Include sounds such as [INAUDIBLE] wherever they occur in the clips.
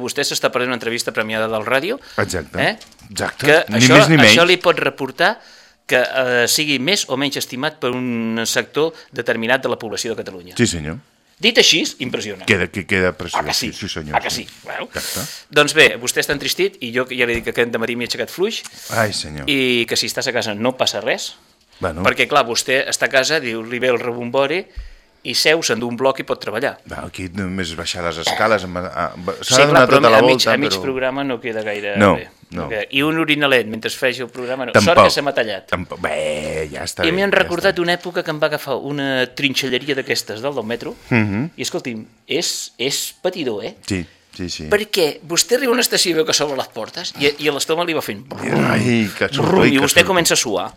Vostè s'està perdent una entrevista premiada del ràdio. Exacte. Eh? Exacte. Que Ni això, més ni menys. això li pot reportar que eh, sigui més o menys estimat per un sector determinat de la població de Catalunya. Sí, senyor. Dit així, impressionant. Queda, que queda preciós. Ah, que sí? Sí, senyor. Ah, que sí? Bueno. Exacte. Doncs bé, vostè està entristit i jo ja li dic que aquest matí m'he aixecat fluix Ai, senyor. i que si estàs a casa no passa res, Bueno, perquè clar, vostè està a casa, diu, li ve el rebombori i seu, s'endú un bloc i pot treballar. va, aquí només baixar les escales... amb- a- Sí, S'ha de donar però tota la a mig, volta, a mig però... programa no queda gaire No, bé. no. I un orinalet mentre es feia el programa, no. Tampoc. sort que se m'ha tallat. Tampoc... Bé, ja està I bé. m'han ja recordat està una època que em va agafar una trinxelleria d'aquestes del del metro, Mhm. i escolti'm, és, és patidor, eh? Sí, sí, sí. Perquè vostè arriba a una estació i veu que s'obren les portes i, i a l'estómac li va fent... Ai, que surto, ai, I que vostè surto. comença a suar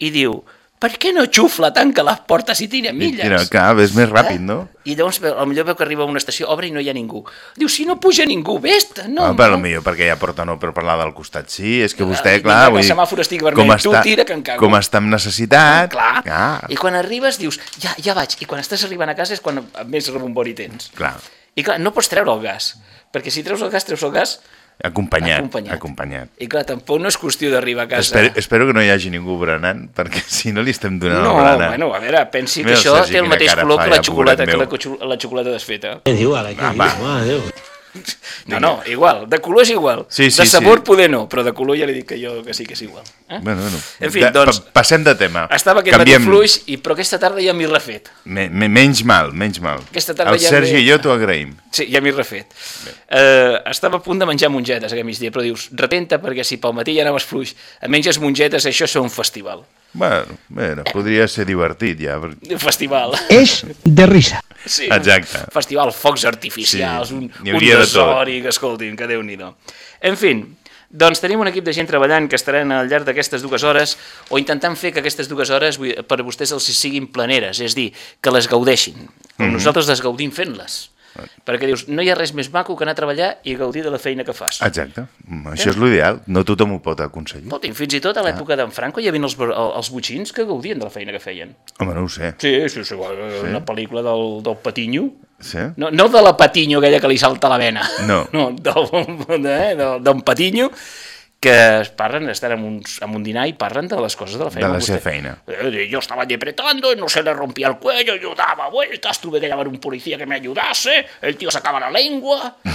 i diu, per què no xufla, tanca les portes i tira I milles? Tira, clar, és més ràpid, Eh? no? I llavors potser veu que arriba a una estació, obre i no hi ha ningú. Diu, si no puja ningú, vés-te, no. ah, però no. millor perquè ja porta no per parlar del costat. Sí, és que vostè, i clar... que vull el semàfor estigui vermell, tu tira que em cago. Com està amb necessitat... Clar. Clar, I quan arribes dius, ja, ja vaig. I quan estàs arribant a casa és quan més rebombori tens. clar. I clar, no pots treure el gas, perquè si treus el gas, treus el gas Acompanyat, acompanyat. acompanyat. I clar, tampoc no és qüestió d'arribar a casa... Espero, espero que no hi hagi ningú berenant, [LAUGHS] perquè si no li estem donant No, el berenar. bueno, a veure, pensi que Mira això Sergi, té el mateix color que la xocolata, que la, la xocolata desfeta. És igual, aquí. Ah, va. Mare de Déu. No, no, igual, de color és igual. Sí, sí, de sabor sí. poder no, però de color ja li dic que jo que sí que és igual. Eh? Bueno, bueno. En fi, De- doncs, pa- Passem de tema. Estava aquest Canviem. matí fluix, i, però aquesta tarda ja m'hi refet. Me, me, menys mal, menys mal. Aquesta tarda el ja Sergi i jo t'ho agraïm. Sí, ja m'hi refet. Uh, estava a punt de menjar mongetes aquest migdia, però dius, retenta, perquè si pel matí ja anaves fluix, a menges mongetes, això és un festival. Bueno, bueno, podria ser divertit ja. festival. es de risa. Sí, Exacte. Festival, focs artificials, Sí, un, un hauria de tot. desori, que escoltin, que déu-n'hi-do. En fi, doncs tenim un equip de gent treballant que estaran al llarg d'aquestes dues hores o intentant fer que aquestes dues hores per a vostès els siguin planeres, és dir, que les gaudeixin, com Mhm. nosaltres les gaudim fent-les. Perquè dius, no hi ha res més maco que anar a treballar i gaudir de la feina que fas. Exacte. Mm, Això és l'ideal. No tothom ho pot aconseguir. Escolti'm, fins i tot a l'època d'en Franco hi havia els, els butxins que gaudien de la feina que feien. Home, no ho sé. Sí, sí, sí, una pel·lícula del, del Patiño, Sí? No, no de la Patiño, aquella que li salta la vena. No. [LAUGHS] No, eh, del, del Patiño, que es parlen, estan en, un, en un dinar i parlen de les coses de la feina. De la seva feina. Eh, Yo estaba allí apretando, no se le rompía el cuello, yo daba vueltas, tuve que llamar un policía que me ayudase, el tío sacaba la lengua... [LAUGHS]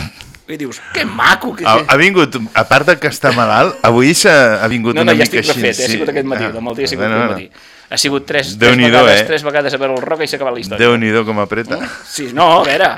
I dius, que maco que... Ha, ha vingut, a part de que està malalt, avui s'ha ha vingut No, una no, ja mica estic així. refet, eh? ha sigut aquest matí, Ah, la malaltia ha sigut bueno, aquest bueno. matí. Ha sigut tres, tres, vegades, eh? tres vegades a veure el rock i s'ha acabat la història. Déu-n'hi-do com apreta. Sí, no, a veure,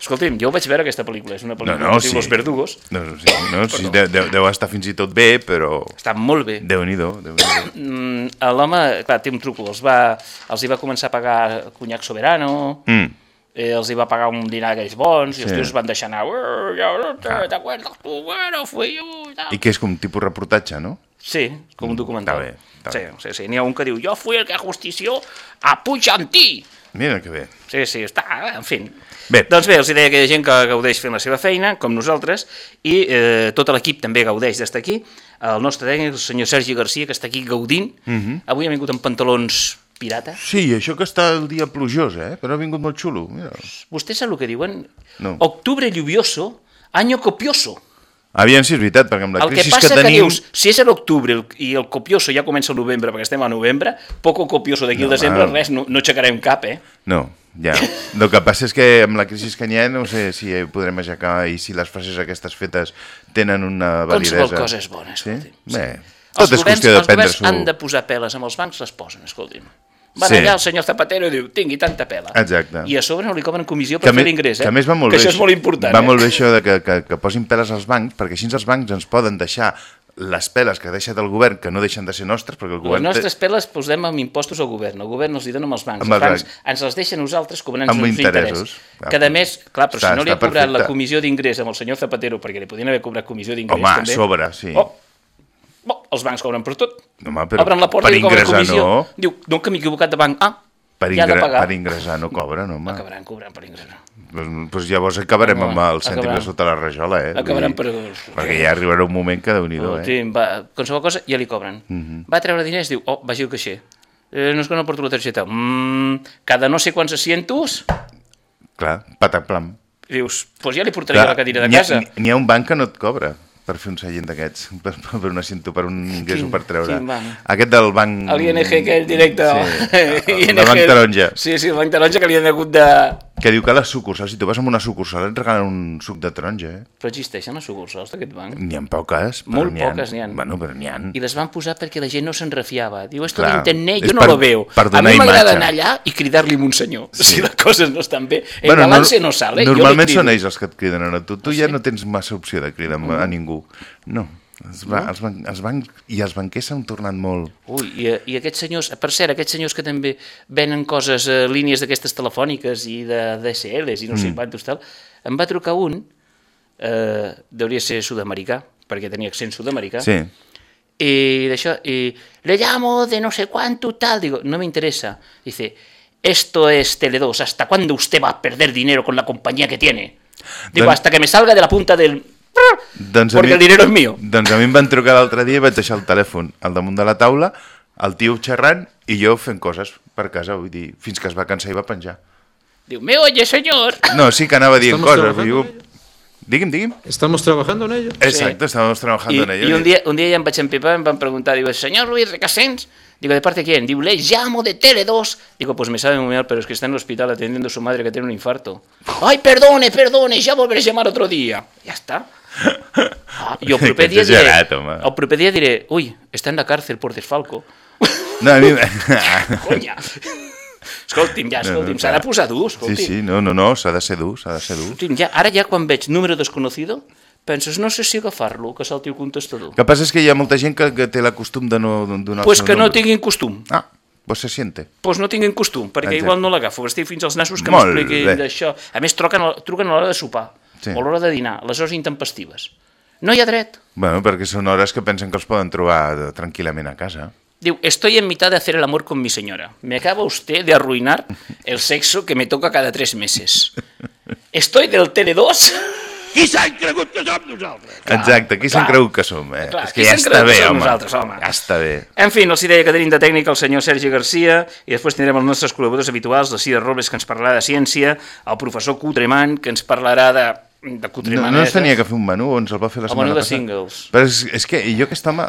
escolti'm, jo vaig veure aquesta pel·lícula, és una No, pel·lícula no, que es sí. Los Verdugos, No, sí, no, sí, deu, deu, deu estar fins i tot bé, però... està molt bé. Déu-n'hi-do, déu Mm, L'home, clar, té un truco, els va, els hi va començar a pagar conyac soberano, mm. eh, els hi va pagar un dinar d'aquells bons, i els Sí. tios van deixar anar, "Eh, ja no te, te acuerdas tu, bueno, fui yo, y tal". I que és com un tipus reportatge, no? Sí, com un documental. Està bé, està sí, bé. sí, sí, n'hi ha un que diu, jo fui el que ajustició a Puigantí. Mira que bé. Sí, sí, està, en fi. Bé. Doncs bé, els deia que hi ha gent que gaudeix fent la seva feina, com nosaltres, i eh, tot l'equip també gaudeix d'estar aquí. El nostre tècnic, el senyor Sergi Garcia, que està aquí gaudint. Mhm. Avui ha vingut amb pantalons pirata. Sí, això que està el dia plujós, eh? Però ha vingut molt xulo. Mira. Vostè sap el que diuen? No. Octubre lluvioso, año copioso. Aviam si és veritat, perquè amb la el que crisi passa que que, tenim... dius, si és a l'octubre el- i el copioso ja comença al novembre, perquè estem a novembre, poco copioso d'aquí al No, desembre, home. res, no, no aixecarem cap, eh? No, ja. El que passa és que amb la crisi que hi ha no sé si podrem aixecar i si les frases aquestes fetes tenen una validesa. Qualsevol cosa és bona, Sí? escolti'm. Bé, Els tot és governs, qüestió de els governs prendre-s'ho. han de posar peles amb els bancs, les posen, escolti'm. Van Sí. allà el senyor Zapatero i diu, tingui tanta pela. Exacte. I a sobre no li cobren comissió per fer l'ingrés, eh? que més va molt que bé. això és molt important, Va eh? molt bé això de que, que, que posin peles als bancs, perquè així els bancs ens poden deixar les peles que deixa del govern, que no deixen de ser nostres, perquè el Les govern... nostres peles posem amb impostos al govern, el govern els hi dona amb els bancs, Amb els bancs ens els deixa a nosaltres cobrant uns interessos. interessos. Clar. Que a més, clar, però Està- si no li ha cobrat la perfecte. comissió d'ingrés amb el senyor Zapatero, perquè li podien haver cobrat comissió d'ingrés Home, també. sobre, sí. Oh, oh, els bancs cobren per tot. Home, però Obren la porta per i cobren comissió. no. Diu, no, que m'he equivocat de banc. Ah, Per, ja ingre... pagar. per ingressar no cobren, home. Acabaran cobrant per ingressar. Pues, pues llavors acabarem amb el de sota la rajola, eh? Dir, per... Perquè ja arribarà un moment que déu-n'hi-do, eh? Sí, va, qualsevol cosa ja li cobren. Mhm. Va a treure diners, diu, oh, vagi al caixer. Eh, no és que no porto la targeta. Mm, cada no sé quants asientos, Clar, pataplam. Dius, doncs ja li portaré jo la cadira de n'hi ha- casa. N'hi ha un banc que no et cobra per fer un seient d'aquests, [LAUGHS] per, per un asiento, per un ingrés Quin- per treure. quin banc? Aquest del banc... El ING aquell directe. Sí, [LAUGHS] ING. el banc taronja. Sí, sí, el banc taronja que li han hagut de... Que diu que a les sucursals, si tu vas a una sucursal et regalen un suc de taronja, eh? Però existeixen les sucursals d'aquest banc? N'hi ha poques, Molt ha. poques n'hi ha. Bueno, però n'hi ha. I les van posar perquè la gent no se'n refiava. Diu, esto Clar, d'internet jo no per- lo veo. A mi m'agrada anar allà i cridar-li monsenyor. [LAUGHS] Sí. Si les coses no estan bé. El Bueno, balance nor- no sale. Normalment són ells els que et criden a tu. Tu Ah, ja sí? no tens massa opció de cridar a ningú. No. Els, ba els, ban els bancs i els banquers s'han tornat molt... Ui, i, i aquests senyors, per cert, aquests senyors que també venen coses, eh, línies d'aquestes telefòniques i de DSLs i no Mm. sé quantos tal, em va trucar un, eh, deuria ser sud-americà, perquè tenia accent sud-americà, Sí. y de eso, y le llamo de no sé cuánto tal, digo, no me interesa. Dice, esto es Tele2, ¿hasta cuándo usted va a perder dinero con la compañía que tiene? Digo, Don- hasta que me salga de la punta del... Doncs a Porque el dinero es mío. Doncs a mi em van trucar l'altre dia i vaig deixar el telèfon al damunt de la taula, el tio xerrant i jo fent coses per casa, vull dir, fins que es va cansar i va penjar. Digo, me oye, señor. No, sí que anava dient Estamos coses. Vull dir, digui'm, digui'm. Estamos trabajando en ello. Exacto, estábamos trabajando Y, en ello. y un día, un día ya em vaig empipar, em van preguntar, digo, señor Luis Recasens, digo, ¿de parte de quién? Digo, le llamo de Tele2. Digo, pues me sabe muy mal, pero es que está en el hospital atendiendo a su madre que tiene un infarto. [LAUGHS] Ay, perdone, perdone, ya volveré a llamar otro día. Ya está. Ah, I el [LAUGHS] proper dia diré, home. el proper dia diré, ui, està en la càrcel por desfalco. No, a mi... [LAUGHS] Conya. Escolti'm, ja, escolti'm, no, s'ha de posar dur, Sí, escolti'm. sí, no, no, no, s'ha de ser dur, s'ha de ser dur. Escolti'm, ja, ara ja quan veig número desconocido, penses, no sé si agafar-lo, que salti el contestador. El que passa és que hi ha molta gent que, que té la costum de no donar Pues que no tinguin costum. Ah, pues se siente. Pues no tinguin costum, perquè Exacte. igual no l'agafo, estic fins als nassos que m'expliquin d'això. A més, truquen a l'hora de sopar, Sí. o a l'hora de dinar, les hores intempestives. No hi ha dret. Bueno, perquè són hores que pensen que els poden trobar eh, tranquil·lament a casa. Diu, estoy en mitad de hacer el amor con mi señora. Me acaba usted de arruinar el sexo que me toca cada tres meses. Estoy del Tele2. Qui s'han cregut que som nosaltres? Exacte, aquí s'han clar. cregut que som, eh? Clar, és que qui ja està bé, home. nosaltres, home? Ja està bé. En fi, els deia que tenim de tècnic el senyor Sergi Garcia i després tindrem els nostres col·laboradors habituals, la Cira Robles, que ens parlarà de ciència, el professor Cutreman, que ens parlarà de, de No, Cutreman. no es tenia que fer un menú, o ens el va fer la El setmana menú de passada? singles. Però és, és que jo aquest home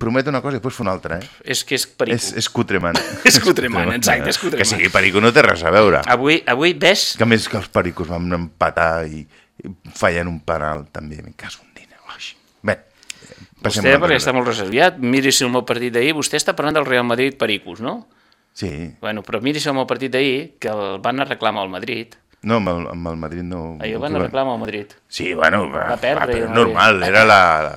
promet una cosa i després fa una altra, eh? És que és perico. És, és cutreman. [LAUGHS] És cutreman, exacte, és cutreman. Que sigui perico no té res a veure. Avui, avui ves... Que més que els pericos van empatar i, i fallen un penal també, me caso un dina. Uix. Bé, passem Vostè, perquè està molt reserviat, miri si el meu partit d'ahir, vostè està parlant del Real Madrid Pericos, no? Sí, Bueno, però miri si el meu partit d'ahir, que el van a reclamar al Madrid. No, amb el, amb el Madrid no... Ahir el no van a trobem. reclamar al Madrid. Sí, bueno, va, Va perdre va, però el normal, era la, la,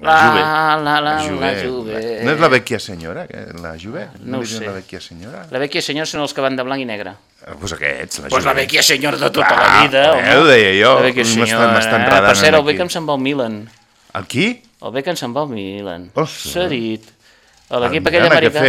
la, Juve. La, la, la, Juve. la Juve. No és la vecchia senyora, la Juve? No ho és sé. la vecchia senyora? La vecchia senyora són els que van de blanc i negre. Doncs pues aquests, la Pues la Juve. vecchia senyora de tota la Ah, vida. eh, ho deia jo, La senyora. m'estan eh? enredant Per cert, el. Beckham se'n va al Milan. El qui? El Beckham se'n va al Milan. Ostres. S'ha dit. El l'equip aquell americà.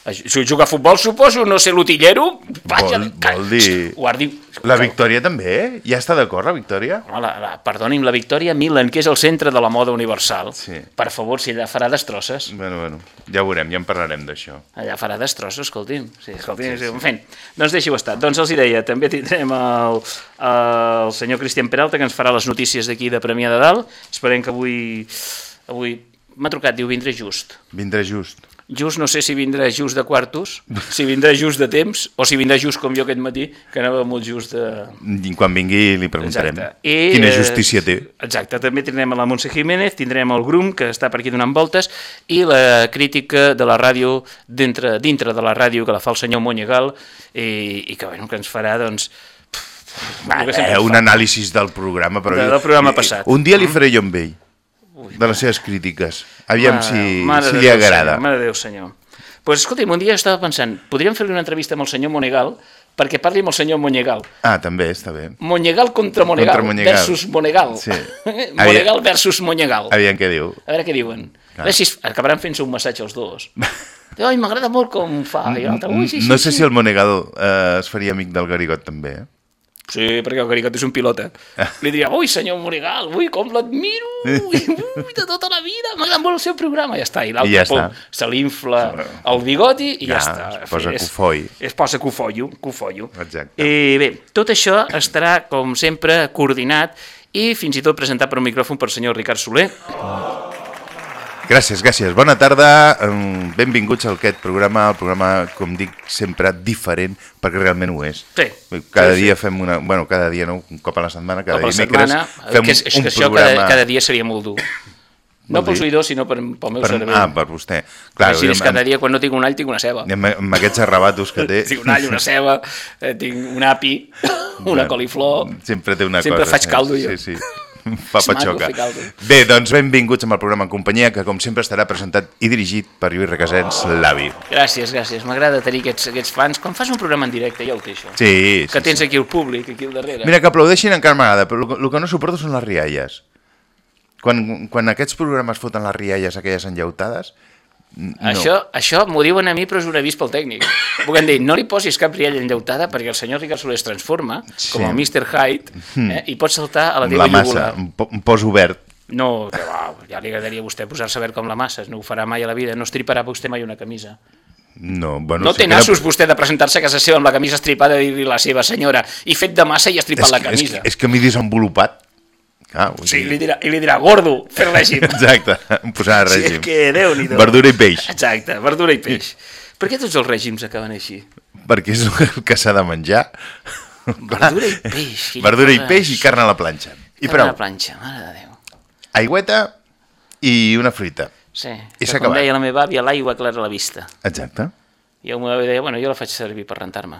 Si jugar a futbol, suposo, no sé l'utillero. Vaja, Vol- vol dir- [LAUGHS] Guardi... La Victòria també, eh? Ja està d'acord, la Victòria? Home, la, la, perdoni'm, la Victòria Milan, que és el centre de la moda universal. Sí. Per favor, si allà farà destrosses. Bueno, bueno, ja veurem, ja en parlarem d'això. Allà farà destrossos, escolti'm. Sí, escolti'm, sí, sí. En fi, doncs deixi-ho estar. Doncs els hi deia, també tindrem el, el senyor Cristian Peralta, que ens farà les notícies d'aquí de Premià de Dalt. Esperem que avui... avui M'ha trucat, diu, vindré just. Vindré just. Just no sé si vindrà just de quartos, si vindrà just de temps, o si vindrà just com jo aquest matí, que anava molt just de... I quan vingui li preguntarem Exacte. quina eh, justícia té. Exacte, també tindrem a la Montse Jiménez, tindrem el Grum, que està per aquí donant voltes, i la crítica de la ràdio, dintre, dintre de la ràdio, que la fa el senyor Monyegal, i, i que, bueno, que ens farà, doncs... sempre Eh, un anàlisi del programa. Però De- del programa passat. Un dia li faré jo amb ell, de les seves crítiques. Aviam Mare- si, mare si de li Déu, agrada. Senyor, mare de Déu, senyor. Pues, escolti'm, un dia estava pensant, podríem fer-li una entrevista amb el senyor Monegal perquè parli amb el senyor Monyegal. Ah, també, està bé. Monyegal contra Monegal, Contra Monegal. versus Monegal. Sí. [LAUGHS] Monegal versus Monyegal. Aviam què diu. A veure què diuen. A veure si es- acabaran fent-se un massatge els dos. [LAUGHS] Ai, m'agrada molt com fa. I ui, sí, sí, no sé sí. si el Monegal eh, es faria amic del Garigot també, eh? Sí, perquè el Caricat és un pilota. Li diria, ui, senyor Morigal, ui, com l'admiro, ui, ui, de tota la vida, m'agrada molt el seu programa, i ja està. I l'altre, ja està. se l'infla el bigoti i ja, Ja, està. es posa És-. Es posa cofollo, cofollo. Exacte. I bé, tot això estarà, com sempre, coordinat i fins i tot presentat per un micròfon per senyor Ricard Soler. Gràcies, gràcies. Bona tarda. Benvinguts a aquest programa, el programa, com dic, sempre diferent, perquè realment ho és. Sí. Cada Sí, dia fem una... Bueno, cada dia no, un cop a la setmana, cada Cop dimecres setmana, fem que és, és un que això programa... cada, cada dia seria molt dur. No pels oïdors, sinó per, pel meu Per, cervell. ah, per vostè. Clar, Imagini's amb, cada dia, quan no tinc un all, tinc una ceba. amb, amb aquests arrebatos que té... [LAUGHS] Tinc un all, una ceba, eh, tinc un api, una coliflor... Sempre té una Sempre cosa. faig caldo, jo. Sí, sí. [LAUGHS] Fa patxoca. Bé, doncs benvinguts amb el programa en companyia, que com sempre estarà presentat i dirigit per Lluís Requesens, l'avi. Gràcies, gràcies. M'agrada tenir aquests, aquests fans. Quan fas un programa en directe, ja ho té, això. Sí, que sí, tens sí. aquí el públic, aquí al darrere. Mira, que aplaudeixin encara m'agrada, però el, que no suporto són les rialles. Quan, quan aquests programes foten les rialles aquelles enllautades, no. Això, això m'ho diuen a mi, però és un avís pel tècnic. Puc dir, no li posis cap rialla enllautada perquè el senyor Ricard Soler es transforma, Sí. com el Mr. Hyde, eh, i pot saltar a la teva la massa, un, po, un pos obert. No, que va, ja li agradaria a vostè posar-se a veure com la massa, no ho farà mai a la vida, no estriparà vostè mai una camisa. No, bueno, No té que nassos vostè de presentar-se a casa seva amb la camisa estripada i dir-li la seva senyora i fet de massa i ha estripat és, la que- és, camisa. que- és que m'he desenvolupat. Clar, vull Sí, dir- li dirà, i li dirà, gordo, fer [LAUGHS] règim. Exacte, Sí, règim. és que Déu-n'hi-do. Verdura i peix, Exacte, verdura i peix. Per què tots els règims acaben així? perquè és el que s'ha de menjar. Verdura i peix. Verdura i peix i carn a la planxa. I Carn a la prou. planxa, mare de Déu. Aigüeta i una fruita. Sí, I que com deia la meva àvia, l'aigua clara a la vista. Exacte. I el meu deia, bueno, jo la faig servir per rentar-me.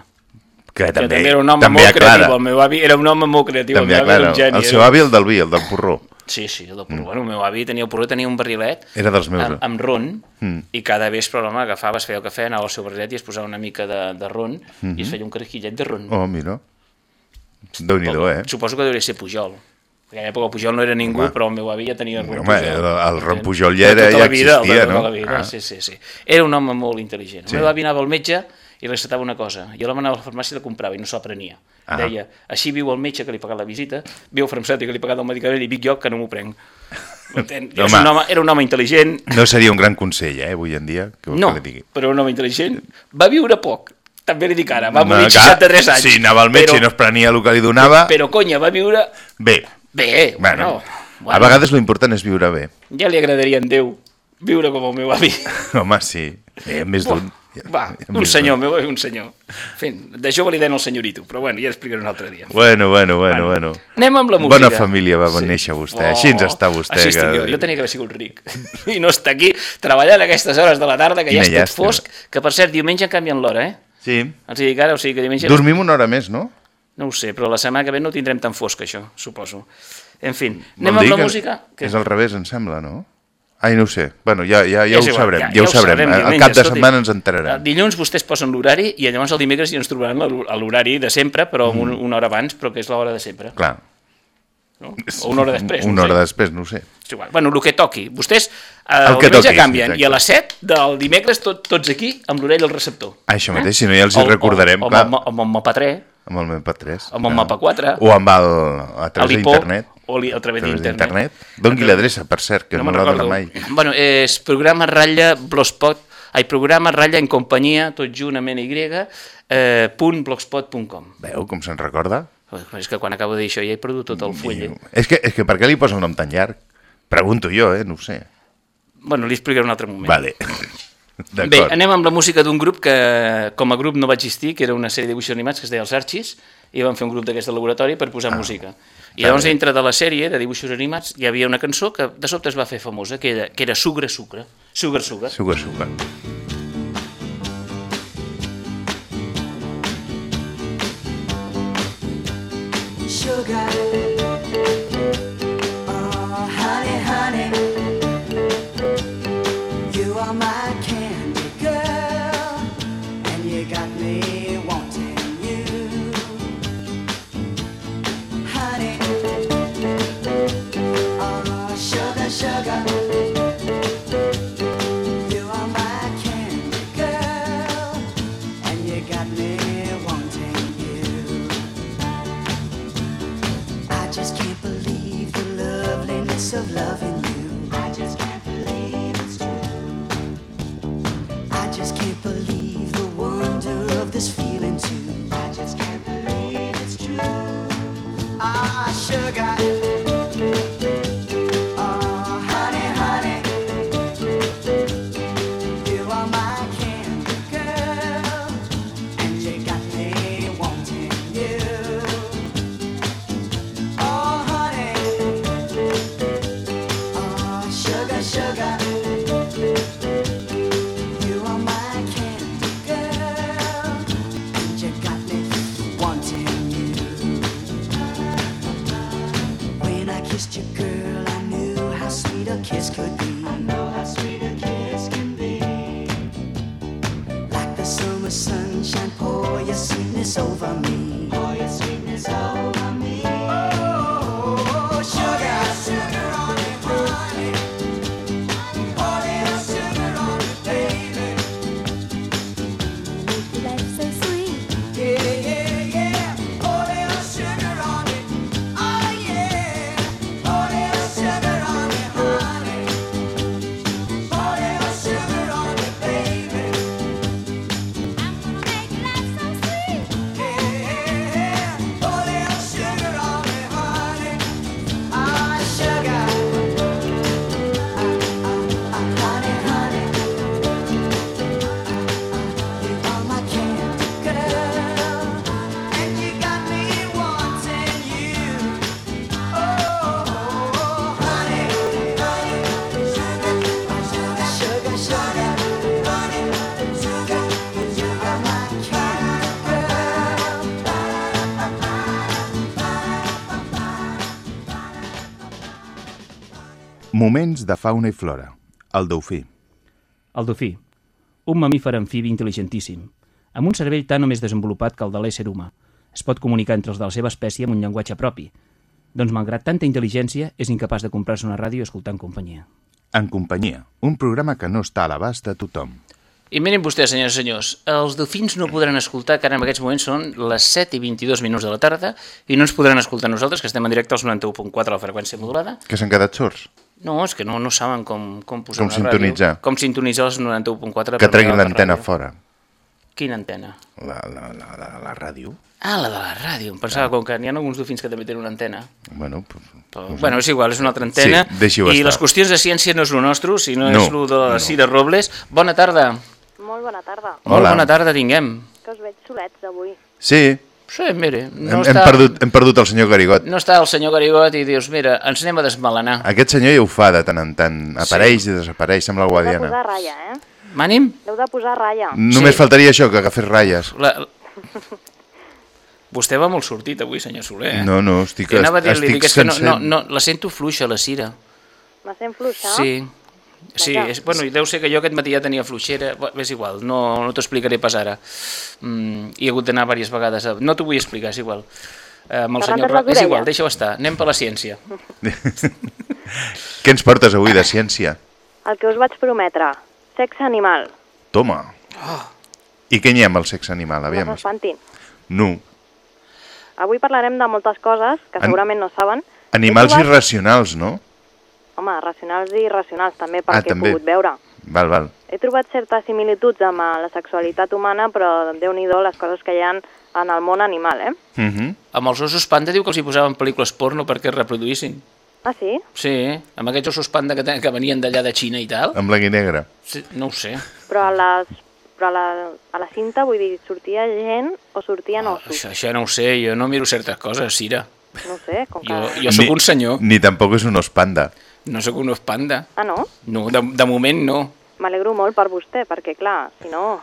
Que Que també, també era un home també molt aclara. creatiu, el meu avi era un home molt creatiu, També el meu avi era un geni. El seu avi, el del vi, el del porró. Sí, sí, el del porró. Mm. Bueno, el meu avi tenia el porró, tenia un barrilet Era dels meus. amb, amb ron, Mm. i cada vespre l'home agafava, es feia el cafè, anava al seu barrilet i es posava una mica de, de ron, mm -hmm. i es feia un carquillet de ron. Oh, mira. Déu-n'hi-do, eh? Suposo que hauria ser Pujol. En aquella època Pujol no era ningú, Home. però el meu avi ja tenia ron Home, Pujol. el- el ron Pujol ja era- tota ja la vida, el existia, tota no? la vida, Ah. sí, sí, sí. Era un home molt intel·ligent. Sí. El meu avi anava al metge i recetava una cosa. Jo la manava a la farmàcia i la comprava i no se la prenia. Ah. Deia, així viu el metge que li pagat la visita, viu el farmacèutic que li pagat el medicament i vic jo que no m'ho prenc. [LAUGHS] Home. un home, era un home intel·ligent, No seria un gran consell, eh, avui en dia, que, no, que digui. però un home intel·ligent. Va viure poc, també li dic ara, va morir No, als clar, 63 anys. Si anava al metge però, i no es prenia el que li donava... Però, conya, va viure Bé, bé, bueno, bueno, a vegades l'important és viure bé. ja li agradaria en Déu viure com el meu avi. [LAUGHS] Home, sí. Eh, més d'un. Va, un senyor, meu avi, un senyor. Fent, de jove li deien el senyorito, però bueno, ja l'explicaré un altre dia. Bueno, bueno, bueno, bueno. Anem amb la música. Bona família va néixer vostè, així ens està vostè, Així que- estic jo. jo tenia que haver sigut ric. [LAUGHS] I no està aquí treballant a aquestes hores de la tarda, que Quina ja és tot llàstima. fosc, que per cert, diumenge canvien l'hora, eh? Sí. Els dic ara, o sigui que diumenge... Dormim una hora més, no? No ho sé, però la setmana que ve no tindrem tan fosc, això, suposo. En fi, anem amb la que música. Que... És al revés, em sembla, no? Ai, no ho sé. Bueno, ja, ja, ja ho igual, sabrem, ja, ho sabrem. Al diumenge, cap de setmana ens El enterarem. dilluns vostès posen l'horari i llavors el dimecres ja ens trobaran l'horari de sempre, però Mm. un, una hora abans, però que és l'hora de sempre. Clar. No? O una hora després. Una no hora sé. després, no ho sé. És igual. Bueno, el que toqui. Vostès eh, El el, que toqui, canvien exacte. i a les 7 del dimecres tot, tots aquí amb l'orella al receptor. Ah, això mateix, si no ja els hi recordarem, o, o, clar. Amb, el- amb el mapa 3, Amb el mapa 3. amb el mapa 4, O amb el, a través d'internet. O li, a través través d'internet. Doni l'adreça, per cert, que no, la dona recordo. mai. Bueno, és programa ratlla blogspot, ai, programa ratlla en companyia, tot junt amb NY, eh, punt blogspot.com. Veu com se'n recorda? És que quan acabo de dir això ja he perdut tot el full. eh? És que, és que per què li posa un nom tan llarg? Pregunto jo, eh? No ho sé. Bueno, li explicaré un altre moment. Vale. [LAUGHS] Bé, anem amb la música d'un grup que com a grup no va existir, que era una sèrie de dibuixos animats que es deia Els Archis, i van fer un grup d'aquest laboratori per posar ah, música. I llavors, dintre de la sèrie de dibuixos animats, hi havia una cançó que de sobte es va fer famosa, que era, que era Sugra Sucre. Sugar Sugar. Suga, suga. Sugar, Moments de fauna i flora. El dofí. El dofí. Un mamífer amfibi intel·ligentíssim, amb un cervell tan o més desenvolupat que el de l'ésser humà. Es pot comunicar entre els de la seva espècie amb un llenguatge propi. Doncs, malgrat tanta intel·ligència, és incapaç de comprar-se una ràdio en companyia. En companyia, un programa que no està a l'abast de tothom. I miren vostès, senyors i senyors, els dofins no podran escoltar, que ara en aquests moments són les 7 i 22 minuts de la tarda, i no ens podran escoltar nosaltres, que estem en directe als 91.4 a la freqüència modulada. Que s'han quedat sords? No, és que no, no saben com, com posar Com sintonitzar. ràdio. Com sintonitzar els 91.4. Que treguin la l'antena fora. Quina antena? La, la, la, la, la ràdio. Ah, la de la ràdio. Em pensava com que n'hi ha alguns dofins que també tenen una antena. Bueno, pues, Però, bueno, és igual, és una altra antena. Sí, deixi-ho I estar. les qüestions de ciència no és el nostre, sinó No, és el de la no. Cira Robles. Bona tarda. Molt bona tarda. Molt Hola. bona tarda tinguem. Que us veig solets avui. sí, Sí, mire, no, hem, hem, està, perdut, hem perdut el senyor Garigot. no està el senyor Garigot i dius, mira, ens anem a desmelenar. Aquest senyor ja ho fa de tant en tant. Apareix i desapareix, sembla Heu de Guadiana. posar ratlla, eh? M'ànim? Heu de posar ratlla. Només Sí. faltaria això, que agafés ratlles. La... [LAUGHS] Vostè va molt sortit avui, senyor Soler. Eh? No, no, estic, I anava a dir-li estic que és que no, no, no, la sento fluixa, la Cira. Me sent fluixa? Sí. Sí, és, bueno, i deu ser que jo aquest matí ja tenia fluixera, Bé, és igual, no, no t'ho explicaré pas ara. Mm, hi he hagut d'anar diverses vegades, a... no t'ho vull explicar, és igual. Eh, amb el senyor Roc, és igual, deixa-ho estar, anem per la ciència. [LAUGHS] Què ens portes avui de ciència? El que us vaig prometre. Sexe animal. Toma. I què n'hi ha amb el sexe animal? No Aviam. s'espantin. No. Avui parlarem de moltes coses que An- segurament no saben. Animals irracionals, no? Home, racionals i irracionals també, pel Ah, que he també. pogut veure. Val, val. He trobat certes similituds amb eh, la sexualitat humana, però déu nhi les coses que hi ha en el món animal, eh? Uh -huh. Amb els ossos panda diu que els hi posaven pel·lícules porno perquè es reproduïssin. Ah, sí? Sí, amb aquests ossos panda que, ten- que venien d'allà de Xina i tal. En blanc i negre. Sí, no ho sé. Però a, les, però a, la, a la cinta, vull dir, sortia gent o sortien ossos? Això, això no ho sé, jo no miro certes coses, Cira. No sé, com que... Jo, jo sóc un senyor, Ni tampoc és un os panda. No sóc un os panda. Ah, no? No, de, de moment no. M'alegro molt per vostè, perquè, clar, si no,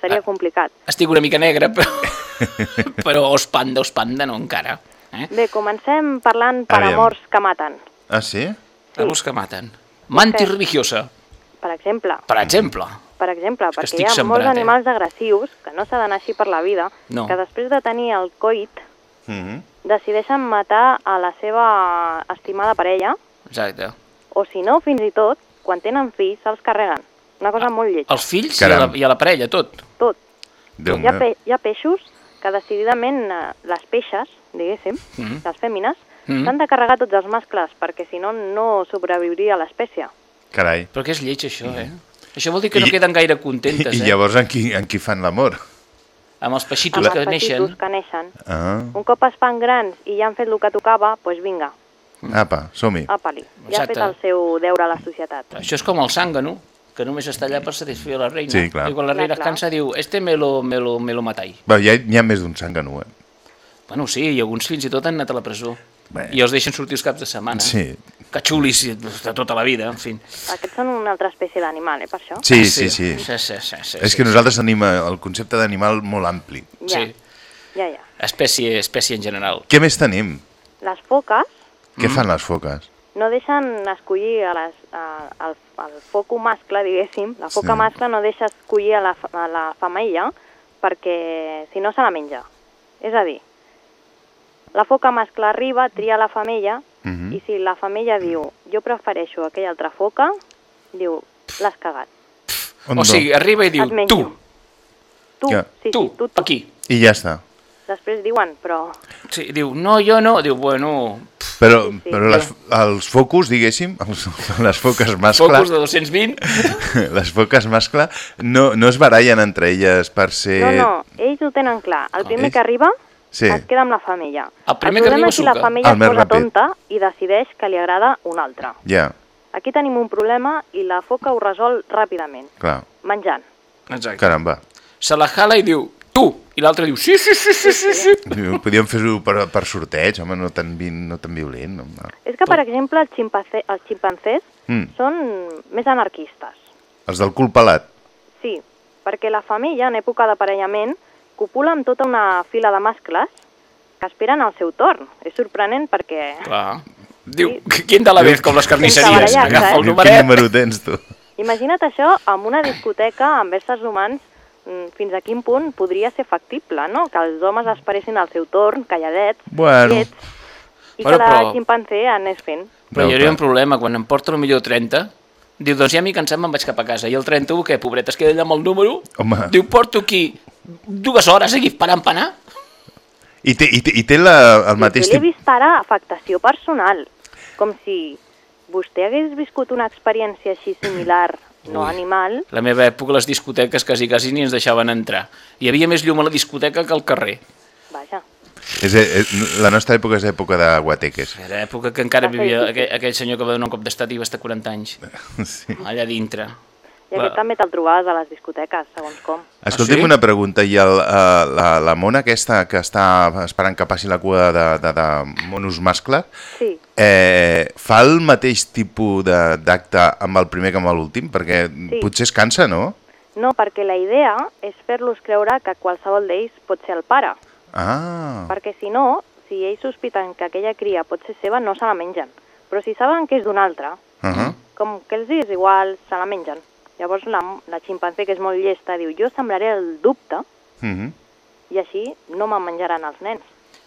seria Ah. complicat. Estic una mica negre, però, [LAUGHS] però os panda, os panda no encara. Eh? Bé, comencem parlant per Aviam. amors que maten. Ah, sí? Sí. Els que maten. Mantis Sí. religiosa, Per exemple, per exemple. per exemple, que perquè hi ha sembrat, molts eh? animals agressius que no s'ha d'anar així per la vida, No. que després de tenir el coit Uh -huh. decideixen matar a la seva estimada parella, Exacte. o si no, fins i tot, quan tenen fills, se'ls carreguen. Una cosa molt lletja. Els fills i a, la, i a la parella, tot. Tot. Déu Hi ha, pe hi ha peixos que decididament, eh, les peixes, diguéssim, Mhm. les fèmines, Mm. S'han de carregar tots els mascles, perquè si no, no sobreviuria l'espècie. Carai. Però què és lleig, això, eh? Això vol dir que no I- queden gaire I, contentes, I eh? llavors en qui, en qui fan l'amor? Amb els peixitos Amb que els neixen. peixos que neixen. Ah, Un cop es fan grans i ja han fet el que tocava, doncs vinga, apa, som-hi. apa-li. Ja ha fet el seu deure a la societat. Això és com el zángano, que només està allà per satisfer la reina. Sí, clar. I quan la Clar, reina es clar. cansa diu, este me lo, me lo, me lo matai. Va, hi, ha, hi ha més d'un sangano, eh? Bueno, sí, i alguns fins i tot han anat a la presó. Bé. I els deixen sortir els caps de setmana. Sí. Que xulis de tota la vida, en fi. Aquests són una altra espècie d'animal, eh, per això. Sí, sí, sí. sí, sí, sí, sí És que nosaltres tenim eh, el concepte d'animal molt ampli. Ja, Sí, ja, ja. espècie, espècie en general. Què més tenim? Les foques Què fan les foques? no deixen escollir a les, a, al, al foco mascle, diguéssim, la foca Sí. mascle no deixa escollir a la, a la femella perquè si no se la menja. És a dir, la foca mascle arriba, tria la femella Mhm. i si la femella diu jo prefereixo aquella altra foca, diu l'has cagat. On O sigui, arriba i diu, tu, Tu, Ja. sí, tu, sí, tu, tu. aquí. I ja està. Després diuen, però Sí, diu, no, jo no. Diu, bueno, Però, Sí, sí. però les, els focus, diguéssim, [LAUGHS] els, les foques mascle, focus de 220. [LAUGHS] les foques mascle, no, no es barallen entre elles per ser... no, no, ells ho tenen clar. El primer ells- que arriba Sí. es queda amb la femella. El primer el que problema arriba és si la femella El es posa ràpid. tonta i decideix que li agrada un altre. Ja, Aquí tenim un problema i la foca ho resol ràpidament, clar. menjant. Exacte. Caramba. Se la jala i diu, tu. I l'altre diu, sí, sí, sí, sí, sí, sí. [LAUGHS] Podríem fer-ho per, per sorteig, home, no tan, no tan violent. No, no. És que, per exemple, els, ximpanzé, els ximpanzés Mm. són més anarquistes. Els del cul pelat. Sí, perquè la femella, en època d'aparellament, copula amb tota una fila de mascles que esperen el seu torn. És sorprenent perquè... Clar. Diu, quin de la vez, com les carnisseries. Agafa eh? el Diu, quin numeret. número tens, tu? Imagina't això amb una discoteca amb éssers humans fins a quin punt podria ser factible, no? Que els homes esperessin el seu torn, calladets, Bueno. quiets, i Bueno, que la però- ximpanzé anés fent. Però hi hauria un problema, quan em porta el millor 30, diu, doncs ja m'he cansat, me'n vaig cap a casa. I el 31, què, pobret, es queda allà amb el número? Home. Diu, porto aquí dues hores aquí parant panar? I té, i té, i té la, el mateix Jo l'he vist ara afectació personal, com si vostè hagués viscut una experiència així similar, no Ui. animal, La meva època, les discoteques quasi, quasi ni ens deixaven entrar. Hi havia més llum a la discoteca que al carrer. vaja. És, és, la nostra època és època de guateques. Era època que encara vivia aquell, aquell senyor que va donar un cop d'estat i va estar 40 anys, [LAUGHS] Sí. allà dintre. I aquest també te'l trobaves a les discoteques, segons com. Escolti'm sí? una pregunta, i el, uh, la, la mona aquesta que està esperant que passi la cua de, de, de monos mascle, Sí, eh, fa el mateix tipus de- d'acte amb el primer que amb l'últim? Perquè Sí. potser es cansa, no? no, perquè la idea és fer-los creure que qualsevol d'ells pot ser el pare, Ah, perquè si no, si ells sospiten que aquella cria pot ser seva, no se la mengen. Però si saben que és d'un altre, uh -huh. com que els és igual, se la mengen. Llavors la, la ximpanzé, que és molt llesta, diu jo sembraré el dubte Uh -huh. i així no me'n menjaran els nens.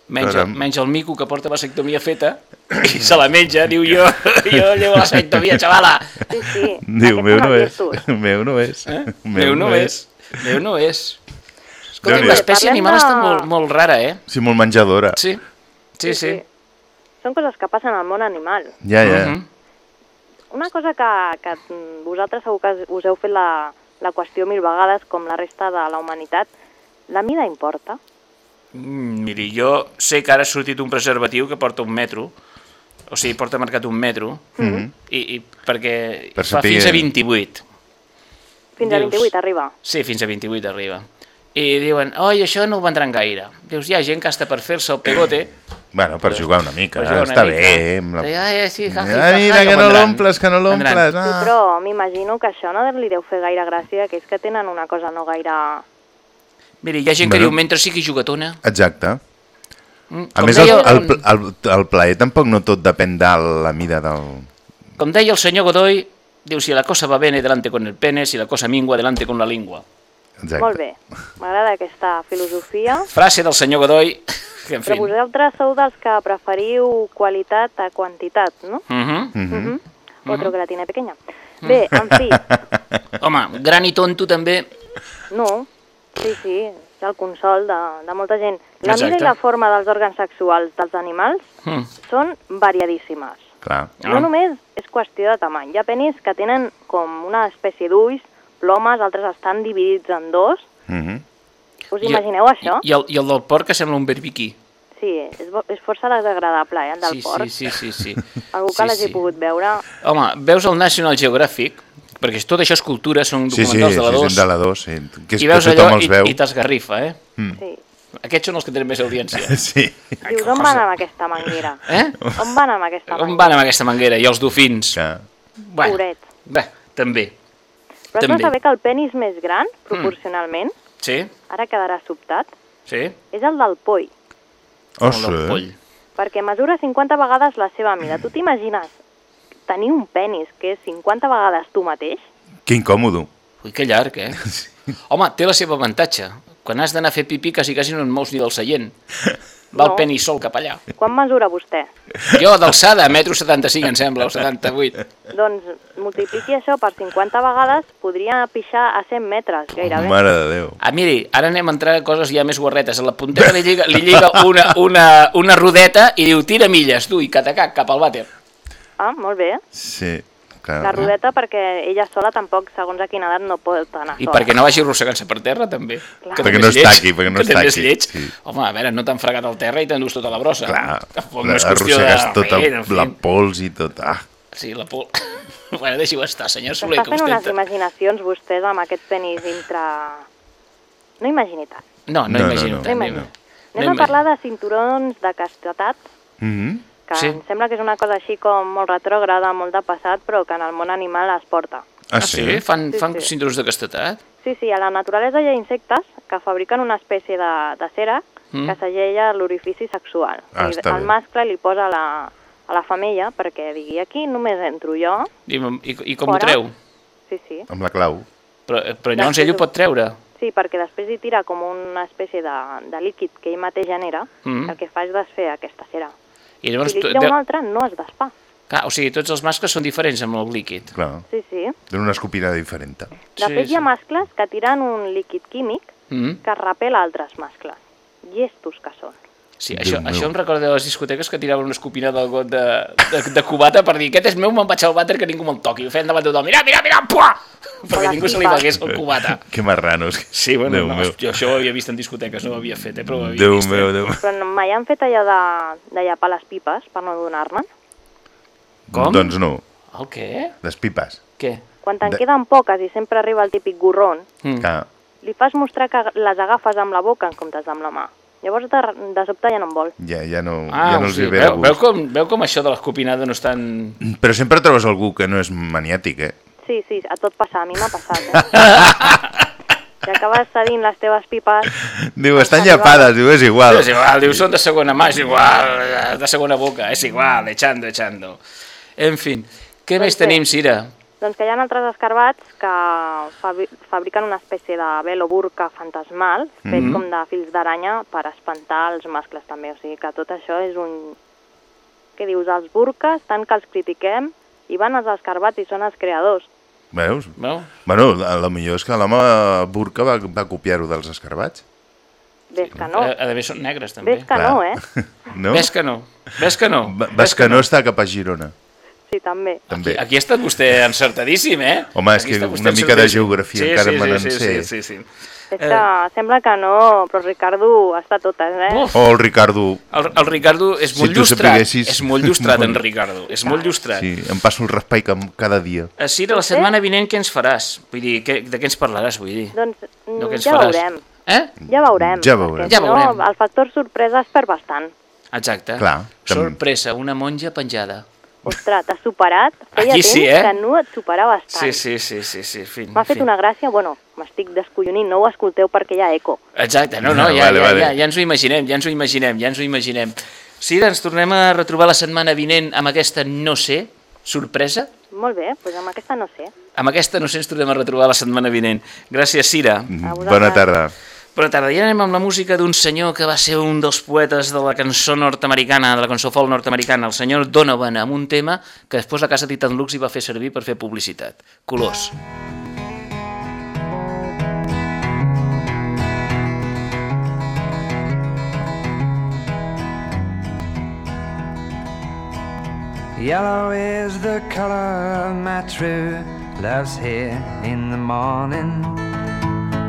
Menys, Caram. menys el mico que porta vasectomia feta i se la menja, diu jo, jo llevo la vasectomia, xavala. Sí, sí, Diu, meu no és. [LAUGHS] Meu no és. Eh? Meu no és. Meu no és. Escolta, l'espècie Parlem animal de- està molt, molt rara, eh? Sí, molt menjadora. Sí, sí, sí. Són coses que passen al món animal. Ja, ja. Mhm. Una cosa que, que mm, vosaltres segur que us heu fet la, la qüestió mil vegades, com la resta de la humanitat, la mida importa? Mm, Miri, jo sé que ara ha sortit un preservatiu que porta un metro, o sigui, porta marcat un metro, i, i perquè Per fa saber- fins a 28. Fins a Dius. 28 arriba. Sí, fins a 28 arriba. I diuen, oi, això no ho vendran gaire. Dius, hi ha gent que està per fer-se el pegote. Bueno, per jugar una mica, jugar una està mica. bé. Amb la... Ai, sí, ja, Ah, mira, que no l'omples, que no l'omples. Sí, Ah. però m'imagino que això no li deu fer gaire gràcia, que és que tenen una cosa no gaire... Mira, hi ha gent que Bueno. diu, mentre sigui jugatona... Exacte. Mm, A com més, el, deia, el, pl- el, el plaer tampoc no tot depèn de la mida del... Com deia el senyor Godoy, diu, si la cosa va bene, delante con el pene, si la cosa mingua, delante con la lingua. Exacte. Molt bé, m'agrada aquesta filosofia. Frase del senyor Godoy, que en fi... Però vosaltres sou dels que preferiu qualitat a quantitat, no? Uh -huh. Mhm. Mhm. Otro que la tiene pequeña. Bé, en fi, [LAUGHS] Home, gran i tonto també... no, sí, sí, és el consol de, de molta gent. La mida Exacte. i la forma dels òrgans sexuals dels animals Mm. són variadíssimes. Clar. Ah. No només és qüestió de tamany. Hi ha penis que tenen com una espècie d'ulls, plomes, altres estan dividits en dos. Mhm. Us I- imagineu això? I el, I el del porc que sembla un berbiquí. Sí, és, bo- és força desagradable, eh, el del sí, porc. sí, sí, sí, sí. [LAUGHS] Algú que sí, l'hagi sí. pogut veure... Home, veus el National Geographic, perquè tot això és cultura, són Sí, sí, documentals sí, de la 2, sí, de la 2, sí. Que, és, i que veus tothom allò els i, veu. i t'esgarrifa, eh? Sí. Aquests són els que tenen més audiència. [LAUGHS] Sí. Dius, on van amb aquesta manguera? [LAUGHS] Eh? On van amb aquesta On manguera? van amb aquesta manguera? I els dofins? Que... Bueno, Pobrets. bé, també. Però has També. de saber que el penis més gran, proporcionalment, Sí? ara quedarà sobtat, Sí? és el del poll, Oh, el sí. del poll. perquè mesura 50 vegades la seva mida. Tu t'imagines tenir un penis que és 50 vegades tu mateix? Que incòmodo. Ui, que llarg, eh? [LAUGHS] Home, té la seva avantatge. Quan has d'anar a fer pipí, quasi, quasi no et mous ni del seient. Va el No. penis sol cap allà. Quan mesura vostè? Jo, d'alçada, metro 75, em sembla, o 78. Doncs multipliqui això per 50 vegades, podria pixar a 100 metres, gairebé. Mare de Déu. Ah, miri, ara anem a entrar a coses ja més guarretes. A la punteta li lliga, li lliga una, una, una rodeta i diu, tira milles, tu, i catacac, cap al vàter. Ah, molt bé. Sí, clar. La rodeta perquè ella sola tampoc, segons a quina edat, no pot anar I sola. perquè no vagi arrossegant-se per terra, també. Clar. Que Perquè també no és es lleig, taqui, perquè no que es també és taqui, lleig. sí. Home, a veure, no t'han fregat al terra i t'endús tota la brossa. Clar, Tampoc no és qüestió arrossegues de... tota Bé, la pols i tot. Ah, Sí, la por... [LAUGHS] bueno, deixi-ho estar, senyor Soler, que fent unes imaginacions vostès amb aquest penis intra... No imagini tant. No, no, No, no, imagino. no. No tant, imagino. no. Anem No a parlar de cinturons de castetat, mhm. Que Sí. em sembla que és una cosa així com molt retrògrada, molt de passat, però que en el món animal es porta. Ah, sí? Fan, Sí, fan sí. cinturons de castetat? Sí, sí, a la naturalesa hi ha insectes que fabriquen una espècie de, de cera Mm. que segella l'orifici sexual. Ah, I està el bé. mascle li posa a la, a la femella perquè digui aquí només entro jo. I, i, i com ho Fora. treu? Sí, sí. Amb la clau. Però, però llavors Després ell ho pot treure? Sí, perquè després hi tira com una espècie de, de líquid que ell mateix genera, Mm. que el que fa és desfer aquesta cera. I llavors, si tira de- un altre, no es desfà. Clar, o sigui, tots els mascles són diferents amb el líquid. Clar. Sí, sí. D'una una escopida diferent. De Sí, fet, sí. hi ha mascles que tiren un líquid químic Mm. que repela altres mascles. Llestos que són. Sí, Déu això, meu. això em recorda de les discoteques que tiraven una escopina del got de, de, de cubata per dir aquest és meu, me'n vaig al vàter que ningú me'l toqui. Ho feien davant de tothom, mira, mira, mira, puà! Perquè ningú se li begués el cubata. Que marranos. Sí, bueno, Déu no, meu. jo això ho havia vist en discoteques, no ho havia fet, eh, però ho havia Déu vist. meu, eh? Déu meu. Però no- mai han fet allò de, de llapar les pipes per no donar-ne? Com? Doncs no. El què? Les pipes. Què? Quan te'n De- queden poques i sempre arriba el típic gorrón, Mm. Que... li fas mostrar que les agafes amb la boca en comptes amb la mà. Llavors, de, de sobte ja no en vol. Ja, ja no, Ah, ja no els sigui, hi ve veu, veu, com, veu com això de l'escopinada no és tan... Però sempre trobes algú que no és maniàtic, eh? Sí, sí, a tot passa, a mi m'ha passat. Eh? [LAUGHS] si acabes cedint les teves pipes, Diu, estan llapades, diu, és igual. És igual, diu, són de segona mà, és igual, de segona boca, és igual, echando, echando. En fin, què més Doncs bé. tenim, Cira? Doncs que hi ha altres escarbats que fabri fabriquen una espècie de vel o burca fantasmal, fet Mhm. com de fils d'aranya per espantar els mascles també. O sigui que tot això és un... Què dius? Els burques, tant que els critiquem, hi van els escarbats i són els creadors. Veus? No? Bueno, a lo millor és que l'home burca va, va copiar-ho dels escarbats. Ves que no. A, a més, són negres, també. Ves que no, eh? [LAUGHS] No? Ves que no, ves que no. Ves que no està cap a Girona, Sí, també. també. Aquí ha estat vostè encertadíssim, eh? Home, és Aquí que una mica de geografia encara me n'en sí, sé. Sí, sí, sí. És que sembla que no, però Ricardo està totes, eh? Uf. O el Ricardo... El, el Ricardo és Si molt llustrat, sapiguessis- és molt llustrat, [LAUGHS] en Ricardo, és molt llustrat. Sí, em passo el raspall cada dia. A Cira, la setmana vinent què ens faràs? Vull dir, què, de què ens parlaràs, vull dir? Doncs No, mm, què ens ja faràs? veurem. Eh? Ja veurem. Ja veurem. Ja veurem. No, el factor sorpresa es perd bastant. Exacte. Clar, Sorpresa, una monja penjada. Ostres, t'has superat. Feia Aquí temps sí, eh? que no et superava Sí, tant. sí, sí, sí, sí. Fin, M'ha fet fin. una gràcia, bueno, m'estic descollonint, no ho escolteu perquè hi ha eco. Exacte, no, no, Ah, ja, vale, ja, vale. ja, ja ens ho imaginem, ja ens ho imaginem, ja ens ho imaginem. Sí, ens tornem a retrobar la setmana vinent amb aquesta no sé, sorpresa. Molt bé, doncs amb aquesta no sé. Amb aquesta no sé, ens tornem a retrobar la setmana vinent. Gràcies, Cira. A vosaltres. Bona tarda. Però també anem amb la música d'un senyor que va ser un dels poetes de la cançó nord-americana, de la cançó folk nord-americana, el senyor Donovan, amb un tema que després la casa Titan Lux hi va fer servir per fer publicitat. Colors. Yellow is the color of my true love's hair in the morning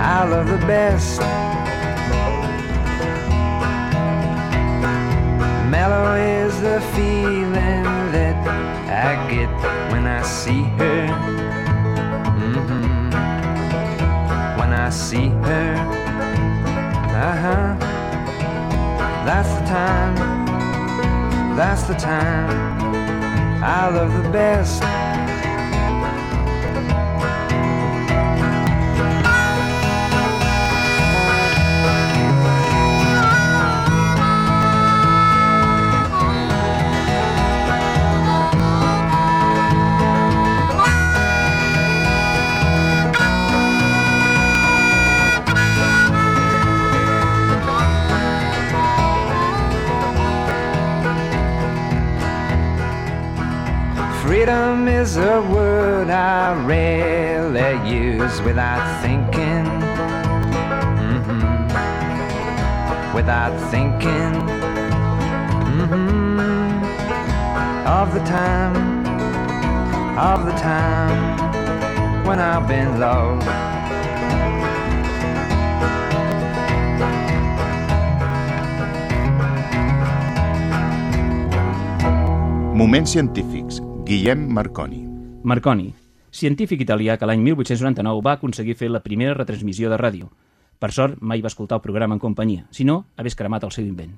I love the best. Mellow is the feeling that I get when I see her. Mhm. When I see her, uh huh. That's the time, that's the time I love the best. Freedom is a word I rarely use without thinking. Mhm. Without thinking. Mhm. Of the time, of the time when I've been low. Moments científics. Guillem Marconi. Marconi, científic italià que l'any 1899 va aconseguir fer la primera retransmissió de ràdio. Per sort, mai va escoltar el programa en companyia, si no, hagués cremat el seu invent.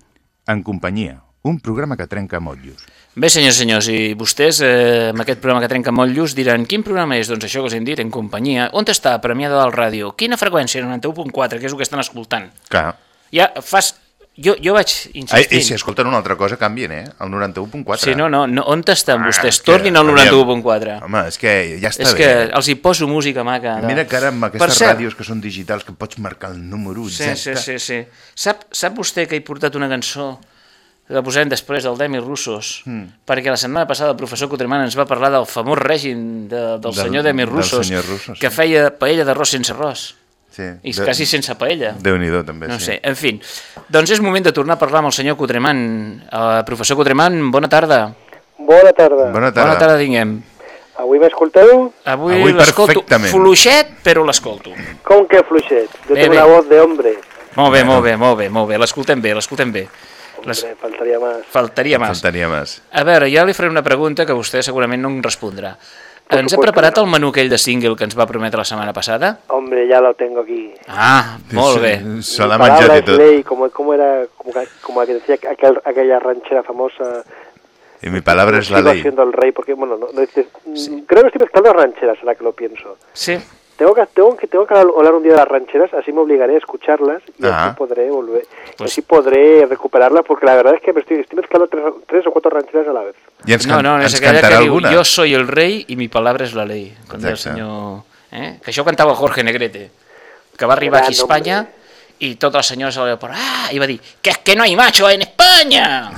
En companyia. Un programa que trenca motllos. Bé, senyors i senyors, i vostès, eh, amb aquest programa que trenca molt llus, diran quin programa és? Doncs això que us hem dit, en companyia. On està? Premiada del ràdio. Quina freqüència? 91.4, que és el que estan escoltant. Clar. Ja fas... Jo, jo vaig Ai, insistint. I si escolten una altra cosa, canvien, eh? El 91.4. Sí, no, no, no, on estan Ah, vostès? és que, Tornin al aviam. 91.4. Home, és que ja està És bé. que els hi poso música maca. de- Mira que ara amb aquestes cert, ràdios que són digitals que pots marcar el número Sí, exacte. sí, sí, sí. Sap, sap vostè que he portat una cançó que posem després del Demi Russos, mm. perquè la setmana passada el professor Cotremant ens va parlar del famós règim de, del, Del- senyor Demi del Russos, senyor Russos, que sí. feia paella d'arròs sense arròs, sí. i quasi sense paella. Déu-n'hi-do, també, No sí. sé, en fi. Doncs és moment de tornar a parlar amb el senyor Cotremant. Uh, professor Cotremant, bona tarda. Bona tarda. Bona tarda. Bona tarda, diguem. Avui m'escolteu? Avui, Avui l'escolto perfectament. fluixet, però l'escolto. Com que fluixet? Jo Bé, tinc bé. una voz de hombre. Molt bé, molt bé, molt bé, molt bé. L'escoltem bé, l'escoltem bé. Les... Faltaria más. Faltaria més. Faltaria més. A veure, ja li faré una pregunta que vostè segurament no em respondrà. Ens ha preparat el menú aquell de single que ens va prometre la setmana passada? Hombre, ya lo tengo aquí. Ah, molt bé. Se l'ha Mi palabra menjat i es tot. ley, como, como era, como, que- como que decía aquel, aquella ranchera famosa. I mi palabra és la Sigo ley. siendo el rey, porque, bueno, no, no dices, mm, creo que estoy mezclando rancheras ahora que lo pienso. Sí, Tengo que, tengo que, tengo que hablar un día de las rancheras, así me obligaré a escucharlas y así podré volver, Pues- así podré recuperarlas, porque la verdad es que me estoy, estoy mezclando tres, tres o cuatro rancheras a la vez. I ens, no, can no, és ens cantarà que diu alguna? jo soy el rei i mi palabra és la ley, deia el senyor... Eh? Que això cantava Jorge Negrete, que va arribar aquí a Espanya i totes les senyores a l'aeroport, ah, i va dir, que es que no hay macho en España!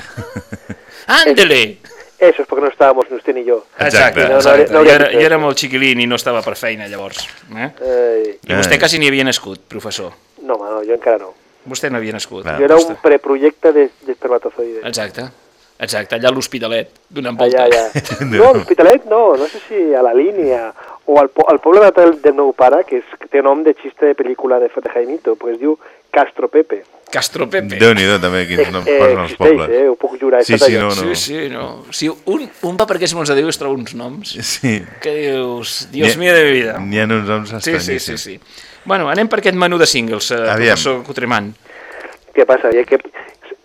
[LAUGHS] Ándele! Eso es porque no estábamos ni usted ni yo. Exacte, No, no, exacte. no hauria jo, era, jo era molt xiquilín i no estava per feina, llavors. Eh? Ai, I vostè quasi ni havia nascut, professor. no, mano, yo encara no. Vostè no havia nascut. Clar. Yo era Vostè- un preproyecte de, de espermatozoide. Exacte, exacte, allà a l'Hospitalet, donant Allá, voltes. allá. [LAUGHS] No, l'Hospitalet no, no sé si a la línea O el, po el poble natal del meu pare, que, és, que té nom de xiste de pel·lícula de, Jaimito, pues es diu Castro Pepe. Castro Pepe. Déu-n'hi-do també, quins noms eh, posen els pobles. eh? Ho puc jurar. Sí, sí, allà. no, no. Sí, sí, no. Si un, un va perquè és molts de Déu es troba uns noms. Sí. Que dius, Dios mío de mi vida. N'hi ha uns noms Sí, sí, sí, estranyíssims. sí. Bueno, anem per aquest menú de singles, eh, Aviam. professor Cotremant. Què passa? Ja que,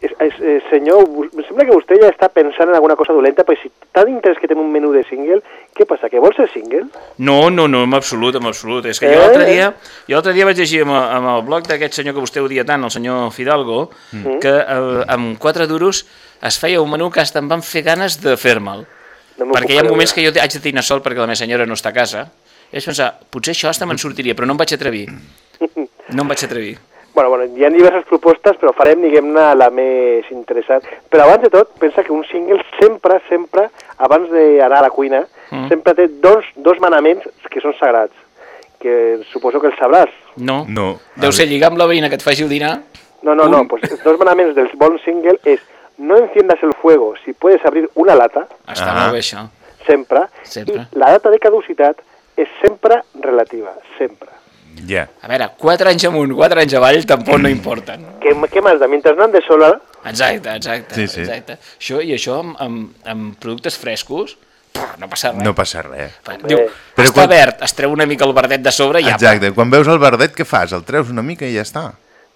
es, es, es, senyor, em sembla que vostè ja està pensant en alguna cosa dolenta, però si tant interès que té un menú de single, què passa, que vol ser single? No, no, no, en absolut, en absolut. És que Eh? jo l'altre dia, jo l'altre dia vaig llegir amb, amb el blog d'aquest senyor que vostè odia tant, el senyor Fidalgo, Mm. que eh, amb 4 duros es feia un menú que hasta em van fer ganes de fer-me'l. No perquè hi ha moments que jo haig de dinar sol perquè la meva senyora no està a casa. I vaig pensar, potser això hasta me'n sortiria, però no em vaig atrevir. [LAUGHS] No em vaig atrevir. Bueno, bueno, hi ha diverses propostes, però farem, diguem-ne, la més interessant. Però abans de tot, pensa que un single sempre, sempre, abans d'anar a la cuina, Mm. sempre té dos, dos manaments que són sagrats, que suposo que els sabràs. No? No. Deu ser lligar amb la veïna que et faci el dinar. No, no, no, pues dos manaments del bon single és no enciendas el fuego si puedes abrir una lata, Està Ah. molt bé, això. sempre, Sempre. i la data de caducitat és sempre relativa, sempre. Ja. A veure, 4 anys amunt, 4 anys avall tampoc no importen. Què, què m'has de? Mentre no han de solar, Exacte, exacte. Sí, sí. exacte. Això, I això amb, amb, amb productes frescos, no passa res. No passa res. Diu, Però està quan- verd, es treu una mica el verdet de sobre i ja. Exacte. Quan veus el verdet, què fas? El treus una mica i ja està.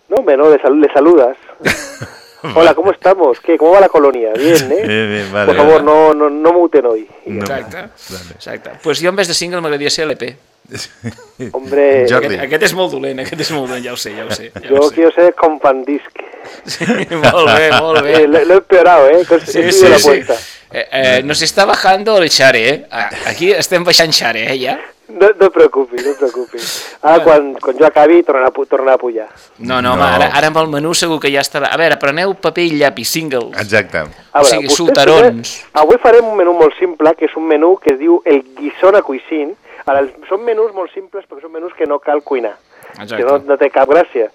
no, hombre, no, le, sal- le saludas. [LAUGHS] Hola, ¿cómo estamos? ¿Qué? ¿Cómo va la colonia? Bien, ¿eh? Bien, bien, vale, Por favor, vale. no, no, no muten hoy. No. Exacte. Vale. exacte. Pues jo en vez de single m'agradaria ser LP. Hombre, [LAUGHS] Jordi. Aquest, aquest és molt dolent, aquest és molt dolent, ja ho sé, ja ho sé. Ja yo ho sé. quiero ser compandisc. Sí, molt bé, molt bé. Eh, lo, lo he empeorado, ¿eh? Sí, sí, la sí. Eh, eh, nos està bajando el xare, eh? Ah, Aquí estem baixant xare, eh, ja? No, no et preocupis, no et preocupis. Ara, quan, quan jo acabi, tornarà a, tornarà a pujar. No, no, No. home, ara, ara amb el menú segur que ja estarà... A veure, preneu paper i llapis, singles. Exacte. A O sigui, solterons. Avui farem un menú molt simple, que és un menú que es diu el guisona cuisine. Ara, els- són menús molt simples perquè són menús que no cal cuinar, Exacte. que no, no té cap gràcia.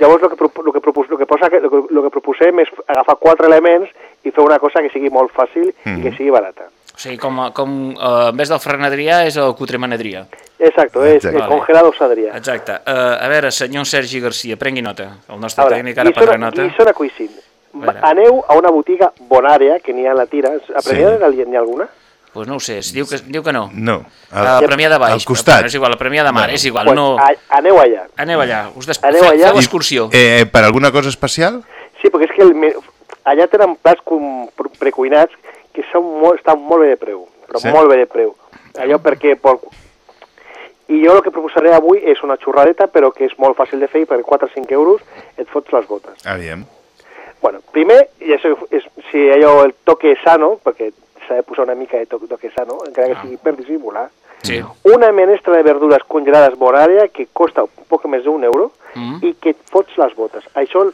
Llavors, el que, el que, propos, el que, posa, el que, el que proposem és agafar quatre elements i fer una cosa que sigui molt fàcil i que sigui barata. O sigui, com, com eh, en vez del Ferran Adrià és el Cutreman Adrià. Exacto, és Exacte. el congelado Sadrià. Exacte. Uh, a veure, senyor Sergi Garcia, prengui nota. El nostre A veure, tècnic ara prendrà nota. Guissona Cuisine. Aneu a una botiga Bonària, que n'hi ha a la tira. A Sí. Premià de n'hi ha alguna? Pues no ho sé, es diu que, diu que no. No. A la Premià de Baix. Al costat. Però és igual, la Premià de Mar, és igual. Pues, no... a- aneu allà. Aneu allà, us des... Aneu allà. feu I- excursió. Eh, per alguna cosa especial? Sí, perquè és que el, allà tenen plats com pre- precuinats que són molt, estan molt bé de preu, però Sí? molt bé de preu. Allò perquè... Por... I jo el que proposaré avui és una xurradeta, però que és molt fàcil de fer i per 4 o 5 euros et fots les botes. Aviam. Bueno, primer, i això és, si allò el toque sano, perquè s'ha de posar una mica de toque, toque sano, encara que sigui per dissimular, Sí. una menestra de verdures congelades bonària que costa un poc més d'un euro Mm. i que et fots les botes. Això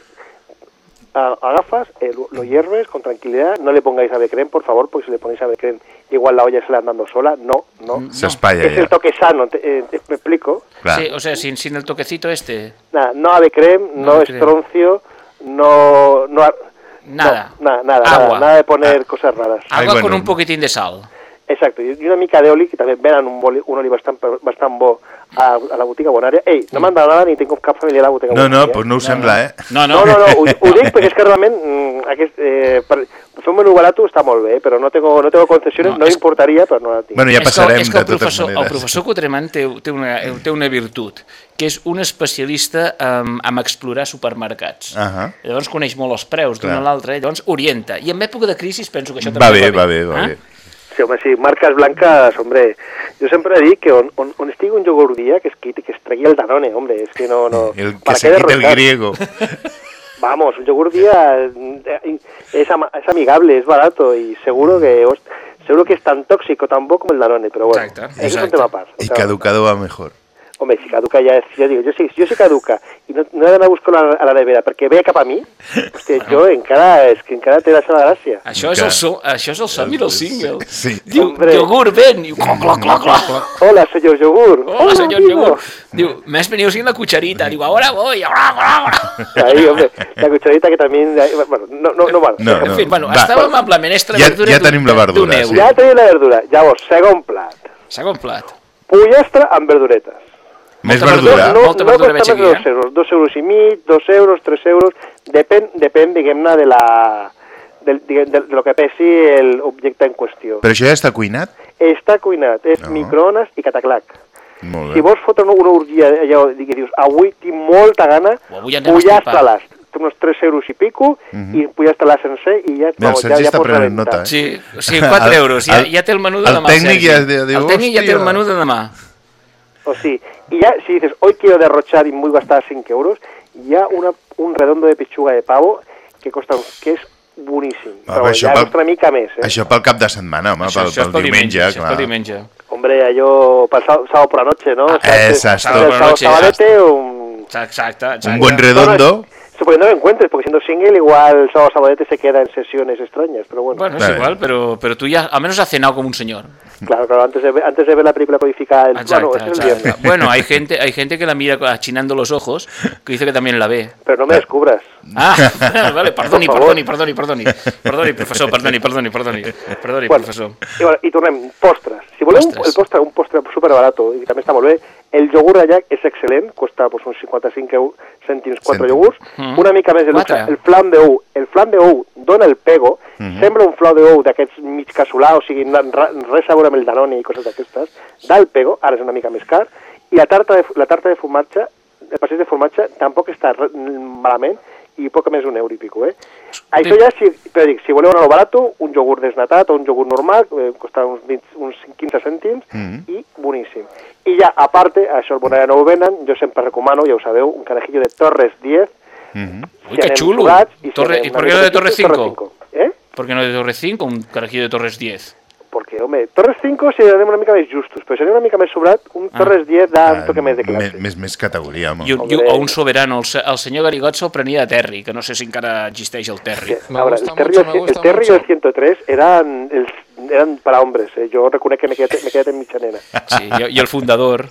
a- agafas, eh, lo, lo hierves con tranquilidad, no le pongáis ave creme, por favor, porque si le ponéis ave creme, igual la olla se la andando sola, no, no. S'espatlla Es el ja. toque sano, te- eh, te- me explico. Clar. Sí, o sea, sin, sin el toquecito este, Nada, no ave creme, No no, estroncio, no... no nada. no, nada, nada, Agua. nada, nada de poner cosas raras. Agua con un poquitín de sal. Exacto, i una mica d'oli, que també venen un, boli, un oli bastant, bastant bo a, a la botiga bonària. Ei, no m'han donat ni tinc cap familiar a la botiga No, no, bonària. doncs no ho sembla, eh? No, No, no, no, ho, ho dic perquè és que realment mm, aquest, eh, per, fer un menú barat està molt bé, però no tengo, no tengo concesiones, No, no, és- m'importaria, però no la tinc. Bueno, ja és que, passarem és que el de totes professor, maneres. El professor Cotremant té, té, una, té una virtut, que és un especialista en, en explorar supermercats. Ahà. Llavors coneix molt els preus d'un a l'altre, llavors orienta. I en època de crisi penso que això Va també bé, va bé, va Eh? bé. Sí, home, sí, marques blanques, hombre. Jo sempre dic que on, on, on estigui un iogurt dia, que es, quiti, que es tregui el Danone, hombre, és que no... no [LAUGHS] El que ¿para se quite el griego. [LAUGHS] Vamos, un yogur día eh, es, ama- es amigable, es barato y seguro que seguro que es tan tóxico tampoco como el Danone, pero bueno, Exacto, eso es un tema aparte. Y un tema caducado va mejor. Hombre, si caduca ja és... Jo dic, jo sí, jo sí caduca i no, no he d'anar a buscar a la, a la nevera perquè ve cap a mi, hòstia, jo encara, és que encara té la seva gràcia. Això és, el so, això és el somni del single. Sí. Diu, Hombre. iogurt, ven! Diu, cloc, cloc, cloc, cloc. Hola, senyor yogur. Hola, senyor amigo. iogurt. Diu, me has venido sin la cucharita. Diu, ahora voy. Ahora, ahora. Ahí, hombre, la cucharita que también... Bueno, no, no, no val. No, En no. fi, bueno, Va. estàvem amb la menestra Ja- verdura ja tenim la verdura, sí. Ja tenim la verdura. Llavors, segon plat. Segon plat. Pollastre amb verduretes. Més Molta verdura. No, Molta no verdura veig més de aquí, dos euros, dos euros i mig, dos euros, tres euros, depèn, depèn diguem-ne, de la del, diguem, de, de lo que pesi l'objecte en qüestió. Però això ja està cuinat? Està cuinat, és No. microones i cataclac. Molt Si bé. vols fotre una, una orgia allò i que dius, avui tinc molta gana. Té uns 3 euros i pico, Mhm. i pollastre l'ast sencer i ja... Mira, el vamos, Sergi està pots prenent rebentar. nota, eh? Sí, o sigui, 4 El- euros, ja, el- ja té el menú de el demà, tècnic Sergi. ja diu, el tècnic ja té el menú de demà. O sí, y ya si dices, hoy quiero derrochar y muy gastar 5 euros, ya una, un redondo de pechuga de pavo que costa, que és boníssim. Ah, Però això ja pel- costa una mica més, eh? Això pel cap de setmana, home, Això, pel, això pel pel diumenge, diumenge, això és clar. pel diumenge. Hombre, allò, per sábado, sábado por la noche, ¿no? Ah, exacto. Sábado por la noche, Sabadete, un... Exacte. Un buen redondo. Suponiendo que encuentres, porque siendo single, igual sábado Sabadete se queda en sesiones extrañas, pero bueno. Bueno, es Vale. igual, pero, pero tú ya al menos has cenado como un señor. [LAUGHS] Claro, claro, antes de, ver, antes de ver la película codificada, el, Exacto, bueno, es el viernes. Bueno, hay gente, hay gente que la mira achinando los ojos, que dice que también la ve. Pero no me descubras. Ah, [LAUGHS] vale, perdoni, perdoni, perdoni, perdoni. Perdoni, professor, perdoni, perdoni, perdoni. Perdoni, Bueno, professor. I, bueno, i tornem, postres. Si voleu un, Postres. el postre, un postre super barato i també està molt bé, el iogurt de llac és excel·lent, costa pues, uns 55 eu- cèntims, 4 Cèntims. iogurts, Mm. una mica més de luxe. El flam d'ou, el flam d'ou dona el pego, Mhm. sembla un flau d'ou d'aquests mig casolà, o sigui, res a veure amb el Danone i coses d'aquestes, da el pego, ara és una mica més car, i la tarta de, la tarta de formatge, el passeig de formatge, tampoc està malament, i poc més d'un euro i pico, eh? Això ja, si, però dic, si voleu anar barato, un iogurt desnatat o un iogurt normal, eh, costa uns, 20, uns 15 cèntims, Mhm. i boníssim. I ja, a parte, això el Bonalla no ho venen, jo sempre recomano, ja ho sabeu, un carajillo de Torres 10, Mhm. Uy, si qué chulo. jugats i Torre- ¿y por qué no de Torres justos, 5? Eh? ¿Por qué no de Torres 5? Un carajillo de Torres 10. Perquè, home, Torres 5 si anem una mica més justos, però si anem una mica més sobrat, un Ah. Torres 10 da un Ah, toque més de classe. Més, més categoria, home. I un, i, o un soberano, el, el senyor Garigotso prenia de Terry, que no sé si encara existeix el Terry. Sí, ahora, gusta el Terry, mucho, el gusta Terry y el mucho. 103 eran, els, eran para hombres, eh? yo reconec que me quedé, me quedé en mi chanena. Sí, i, i el fundador.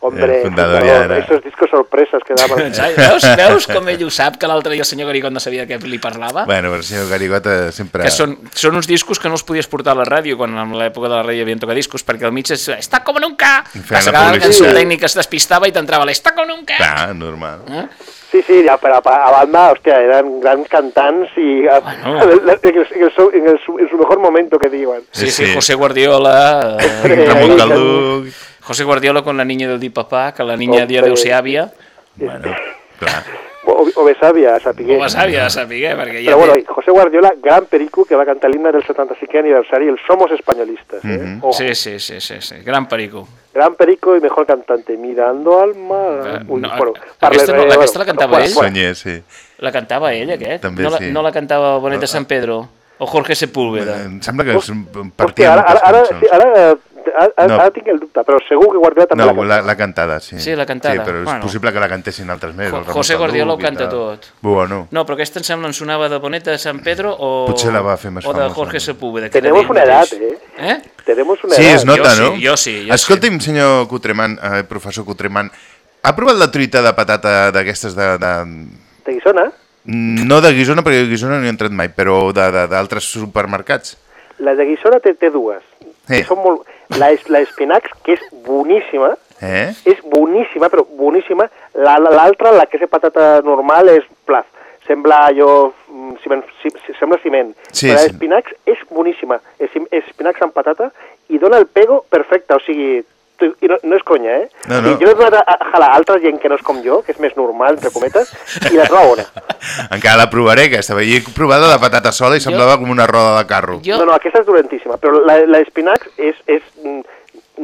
Hombre, El fundador ya era. esos discos sorpresas que daban. [LAUGHS] Saps? Veus, veus com ell ho sap, que l'altre dia el senyor Garigot no sabia de què li parlava? Bueno, però el senyor Garigota sempre... Que són, són uns discos que no els podies portar a la ràdio quan en l'època de la ràdio havien tocat discos perquè al mig és està com nunca I feien passa la que la cançó publicitat. tècnica es despistava i t'entrava l'està com nunca Clar, normal. eh? Sí, sí, ja, però a, a banda, hòstia, eren grans cantants i a, Bueno. [LAUGHS] en, el, en, el, en, el, su- en, el, en su mejor momento que diuen. sí, sí, Sí. José Guardiola [LAUGHS] eh, Ramon Calduc... José Guardiola con la niña del Di Papá que la niña Hombre. dia deu ser àvia Bueno, clar. O, Besàvia, a Sapiguer. o és àvia, sapigué, perquè ja Però bueno. José Guardiola, gran perico que va cantar l'himne del 75è aniversari, el Somos Españolistas. ¿eh? Mhm. Ojo, Sí, sí, sí, sí, sí, gran perico. Gran perico y mejor cantante, mirando al mar. Eh, Uy, no, bueno, aquesta no- aquesta la cantava bueno, ell? bueno, Sonyer, sí. La cantava ell, aquest? També no, la, sí. no la cantava Bonet de Sant Pedro? O Jorge Sepúlveda? Em sembla que és un Hòstia, ara, ara, ara, moltes sí, ara, eh, ara, ara, No. tinc el dubte, però segur que Guardiola també No, la la, canta. la cantada, sí. Sí, la cantada. Sí, però és Bueno. possible que la cantessin altres més. Jo- José Guardiola ho canta tal. tot. Bueno, No, però aquesta em sembla em sonava de Bonet de Sant Pedro o, Potser la va fer més o de. Jorge Sepúlveda. Tenemos una edad, mateix. eh? Eh? Tenemos una sí, edad. es nota, Jo no? sí, jo sí, jo Escolti'm, senyor Cutreman, eh, professor Cutreman, ha provat la truita de patata d'aquestes de, de... De Guissona, No de Guisona, perquè a Guisona no hi he entrat mai, però de- de- d'altres supermercats. la de Guissona té, té dues. Eh. Que són molt... La, es- la Espinacs, que és boníssima, Eh? és boníssima, però boníssima. La- la- L'altra, la, que és patata normal, és plaf. Sembla allò... mm, Ciment, ci, ci- sembla ciment. Sí, però la sí. és boníssima. És, és espinacs amb patata i dona el pego perfecte. O sigui, tu- i no, no és conya, eh? No, no. Jo l'he donat a, a a altra gent que no és com jo, que és més normal, entre cometes, i la troba bona. Encara la provaré, aquesta. He provat la de patata sola i semblava com una roda de carro. Jo, No, no, aquesta és dolentíssima, però la, la espinacs és, és, mm,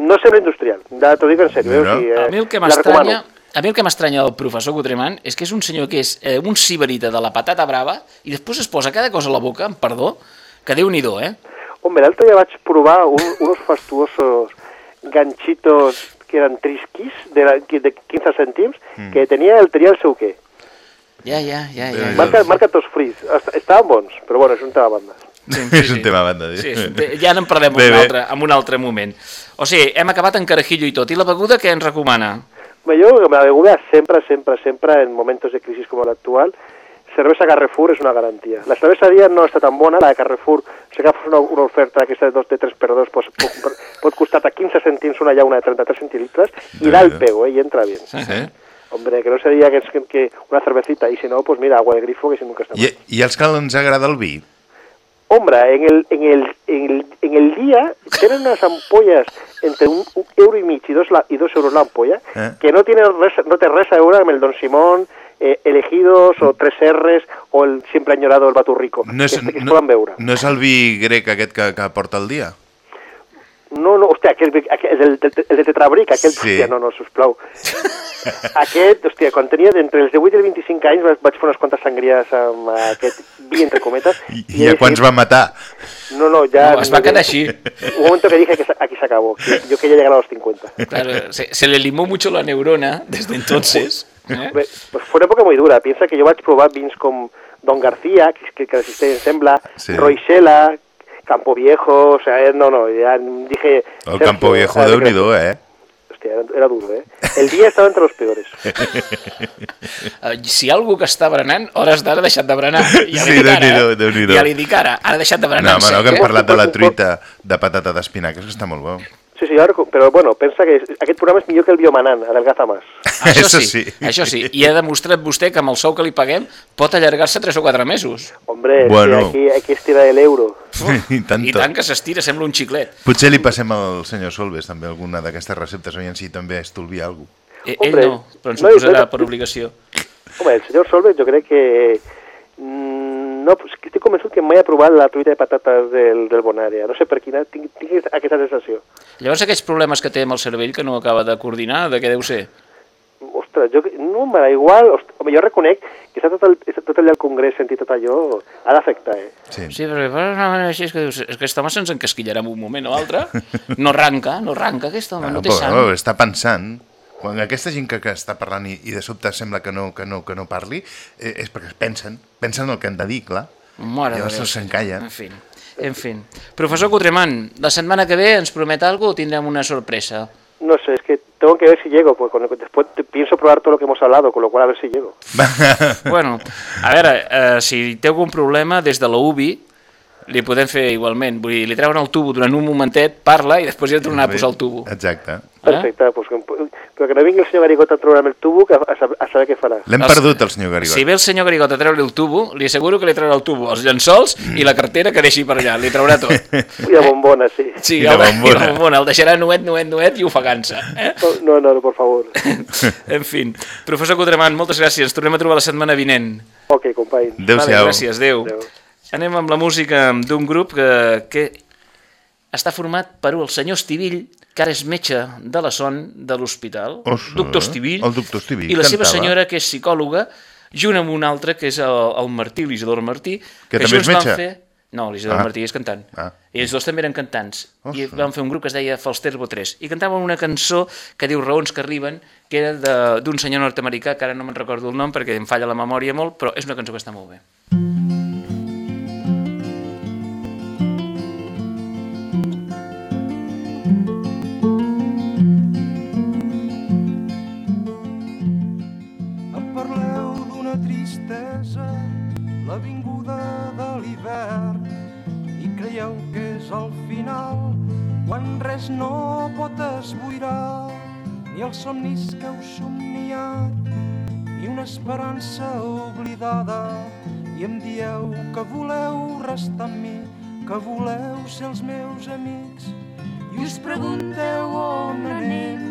no sembla industrial, ja t'ho dic en sèrio. No, no. Eh? O sigui, eh, a mi el que m'estranya... A mi el que m'estranya del professor Gutremant és que és un senyor que és eh, un sibarita de la patata brava i després es posa cada cosa a la boca, amb perdó, que déu nhi eh? Home, l'altre dia vaig provar un, unos fastuosos ganchitos que eren trisquis de, la, de 15 cèntims Mm. que tenia el tenia el seu què. Ja, ja, ja, ja. Eh, ja. Marca, marca tots frits. Est- Estaven bons, però bueno, és un tema banda. és un tema a banda. Sí, te- ja n'en parlem Bé, en un, bé. altre, en un altre moment. O sigui, hem acabat en carajillo i tot. I la beguda què ens recomana? Bé, jo, la beguda sempre, sempre, sempre, en momentos de crisis como el actual, cervesa Carrefour és una garantia. La cervesa Díaz no està tan bona, la de Carrefour, si agafes una, una oferta aquesta de 2 de 3 per 2 pues, pot, pot costar-te 15 cèntims una llauna de 33 centilitres i da el pego, eh, y entra bien. Sí. Hombre, que no sería que, que, que una cervecita, y si no, pues mira, agua de grifo, que si nunca está I, I els que ens agrada el vi? Hombre, en el, en el, en el, en el día tienen unas ampollas entre un, un euro y mig y dos, la, y dos euros la ampolla, Eh. que no tiene res, no té res a veure amb el Don Simón, eh, Elegidos o Tres R's o el siempre añorado el Baturrico, No és, este que es no, poden veure. no és el vi grec aquest que, que porta el dia? No, no, hòstia, aquell, aquell, el, del, del, el de Tetrabric, aquell, Sí. hòstia, no, no, sisplau. [LAUGHS] aquest, hòstia, quan tenia d'entre els 18 i els 25 anys vaig, vaig fer unes quantes sangries amb aquest vi, entre cometes. I, i a he quants va matar? No, no, ya... No, es va quedar així. Un momento que dije que aquí se acabó, que yo quería llegar a los 50. Claro, se, se le limó mucho la neurona desde entonces. ¿eh? Bé, Pues fue una època muy dura. Piensa que yo vaig provar vins com Don García, que, que, que resisteix, sembla, Sí. Roy Sela, Campo Viejo, o sea, eh, no, no, ya dije... El Sergio, Campo Viejo, ¿sabes déu qué? nhi eh? Hostia, era, duro, ¿eh? El día estaba entre los peores. [LAUGHS] Eh, Si hi ha algú que està berenant, hores d'ara ha deixat de berenar. Ja Sí, Déu-n'hi-do, eh? Déu-n'hi-do. Ja li dic ara, ara ha deixat de No, berenar. home, no, que hem parlat de la truita de patata d'espinaques, que està molt bo. Sí, sí, ahora, pero bueno, pensa que aquest programa és millor que el Biomanant, adelgaza más. [LAUGHS] Això Eso sí, sí. això sí. I ha demostrat vostè que amb el sou que li paguem pot allargar-se 3 o 4 mesos. Hombre, Bueno. aquí, aquí estira el euro. [LAUGHS] I tant, I tant que s'estira, sembla un xiclet. Potser li passem al senyor Solves també alguna d'aquestes receptes, veient si també estolvia alguna cosa. Eh, Hombre, Ell no, però ens no, ho posarà no, per obligació. Home, el senyor Solves jo crec que... mm, No, pues, que estic convençut que mai ha provat la truita de patates del, del Bonària. No sé per quina, tinc, tinc aquesta sensació. Llavors aquells problemes que té amb el cervell que no acaba de coordinar, de què deu ser? Ostres, jo, no m'agrada igual... Ost... Home, jo reconec que està tot, el, està tot allà al Congrés sentir tot allò ha d'afectar, eh? Sí. Sí, però una manera així és que dius, és que aquest home se'ns encasquillarà en un moment o altre. No arranca, no arranca aquest home, no té però, sang. està pensant, quan aquesta gent que, que està parlant i, i de sobte sembla que no, que no, que no parli, eh, és perquè pensen, pensen el que han de dir, clar. Mare Llavors Déu, s'encallen. En fi, en fi. Professor Cotremant, la setmana que ve ens promet alguna o tindrem una sorpresa? No sé, es que tengo que ver si llego, pues con- después pienso probar todo lo que hemos hablado, con lo cual a ver si llego. Bueno, a veure, eh, si té algun problema, des de la UBI li podem fer igualment. Vull dir, li treuen el tubo durant un momentet, parla i després ja tornarà a posar el tubo. Exacte. Perfecte, pues, que- però que no vingui el senyor Garigota a treure'm el tubo que a, a, sab- a saber què farà. L'hem Els- perdut, el senyor Garigó. Si ve el senyor Garigota a treure el tubo, li asseguro que li traurà el tubo, els llençols i la cartera que deixi per allà, li traurà tot. [LAUGHS] I la bombona, sí. Sí, I la bombona. i la bombona, el deixarà nuet, nuet, nuet i ofegant-se. Eh? No, no, no, por favor. [LAUGHS] En fi, professor Cotremant, moltes gràcies. Tornem a trobar la setmana vinent. Ok, company. Adéu-siau. gràcies, adéu. Adéu. Anem amb la música d'un grup que, que està format per el senyor Estivill, que ara és metge de la son de l'hospital, doctor Estivill, el doctor Estivill i la seva cantava. senyora, que és psicòloga, junt amb un altre, que és el, el Martí, l'Isidor Martí, Que també és van metge? Fer... No, l'Isidor Ah. Martí és cantant. Ah. I ells dos també eren cantants. I Ostres. van fer un grup que es deia Falsterbo 3. I cantaven una cançó que diu Raons que arriben, que era de- d'un senyor nord-americà, que ara no me'n recordo el nom perquè em falla la memòria molt, però és una cançó que està molt bé. Em la vinguda de l'hivern, i creieu que és el final, quan res no pot esboirar, ni els somnis que heu somniat, ni una esperança oblidada, i em dieu que voleu restar amb mi, que voleu ser els meus amics, i us pregunteu on anem,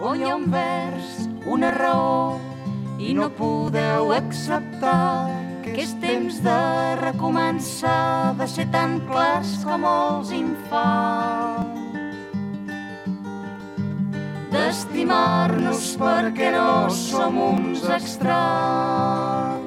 on hi ha un vers, una raó, i no podeu acceptar que és temps de recomençar, de ser tan clars com els infants. D'estimar-nos perquè no som uns estranys.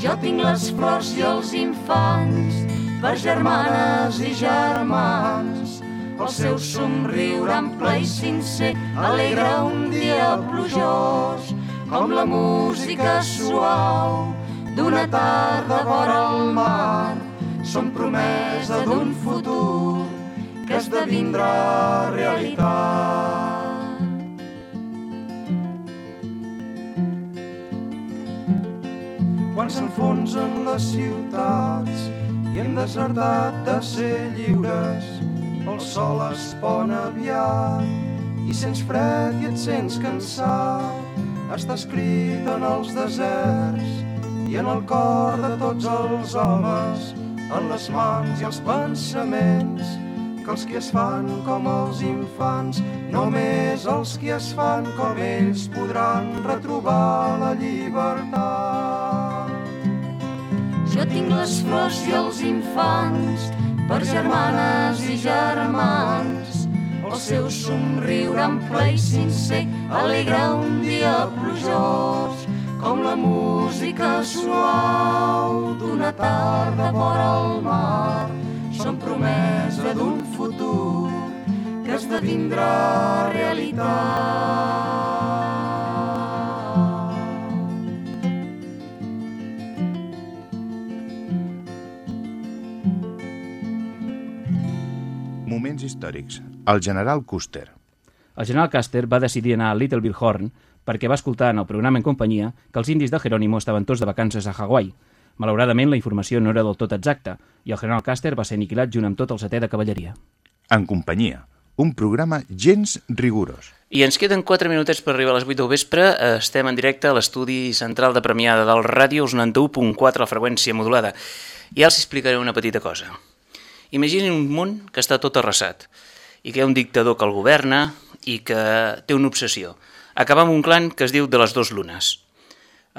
Jo tinc les flors i els infants per germanes i germans. El seu somriure ample i sincer alegra un dia plujós com la música suau d'una tarda vora el mar. Som promesa d'un futur que esdevindrà realitat. Quan se'n les ciutats i hem desertat de ser lliures. El sol es pon aviat i sents fred i et sents cansat. Està escrit en els deserts i en el cor de tots els homes, en les mans i els pensaments, que els qui es fan com els infants, només els qui es fan com ells podran retrobar la llibertat. Jo tinc les flors i els infants per germanes i germans. El seu somriure ample i sincer alegra un dia plujós com la música suau d'una tarda vora el mar. Som promesa d'un futur que esdevindrà realitat. Moments històrics. El general Custer. El general Custer va decidir anar a Little Bighorn perquè va escoltar en el programa en companyia que els indis de Jerónimo estaven tots de vacances a Hawaii. Malauradament, la informació no era del tot exacta i el general Custer va ser aniquilat junt amb tot el setè de cavalleria. En companyia. Un programa gens rigorós. I ens queden 4 minutets per arribar a les 8 del vespre. Eh, Estem en directe a l'estudi central de Premiada del Ràdio, els 91.4, la freqüència modulada. I ara els explicaré una petita cosa. Imaginin un món que està tot arrasat i que hi ha un dictador que el governa i que té una obsessió. Acabar amb un clan que es diu de les dues lunes.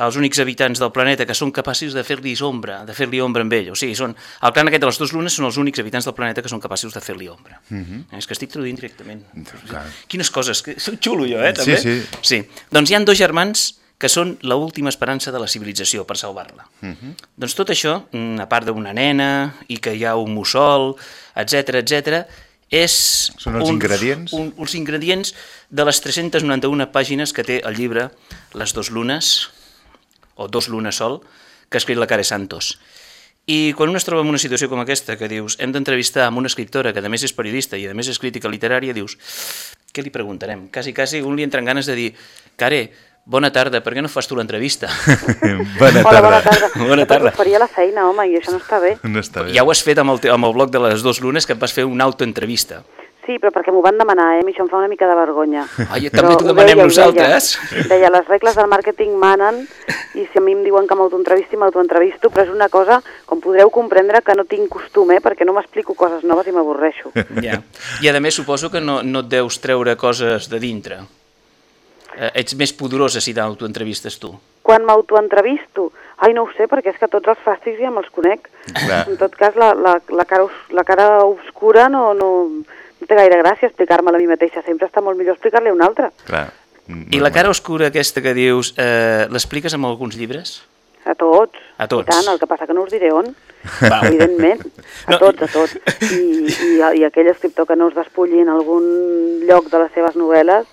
Els únics habitants del planeta que són capaços de fer-li ombra, de fer-li ombra amb ell. O sigui, són, el clan aquest de les dues lunes són els únics habitants del planeta que són capaços de fer-li ombra. Mhm. És que estic traduint directament. Clar. Quines coses, que soc xulo jo, eh, també? Sí, sí. sí. Doncs hi han dos germans que són l última esperança de la civilització per salvar-la. Mhm. Doncs tot això, mm, a part d'una nena i que hi ha un mussol, etc etc, és... Són els ingredients? Un, els ingredients de les 391 pàgines que té el llibre Les dos lunes, o Dos lunes sol, que ha escrit la Care Santos. I quan un es troba en una situació com aquesta, que dius, hem d'entrevistar amb una escriptora que a més és periodista i a més és crítica literària, dius, què li preguntarem? Quasi, quasi, un li entren ganes de dir, Care, bona tarda, per què no fas tu l'entrevista? [LAUGHS] Bona Hola, tarda. bona tarda. Bona tarda. faria la feina, home, i això no està bé. No està bé. Ja ho has fet amb el, amb el blog de les dues lunes, que et vas fer una autoentrevista. Sí, però perquè m'ho van demanar, eh? Mi això em fa una mica de vergonya. Ai, Però també t'ho ho demanem deia, nosaltres. Deia. deia, les regles del màrqueting manen i si a mi em diuen que m'autoentrevisti, m'autoentrevisto, però és una cosa, com podreu comprendre, que no tinc costum, eh? Perquè no m'explico coses noves i m'avorreixo. Ja. I a més suposo que no, no et deus treure coses de dintre. Eh, ets més poderosa si t'autoentrevistes tu. Quan m'autoentrevisto? Ai, no ho sé, perquè és que tots els fàstics ja me'ls conec. Clar. En tot cas, la, la, la, cara, la cara obscura no, no, no té gaire gràcia explicar-me-la a mi mateixa. Sempre està molt millor explicar-li a un altre. Clar. I la cara oscura aquesta que dius, eh, l'expliques amb alguns llibres? A tots. A tots. I tant, el que passa que no us diré on. Va. Evidentment. [LAUGHS] A No, tots, a tots. [LAUGHS] I, i, I aquell escriptor que no us despulli en algun lloc de les seves novel·les,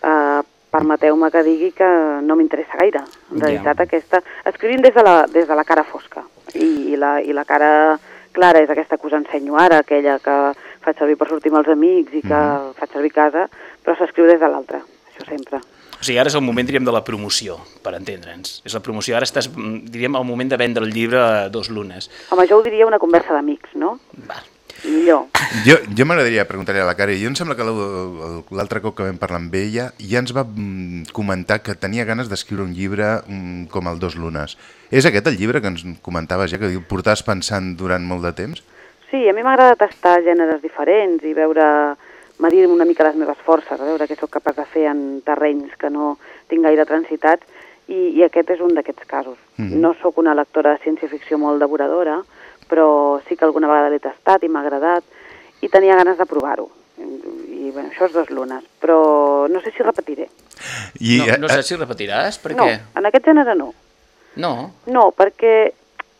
eh, permeteu-me que digui que no m'interessa gaire. En realitat, aquesta... Escrivim des de la, des de la cara fosca. I, i, la, I la cara clara és aquesta que us ensenyo ara, aquella que faig servir per sortir amb els amics i que Mhm. faig servir a casa, però s'escriu des de l'altra. Això sempre. O sigui, ara és el moment, diríem, de la promoció, per entendre'ns. És la promoció. Ara estàs, mm, diríem, al moment de vendre el llibre a dos lunes. Home, jo ho diria una conversa d'amics, no? Va. Millor. Jo, jo m'agradaria preguntar-li a la Cara, jo em sembla que l'al- l'altre cop que vam parlar amb ella ja ens va mm, comentar que tenia ganes d'escriure un llibre mm, com el Dos Lunes. És aquest el llibre que ens comentaves ja, que diu, portaves pensant durant molt de temps? Sí, a mi m'agrada tastar gèneres diferents i veure, medir una mica les meves forces, a veure què sóc capaç de fer en terrenys que no tinc gaire transitats, i, i aquest és un d'aquests casos. Mhm. No sóc una lectora de ciència-ficció molt devoradora, però sí que alguna vegada l'he tastat i m'ha agradat, i tenia ganes de provar-ho. I, bueno, això és dos lunes, però no sé si repetiré. I, no, no eh, saps si repetiràs? Per no, què? en aquest gènere no. No. No, perquè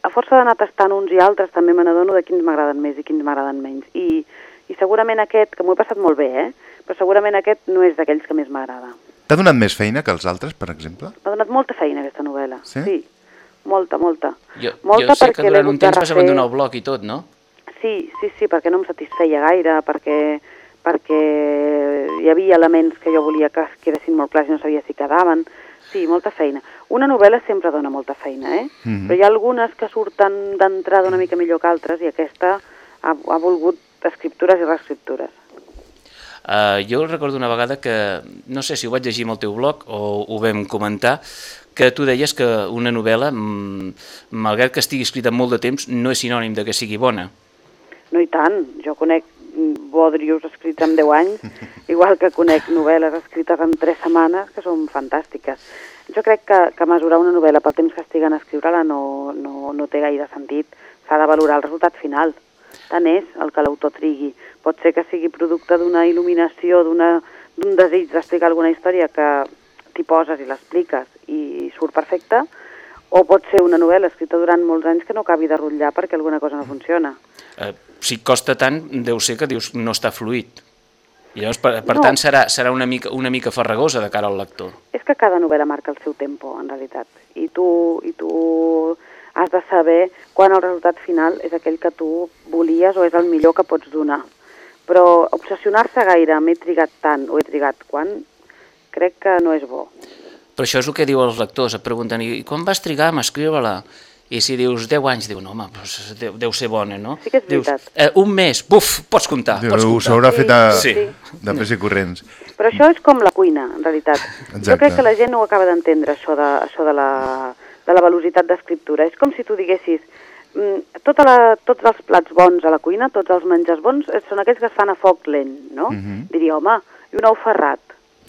a força d'anar tastant uns i altres també me n'adono de quins m'agraden més i quins m'agraden menys. I, I segurament aquest, que m'ho he passat molt bé, eh? però segurament aquest no és d'aquells que més m'agrada. T'ha donat més feina que els altres, per exemple? M'ha donat molta feina aquesta novel·la. Sí? sí molta, molta. Jo, molta jo sé que durant un temps vas refer. abandonar el blog i tot, no? Sí, sí, sí, perquè no em satisfeia gaire, perquè, perquè hi havia elements que jo volia que es quedessin molt clars i no sabia si quedaven. Sí, molta feina. Una novel·la sempre dona molta feina, eh? Mhm. Però hi ha algunes que surten d'entrada una mica millor que altres i aquesta ha, ha volgut escriptures i reescriptures. Uh, jo recordo una vegada que, no sé si ho vaig llegir amb el teu blog o ho vam comentar, que tu deies que una novel·la, mm, malgrat que estigui escrita molt de temps, no és sinònim de que sigui bona. No i tant, jo conec bodrius escrits en 10 anys, [LAUGHS] igual que conec novel·les escrites en 3 setmanes, que són fantàstiques. Jo crec que, que mesurar una novel·la pel temps que estiguen a escriure-la no, no, no té gaire sentit. S'ha de valorar el resultat final. Tant és el que l'autor trigui. Pot ser que sigui producte d'una il·luminació, d'un desig d'explicar alguna història que t'hi poses i l'expliques i surt perfecte, o pot ser una novel·la escrita durant molts anys que no acabi de rotllar perquè alguna cosa no funciona. Uh, si costa tant, deu ser que dius no està fluid. I llavors, per, per No. tant, serà, serà una, mica, una mica farragosa de cara al lector. És que cada novel·la marca el seu tempo, en realitat. I tu, i tu has de saber quan el resultat final és aquell que tu volies o és el millor que pots donar. Però obsessionar-se gaire amb he trigat tant o he trigat quan, crec que no és bo. Però això és el que diu els lectors, et pregunten, i quan vas trigar a escriure-la? I si dius 10 anys, diu, no, home, doncs deu, deu ser bona, no? Sí que és dius, veritat. eh, un mes, buf, pots comptar, pots Ho comptar. s'haurà fet a, Sí. de pressa i corrents. Però això és com la cuina, en realitat. Jo Exacte. crec que la gent no ho acaba d'entendre, això, de, això de, la, de la velocitat d'escriptura. És com si tu diguessis, mm, tota la, tots els plats bons a la cuina, tots els menjars bons, eh, són aquells que es fan a foc lent, no? Mhm. Diria, home, i un ou ferrat.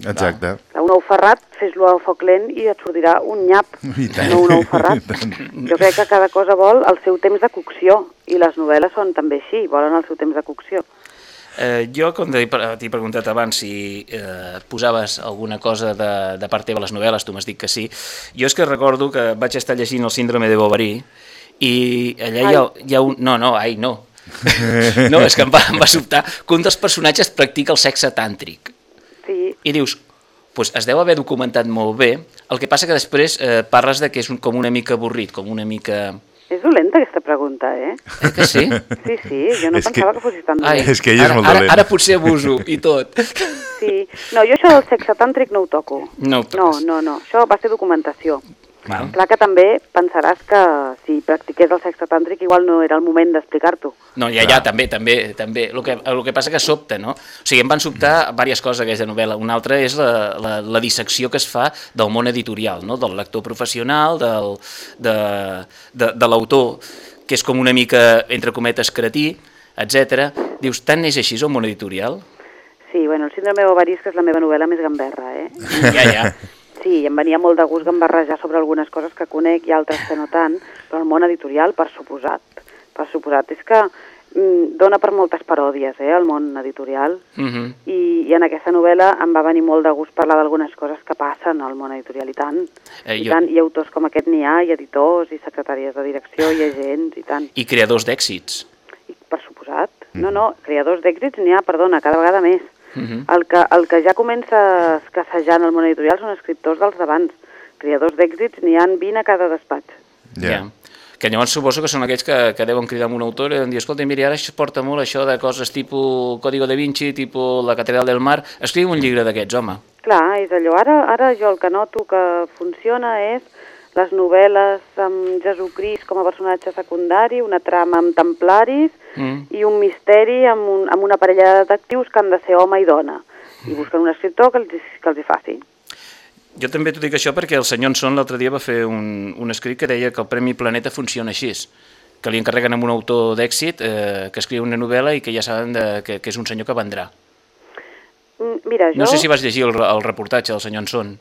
Exacte. Clar, Un ou ferrat, fes-lo a foc lent i et sortirà un nyap, [LAUGHS] I tant. no un ou ferrat. [LAUGHS] Jo crec que cada cosa vol el seu temps de cocció, i les novel·les són també així, volen el seu temps de cocció. Eh, jo, com t'he t'he preguntat abans si eh, posaves alguna cosa de, de part teva a les novel·les, tu m'has dit que sí. Jo és que recordo que vaig estar llegint el síndrome de Bovary i allà hi ha, hi ha un... No, no, ai, no. [LAUGHS] no, és que em va, em va sobtar que un dels personatges practica el sexe tàntric. Sí, I dius, pues es deu haver documentat molt bé, el que passa que després eh, parles de que és un, com una mica avorrit, com una mica... és dolenta aquesta pregunta, eh? Eh que sí? Sí, sí, jo no És que- pensava que, fossis tan Ai, dolenta. És que ella és ara, molt ara, dolent. ara potser abuso i tot. Sí, no, jo això del sexe tàntric no ho toco. No ho No, toques. no, no, això va ser documentació. Val. Clar que també pensaràs que si practiqués el sexe tàntric igual no era el moment d'explicar-t'ho. No, ja, ja, també, també, també. El que, el que passa que sobta, no? O sigui, em van sobtar diverses coses aquesta novel·la. Una altra és la, la, la dissecció que es fa del món editorial, no? Del lector professional, del, de, de, de l'autor, que és com una mica, entre cometes, cretí, etc. Dius, tant és així el món editorial? Sí, bueno, el síndrome de Ovaris, que és la meva novel·la més gamberra, eh? Ja, ja. Sí, em venia molt de gust gambarrejar sobre algunes coses que conec i altres que no tant, però el món editorial, per suposat. Per suposat. És que mm, dona per moltes paròdies, eh, el món editorial. Uh -huh. I, I en aquesta novel·la em va venir molt de gust parlar d'algunes coses que passen al món editorial, i tant. Eh, I jo- tant, i autors com aquest n'hi ha, i editors, i secretàries de direcció, i agents, i tant. I creadors d'èxits. Per suposat. No, no, creadors d'èxits n'hi ha, perdona, cada vegada més. Uh -huh. El que, el que ja comença a escassejant el món editorial són escriptors dels d'abans. Creadors d'èxits n'hi han 20 a cada despatx. Ja. Ja. Que llavors suposo que són aquells que, que deuen cridar amb un autor i deuen dir, escolta, mira, ara es porta molt això de coses tipus Código da Vinci, tipus La Catedral del Mar, escriu un llibre d'aquests, home. Clar, és allò. Ara, ara jo el que noto que funciona és les novel·les amb Jesucrist com a personatge secundari, una trama amb templaris Mm. i un misteri amb, un, amb una parella de detectius que han de ser home i dona. I busquen un escriptor que els, que els hi faci. Jo també t'ho dic això perquè el senyor Anson l'altre dia va fer un, un escrit que deia que el Premi Planeta funciona així, que li encarreguen amb un autor d'èxit eh, que escriu una novel·la i que ja saben de, que, que és un senyor que vendrà. Mm, Mira, jo... No sé si vas llegir el, el reportatge del senyor Anson.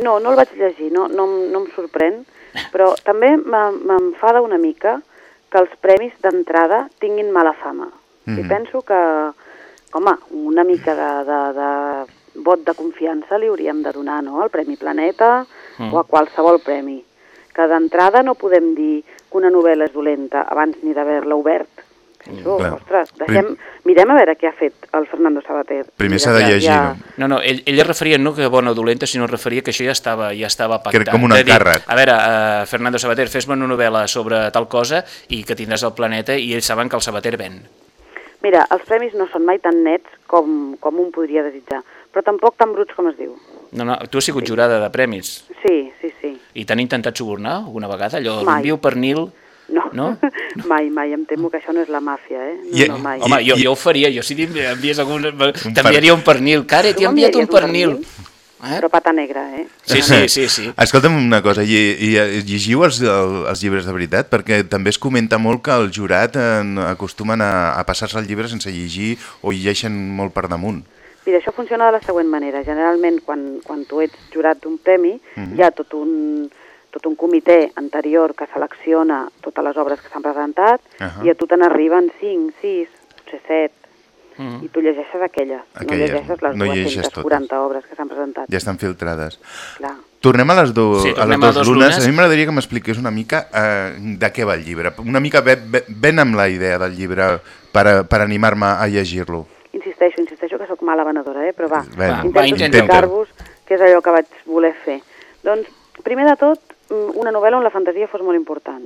No, no el vaig llegir, no, no, no em sorprèn, però també m'e- m'enfada una mica que els premis d'entrada tinguin mala fama. Mm -hmm. I Mhm. penso que, home, una mica de, de, de vot de confiança li hauríem de donar, no?, al Premi Planeta Mm. o a qualsevol premi. Que d'entrada no podem dir que una novel·la és dolenta abans ni d'haver-la obert. Penso, Clar. ostres, deixem, mirem a veure què ha fet el Fernando Sabater. Primer s'ha de llegir, ja- no? No, no, ell, ell es referia no que bona o dolenta, sinó es referia que això ja estava, ja estava Que pactat. era com un encàrrec. a veure, uh, Fernando Sabater, fes-me una novel·la sobre tal cosa i que tindràs el planeta i ells saben que el Sabater ven. Mira, els premis no són mai tan nets com, com un podria desitjar, però tampoc tan bruts com es diu. No, no, tu has sigut jurada de premis. Sí, sí, sí. I t'han intentat subornar alguna vegada? Allò, Mai. l'envio pernil... No. No? [LAUGHS] mai, mai. Em temo que això no és la màfia, eh? No, I- no, mai. Home, jo, jo ho faria, jo si t'envies algun... T'enviaria un pernil. Care, Tu t'hi he enviat un m'enviaries un pernil. pernil? Però pata negra, eh? Sí, sí, sí, sí. Escolta'm una cosa, i, i, i llegiu els, el, els llibres de veritat? Perquè també es comenta molt que el jurat en, acostumen a, a passar-se el llibre sense llegir o llegeixen molt per damunt. Mira, això funciona de la següent manera. Generalment, quan, quan tu ets jurat d'un premi, Mhm. hi ha tot un, tot un comitè anterior que selecciona totes les obres que s'han presentat Ahà. i a tu te n'arriben 5, 6, potser 7, Mm. i tu llegeixes aquelles, Aquelles, no llegeixes les no llegeixes 240 obres que s'han presentat. Ja estan filtrades. Clar. Tornem a les, do, Sí, a les a dues dos lunes. lunes. A mi m'agradaria que m'expliqués una mica eh, de què va el llibre. Una mica ben, ben, amb la idea del llibre per, a- per animar-me a llegir-lo. Insisteixo, insisteixo que sóc mala venedora, eh? però va, Va, intento explicar-vos què és allò que vaig voler fer. Doncs, primer de tot, una novel·la on la fantasia fos molt important.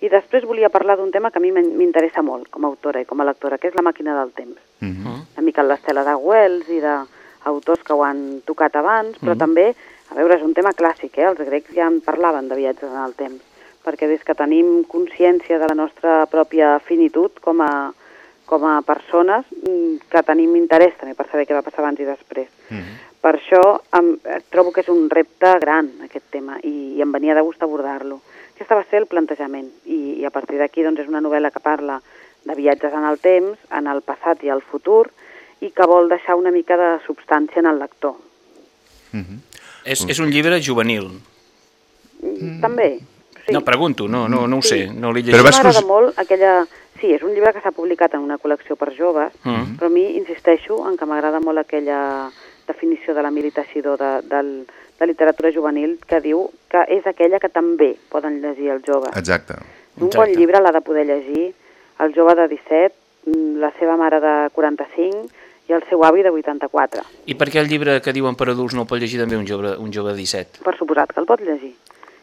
I després volia parlar d'un tema que a mi m'in- m'interessa molt com a autora i com a lectora, que és la màquina del temps. Mhm. Una mica en l'estela de Wells i d'autors que ho han tocat abans, però Mhm. també, a veure, és un tema clàssic, eh? els grecs ja en parlaven de viatges en el temps, perquè des que tenim consciència de la nostra pròpia finitud com a, com a persones, mm, que tenim interès també per saber què va passar abans i després. Mhm. Per això em, eh, trobo que és un repte gran, aquest tema, i, i em venia de gust abordar-lo. Aquest va ser el plantejament, i, i a partir d'aquí doncs, és una novel·la que parla de viatges en el temps, en el passat i el futur, i que vol deixar una mica de substància en el lector. Mhm. És, és un llibre juvenil. Mm. També, sí. No, pregunto, no, no, no ho Sí. sé, no l'he Però vas M'agrada cos- molt aquella... Sí, és un llibre que s'ha publicat en una col·lecció per joves, Mhm. però a mi insisteixo en que m'agrada molt aquella definició de l'Emili Teixidor de, del, de literatura juvenil que diu que és aquella que també poden llegir els joves. Exacte. Un Exacte. bon llibre l'ha de poder llegir el jove de 17, mm, la seva mare de 45 i el seu avi de 84. I per què el llibre que diuen per adults no el pot llegir també un jove, un jove de 17? Per suposat que el pot llegir.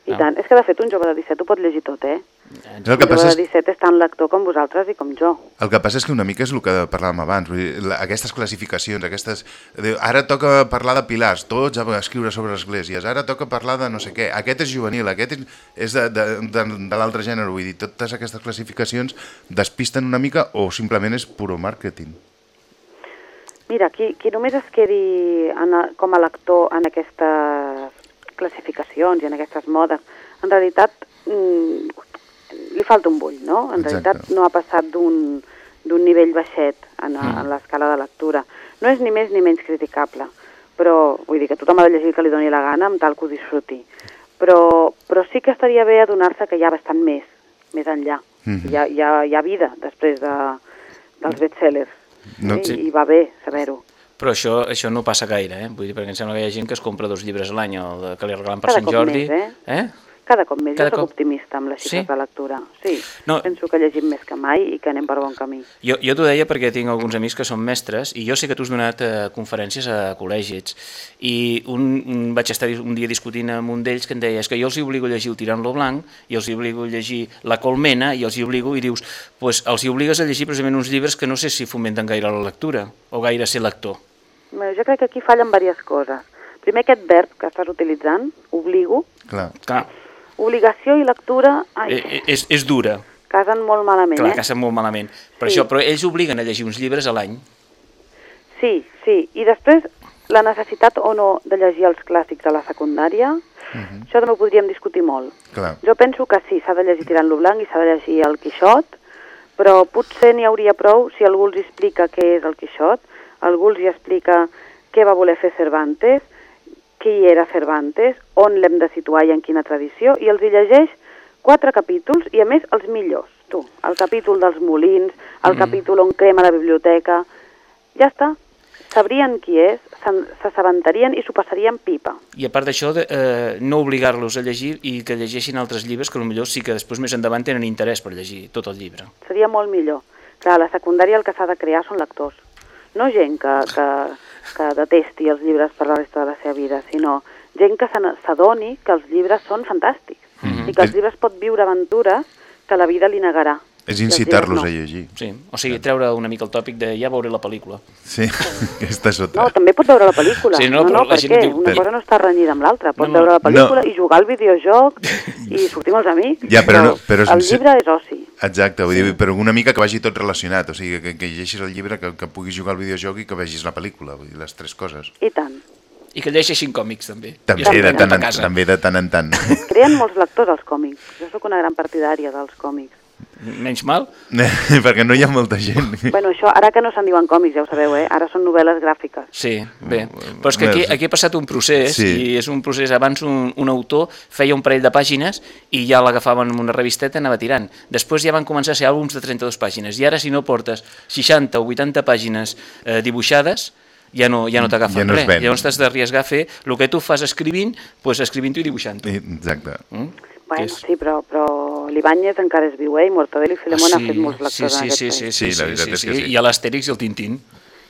I Ah. tant. És que, de fet, un jove de 17 ho pot llegir tot, eh? El Un que, passa jove de 17 és tan lector com vosaltres i com jo. el que passa és que una mica és el que parlàvem abans, vull dir, aquestes classificacions, aquestes... de- Ara toca parlar de pilars, tots a escriure sobre esglésies, ara toca parlar de no sé què, aquest és juvenil, aquest és, de, de, de, de l'altre gènere, vull dir, totes aquestes classificacions despisten una mica o simplement és puro màrqueting. Mira, qui, qui només es quedi en, com a lector en aquestes classificacions i en aquestes modes, en realitat mm, li falta un bull, no? En Exacte. realitat no ha passat d'un d'un nivell baixet en, a, en l'escala de lectura. No és ni més ni menys criticable, però vull dir que tothom ha de llegir que li doni la gana amb tal que ho disfruti. Però, però sí que estaria bé adonar-se que hi ha bastant més, més enllà. Mhm. hi, ha, hi, ha, hi ha vida després de, dels bestsellers. No, eh? sí. I va bé saber-ho. Però això, això no passa gaire, eh? Vull dir, perquè em sembla que hi ha gent que es compra dos llibres a l'any, el de- que li regalen per Cada Sant Jordi. més, eh? Cada cop més. Cada jo soc cop. optimista amb les xifres Sí? de lectura. Sí, No. penso que llegim més que mai i que anem per bon camí. Jo, jo t'ho deia perquè tinc alguns amics que són mestres i jo sé que tu has donat eh, conferències a col·legis i un, un, vaig estar un dia discutint amb un d'ells que em deia és que jo els hi obligo a llegir el Tirant-lo Blanc i els hi obligo a llegir La Colmena i els hi obligo i dius, pues, els hi obligues a llegir precisament uns llibres que no sé si fomenten gaire la lectura o gaire ser lector. Bé, Jo crec que aquí fallen diverses coses. Primer, aquest verb que estàs utilitzant, obligo, Clar. Clar, obligació i lectura, ai, eh, és, és dura, casen molt malament, clar, eh? que sap molt malament. Per Sí. això, però ells obliguen a llegir uns llibres a l'any. Sí, sí. I després, la necessitat o no de llegir els clàssics a la secundària, Mhm. això també ho podríem discutir molt. Clar. Jo penso que sí, s'ha de llegir Tirant-lo Blanc i s'ha de llegir el Quixot, però potser n'hi hauria prou si algú els explica què és el Quixot, algú els hi explica què va voler fer Cervantes, qui era Cervantes, on l'hem de situar i en quina tradició, i els hi llegeix quatre capítols, i a més els millors, tu. El capítol dels molins, el Mm. capítol on crema la biblioteca... Ja està. Sabrien qui és, s'assabentarien i s'ho passarien pipa. I a part d'això, eh, no obligar-los a llegir i que llegeixin altres llibres que potser sí que després més endavant tenen interès per llegir tot el llibre. seria molt millor. Clar, a la secundària el que s'ha de crear són lectors. No gent que, que, que detesti els llibres per la resta de la seva vida, sinó gent que s'adoni que els llibres són fantàstics Mhm. i que els llibres pot viure aventures que la vida li negarà. És incitar-los llibres a llegir. Sí, o sigui, treure una mica el tòpic de ja veuré la pel·lícula. Sí, [LAUGHS] aquesta és No, otra. també pots veure la pel·lícula. Sí, no, no, però no la per gent què? diu- Una cosa no està renyida amb l'altra. Pots No, no. veure la pel·lícula No. i jugar al videojoc [LAUGHS] i sortir amb els amics. Ja, però no- però el sense- llibre és oci. Exacte, vull dir, però una mica que vagi tot relacionat, o sigui, que, que llegeixis el llibre, que, que puguis jugar al videojoc i que vegis la pel·lícula, vull dir, les tres coses. I tant. I que llegeixin còmics, també. També, de porten tant, en, casa. també de tant en tant. Creen molts lectors els còmics. Jo sóc una gran partidària dels còmics. Menys mal. [LAUGHS] Perquè no hi ha molta gent. Bueno, això, ara que no se'n diuen còmics, ja ho sabeu, eh? Ara són novel·les gràfiques. Sí, bé. Però és que aquí, aquí ha passat un procés, Sí. i és un procés, abans un, un autor feia un parell de pàgines i ja l'agafaven en una revisteta i anava tirant. Després ja van començar a ser àlbums de 32 pàgines, i ara si no portes 60 o 80 pàgines eh, dibuixades, ja no, ja no t'agafen Ja no es res. ven. Llavors t'has d'arriesgar a fer el que tu fas escrivint, doncs escrivint-ho i dibuixant-ho. Exacte. Mm? Bueno, és- sí, però, però l'Ibáñez encara és viu, eh? I Mortadelo i Filemón ha fet molts lectors sí, en sí, aquest sí, sí, sí, Sí, la sí, veritat sí, és que sí. sí. I a l'Astèrix i el Tintín.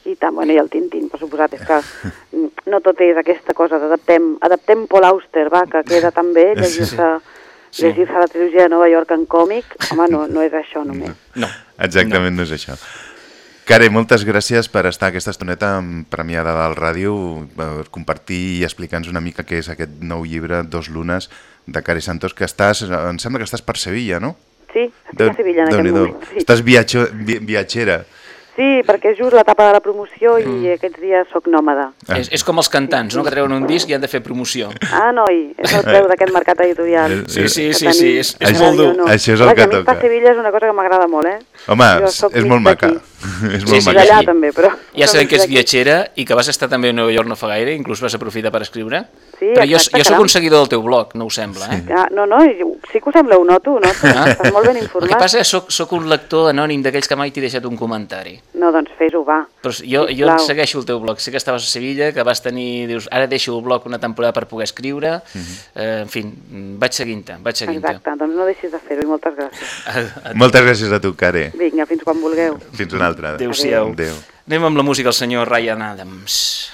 I tant, bueno, i el Tintín, per suposat, és que no tot és aquesta cosa d'adaptem adaptem Paul Auster, va, que queda tan bé llegir-se Sí. llegir la trilogia de Nova York en còmic, home, no, no és això només. No. Exactament, no. no és això. Care, moltes gràcies per estar aquesta estoneta amb premiada del ràdio, per compartir i explicar-nos una mica què és aquest nou llibre, Dos lunes, de Care Santos, que estàs, em sembla que estàs per Sevilla, no? Sí, estic a Sevilla en aquest moment. Sí. Estàs viatxo, vi, viatxera. sí, perquè és just l'etapa de la promoció i aquests dies sóc nòmada. Ah. És, és com els cantants, no? que treuen un disc i han de fer promoció. Ah, noi, és el preu d'aquest mercat editorial. Sí, sí, que sí, tenim sí, és- és molt dur. No. Això és el Vaja, que a mi toca. estar a Sevilla és una cosa que m'agrada molt, eh? Home, és, molt maca. [LAUGHS] És Sí, molt sí, sí. també, però... Ja sabem que és viatgera i que vas estar també a Nova York no fa gaire, inclús vas aprofitar per escriure. Sí, Però jo, exacte, jo sóc caram. un seguidor del teu blog, no ho sembla, eh? Ah, no, no, sí que ho sembla, ho noto, ho noto. Estàs molt ben El informat. que passa és que soc, soc un lector anònim d'aquells que mai t'he deixat un comentari. No, doncs fes-ho, va. Però jo, jo Sisplau. segueixo el teu blog. Sé que estaves a Sevilla, que vas tenir... Dius, ara deixo el blog una temporada per poder escriure. eh, en fi, vaig seguint-te, vaig seguint-te. Exacte, doncs no deixis de fer-ho i moltes gràcies. Moltes gràcies a tu, Care. Vinga, fins quan vulgueu. Fins una altra. Adéu-siau. Adéu. Anem amb la música del senyor Ryan Adams.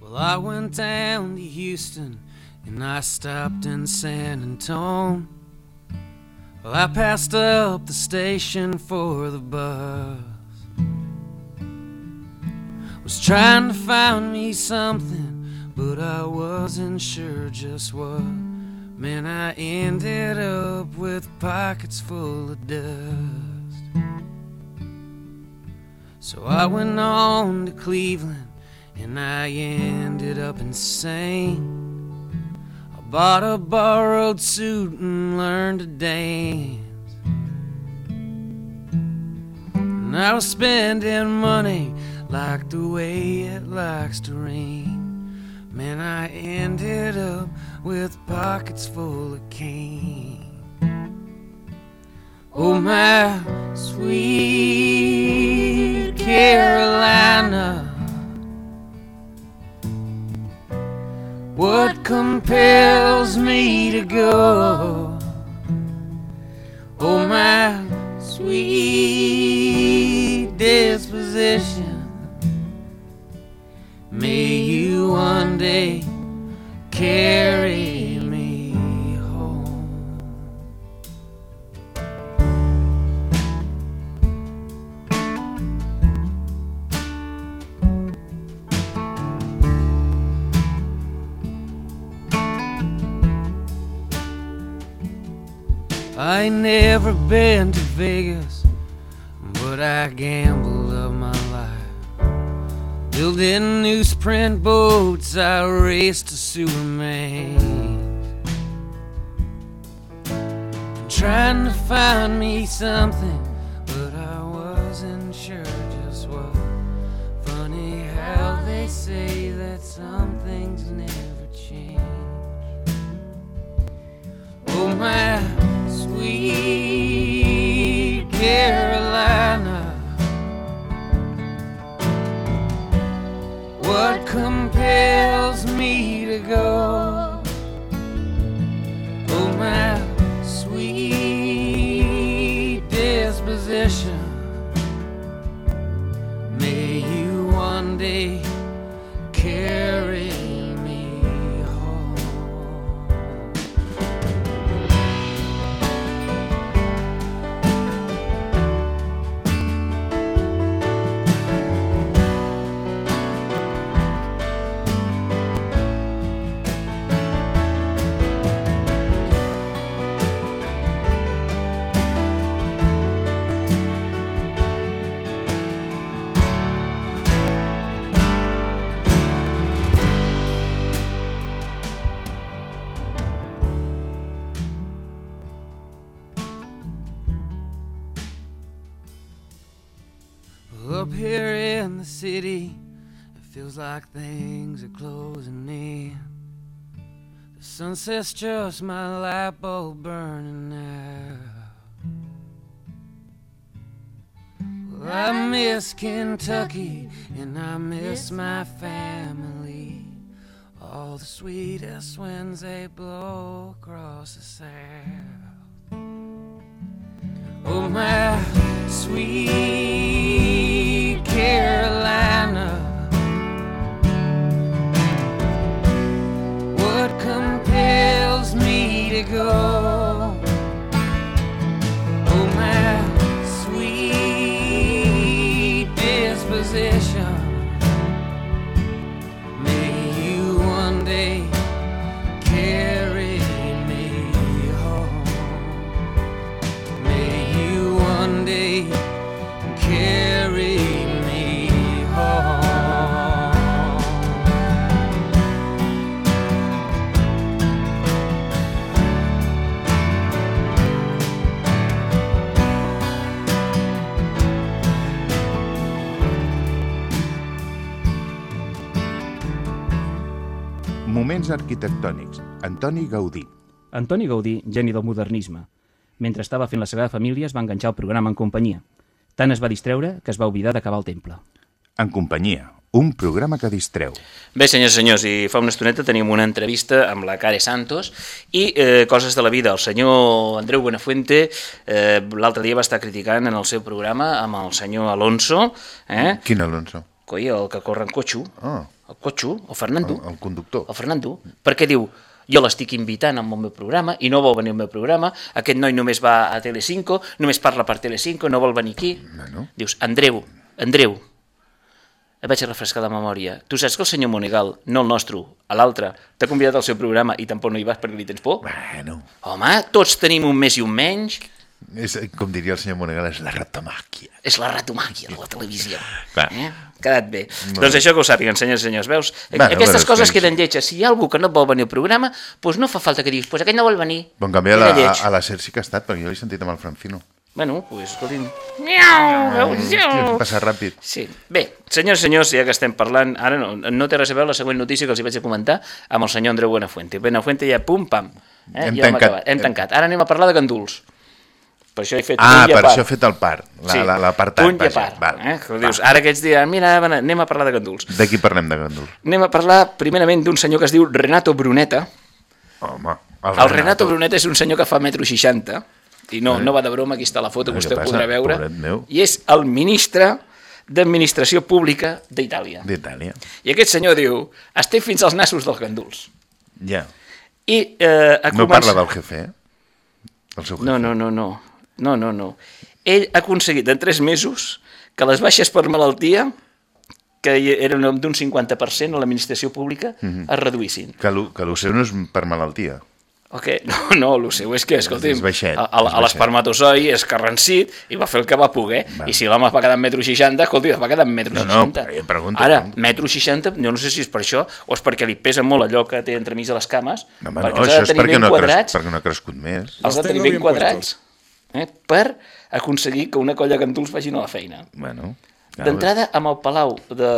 Well, I went down to Houston and I stopped in San Antone. Well, I passed up the station for the bus. Was trying to find me something, but I wasn't sure just what. Man, I ended up with pockets full of dust. So I went on to Cleveland and I ended up insane. I bought a borrowed suit and learned to dance. And I was spending money like the way it likes to rain. Man, I ended up with pockets full of cane. Oh, my sweet Carolina. What compels me to go? Oh, my sweet disposition. May you one day carry me home. I never been to Vegas, but I life. Building newsprint boats, I raced to sewer. Trying to find me something, but I wasn't sure just what. Funny how they say that some things never change. Just my light bulb burning out. I miss Kentucky and I miss my family. All the sweetest winds they blow across the south. Oh, my sweet Carolina. What compels me to go? Oh, my sweet disposition. Moments arquitectònics. Antoni Gaudí. Antoni Gaudí, geni del modernisme. Mentre estava fent la Sagrada Família es va enganxar al programa en companyia. Tant es va distreure que es va oblidar d'acabar el temple. En companyia. Un programa que distreu. Bé, senyors i senyors, i fa una estoneta teníem una entrevista amb la Care Santos i eh, coses de la vida. El senyor Andreu Buenafuente eh, l'altre dia va estar criticant en el seu programa amb el senyor Alonso, eh? Quin Alonso? Coi, el que corre en cotxo, Ah, el cotxo, el Fernando, el, el conductor. el Fernando, perquè diu, jo l'estic invitant al meu programa i no vol venir al meu programa, aquest noi només va a Telecinco, només parla per Telecinco, no vol venir aquí. Bueno. Dius, Andreu, Andreu, et vaig a refrescar la memòria. Tu saps que el senyor Monegal, no el nostre, a l'altre, t'ha convidat al seu programa i tampoc no hi vas perquè li tens por? Bueno, Home, tots tenim un més i un menys. És, com diria el senyor Monegal, és la ratomàquia. És la ratomàquia de la televisió. Clar. Eh? Quedat bé. Molt doncs bé. això que ho sàpiguen, senyors i senyors. Veus? Bueno, Aquestes bueno, coses queden lletges. Si hi ha algú que no vol venir al programa, doncs no fa falta que diguis, doncs aquell no vol venir. Bon, en canvi, a la, a, a la SER sí que ha estat, perquè jo l'he sentit amb el Francino. Bueno, doncs escolti'm. Miau, veus? Hòstia, Passa ràpid. Sí. Bé, senyors i senyors, ja que estem parlant, ara no, no té res a veure la següent notícia que els hi vaig a comentar amb el senyor Andreu Buenafuente. Buenafuente ja pum, pam. Eh? Hem ja tancat. acabat. Hem tancat. Ara anem a parlar de ganduls. Per això he fet Ah, punt i a per part. això he fet el part, la- la- l'apartat, Punt i a part. val, eh? Que dius, ara aquests dies, mira, anem a parlar de ganduls. De qui parlem de gandul? Anem a parlar primerament d'un senyor que es diu Renato Bruneta. Home, El Renato Bruneta és un senyor que fa metro 60 i no, Eh? no va de broma, aquí està la foto, Eh, vostè què ho passa? podrà veure. I és el ministre d'Administració Pública d'Itàlia. D'Itàlia. I aquest senyor diu, estic fins als nassos dels ganduls. Ja. I eh, ha No començat- parla del jefe, eh? El seu jefe. No, no, no, no. No, no, no. Ell ha aconseguit en 3 mesos que les baixes per malaltia, que eren d'un 50% a l'administració pública, Mhm. es reduïssin. Que lo, que lo seu no és per malaltia. O què? [LAUGHS] No, no, el seu és que, escolti'm, És baixet, a, a, l'espermatozoi és carrancit i va fer el que va poder. Va. I si l'home es va quedar en metro 60, escolti, es va quedar en metro No, no, 60. jo pregunto, Ara, pregunto. metro 60, jo no sé si és per això o és perquè li pesa molt allò que té entremig de les cames, No, home, perquè no, això és perquè no, ha cres, perquè no ha crescut més. els ha de tenir ben quadrats eh, per aconseguir que una colla de ganduls vagin a la feina. Bueno, D'entrada, amb el palau de,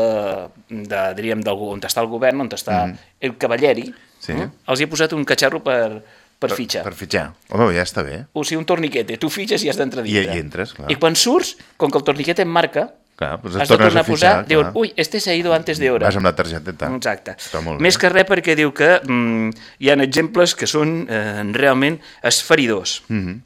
de, diríem, del, on està el govern, on està Mhm. el cavalleri, Sí. eh, els hi ha posat un catxarro per, per fitxar. Per fitxar. Home, ja està bé. O sigui, un torniquete. Tu fitxes i has d'entrar I, dintre. I entres, clar. I quan surts, com que el torniquete em marca, clar doncs has de tornar a posar, fitxar. diuen, ui, este se ha ido antes de hora. Vas amb la targeteta. Exacte. Més bé. que res perquè diu que mm, hi ha exemples que són eh, realment esferidors. Mhm.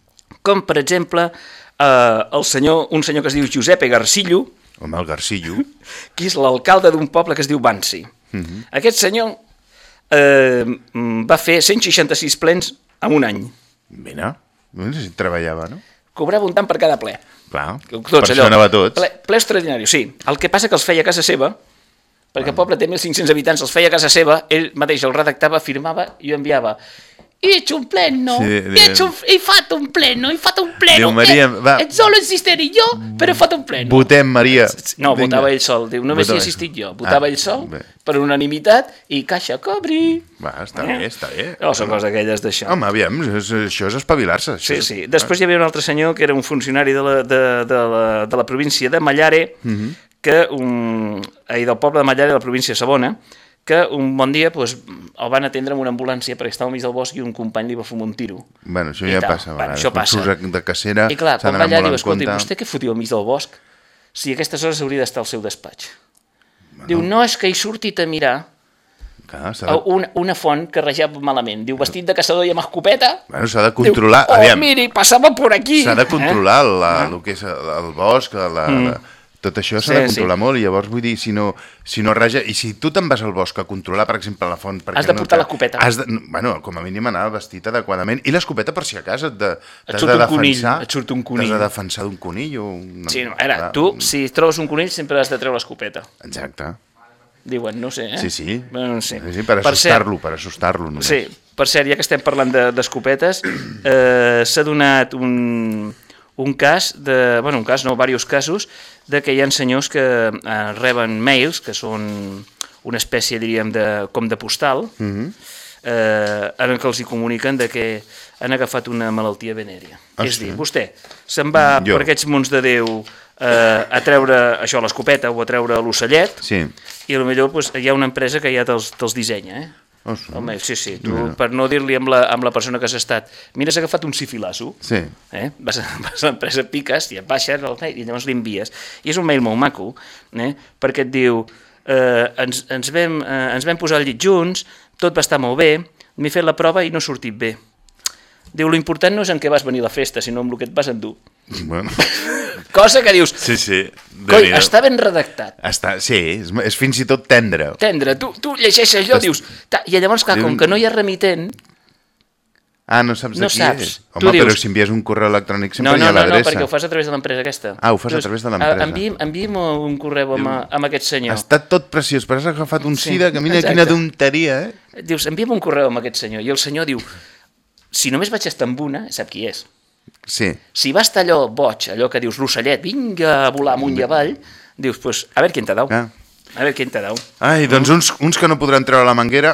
Com, per exemple, eh, el senyor, un senyor que es diu Giuseppe Garcillo, Home, el Garcillo. [LAUGHS] que és l'alcalde d'un poble que es diu Bansi. Mhm. Aquest senyor eh, va fer 166 plens en un any. Mira, no sé si treballava, no? Cobrava un tant per cada ple. Clar, Tots, per això anava tots. Ple, ple extraordinari, sí. El que passa que els feia a casa seva, perquè el poble té 1.500 habitants, els feia a casa seva, ell mateix el redactava, firmava i ho enviava. He hecho un pleno, Sí, he, de- hecho un, he fatto un pleno, he fatto un pleno. Diu, Maria, eh, va. eh, solo existiré yo, però he fatto un pleno. Votem, Maria. No, Vinga. votava ell sol. Diu, només hi he Votava assistit jo. Votava Ah, ell sol, bé. per unanimitat, i caixa cobri. Va, està Eh? bé, està bé. No, són coses aquelles d'això. Home, aviam, això és espavilar-se. Sí, és- sí. Després hi havia un altre senyor que era un funcionari de la, de, de la, de la província de Mallare Mhm. que un, ahir del poble de Mallada de la província de Sabona, que un bon dia doncs, el van atendre amb una ambulància perquè estava al mig del bosc i un company li va fumar un tiro. Bueno, això I ja tal. passa Bueno, això passa. de cacera I clar, quan va allà diu, escolti, compte. vostè què fotiu al mig del bosc? Si a aquestes hores hauria d'estar al seu despatx. Diu, no, és que he sortit a mirar Clar, de, una, una font que rejava malament. Diu, vestit de caçador i amb escopeta. bueno, s'ha de controlar... Diu, oh, aviam, miri, passava per aquí. s'ha de controlar Eh? la, el que és el bosc, la, Mm. la, tot això s'ha Sí, de controlar sí. molt i llavors vull dir, si no, si no raja, i si tu te'n vas al bosc a controlar, per exemple, la font... Has de no portar te- l'escopeta. Has de, bueno, com a mínim anar vestit adequadament, i l'escopeta per si a casa et de, t'has surt de un conill, defensar, et surt un conill. T'has de defensar d'un conill o... Un, Sí, no, ara, clar, tu, si trobes un conill, sempre has de treure l'escopeta. Exacte. Diuen, no sé, eh? Sí, sí. Bueno, no sé. Sí, sí, per assustar-lo, per assustar-lo. només. Sí, per cert, ja que estem parlant de- d'escopetes, eh, s'ha donat un, un cas, de, bueno, un cas, no, diversos casos, de que hi ha senyors que eh, reben mails, que són una espècie, diríem, de, com de postal, Mhm. eh, en que els hi comuniquen de que han agafat una malaltia venèria. Ah, és sí? dir, vostè se'n va Jo. per aquests mons de Déu eh, a treure això, l'escopeta o a treure l'ocellet, Sí. i potser pues, hi ha una empresa que ja te'ls te dissenya, eh? Oh, sí. Home, sí, sí, tu, Mira. per no dir-li amb, la, amb la persona que has estat, mira, s'ha agafat un sifilasso, Sí. eh? vas, a, [LAUGHS] vas a l'empresa, piques i et baixes el mail i llavors l'envies. I és un mail molt maco, eh? perquè et diu, eh, ens, ens, vam, eh, ens vam posar al llit junts, tot va estar molt bé, m'he fet la prova i no ha sortit bé. Diu, lo important no és en què vas venir a la festa, sinó en el que et vas endur. Bueno. [LAUGHS] Cosa que dius, Sí, sí. coi, està ben redactat. Està, sí, és, és fins i tot tendre. Tendre, tu, tu llegeixes allò, dius... Ta, I llavors, clar, com que no hi ha remitent, Ah, no saps de No qui saps. és? Tu Home, però dius- si envies un correu electrònic sempre no, no, hi ha no, no, l'adreça. perquè ho fas a través de l'empresa aquesta. Ah, ho fas a través de l'empresa. Envia'm, envia'm un correu amb, amb aquest senyor. Està tot preciós, però has agafat un Sí, sida que mira exacte. quina tonteria, eh? Dius, envia'm un correu amb aquest senyor. I el senyor diu, si només vaig estar amb una, sap qui és. Sí. Si va estar allò boig, allò que dius, l'ocellet, vinga a volar amunt i avall, dius, pues, a veure qui te dau. Ah. A veure qui te dau. Ai, doncs uns, uns que no podran treure la manguera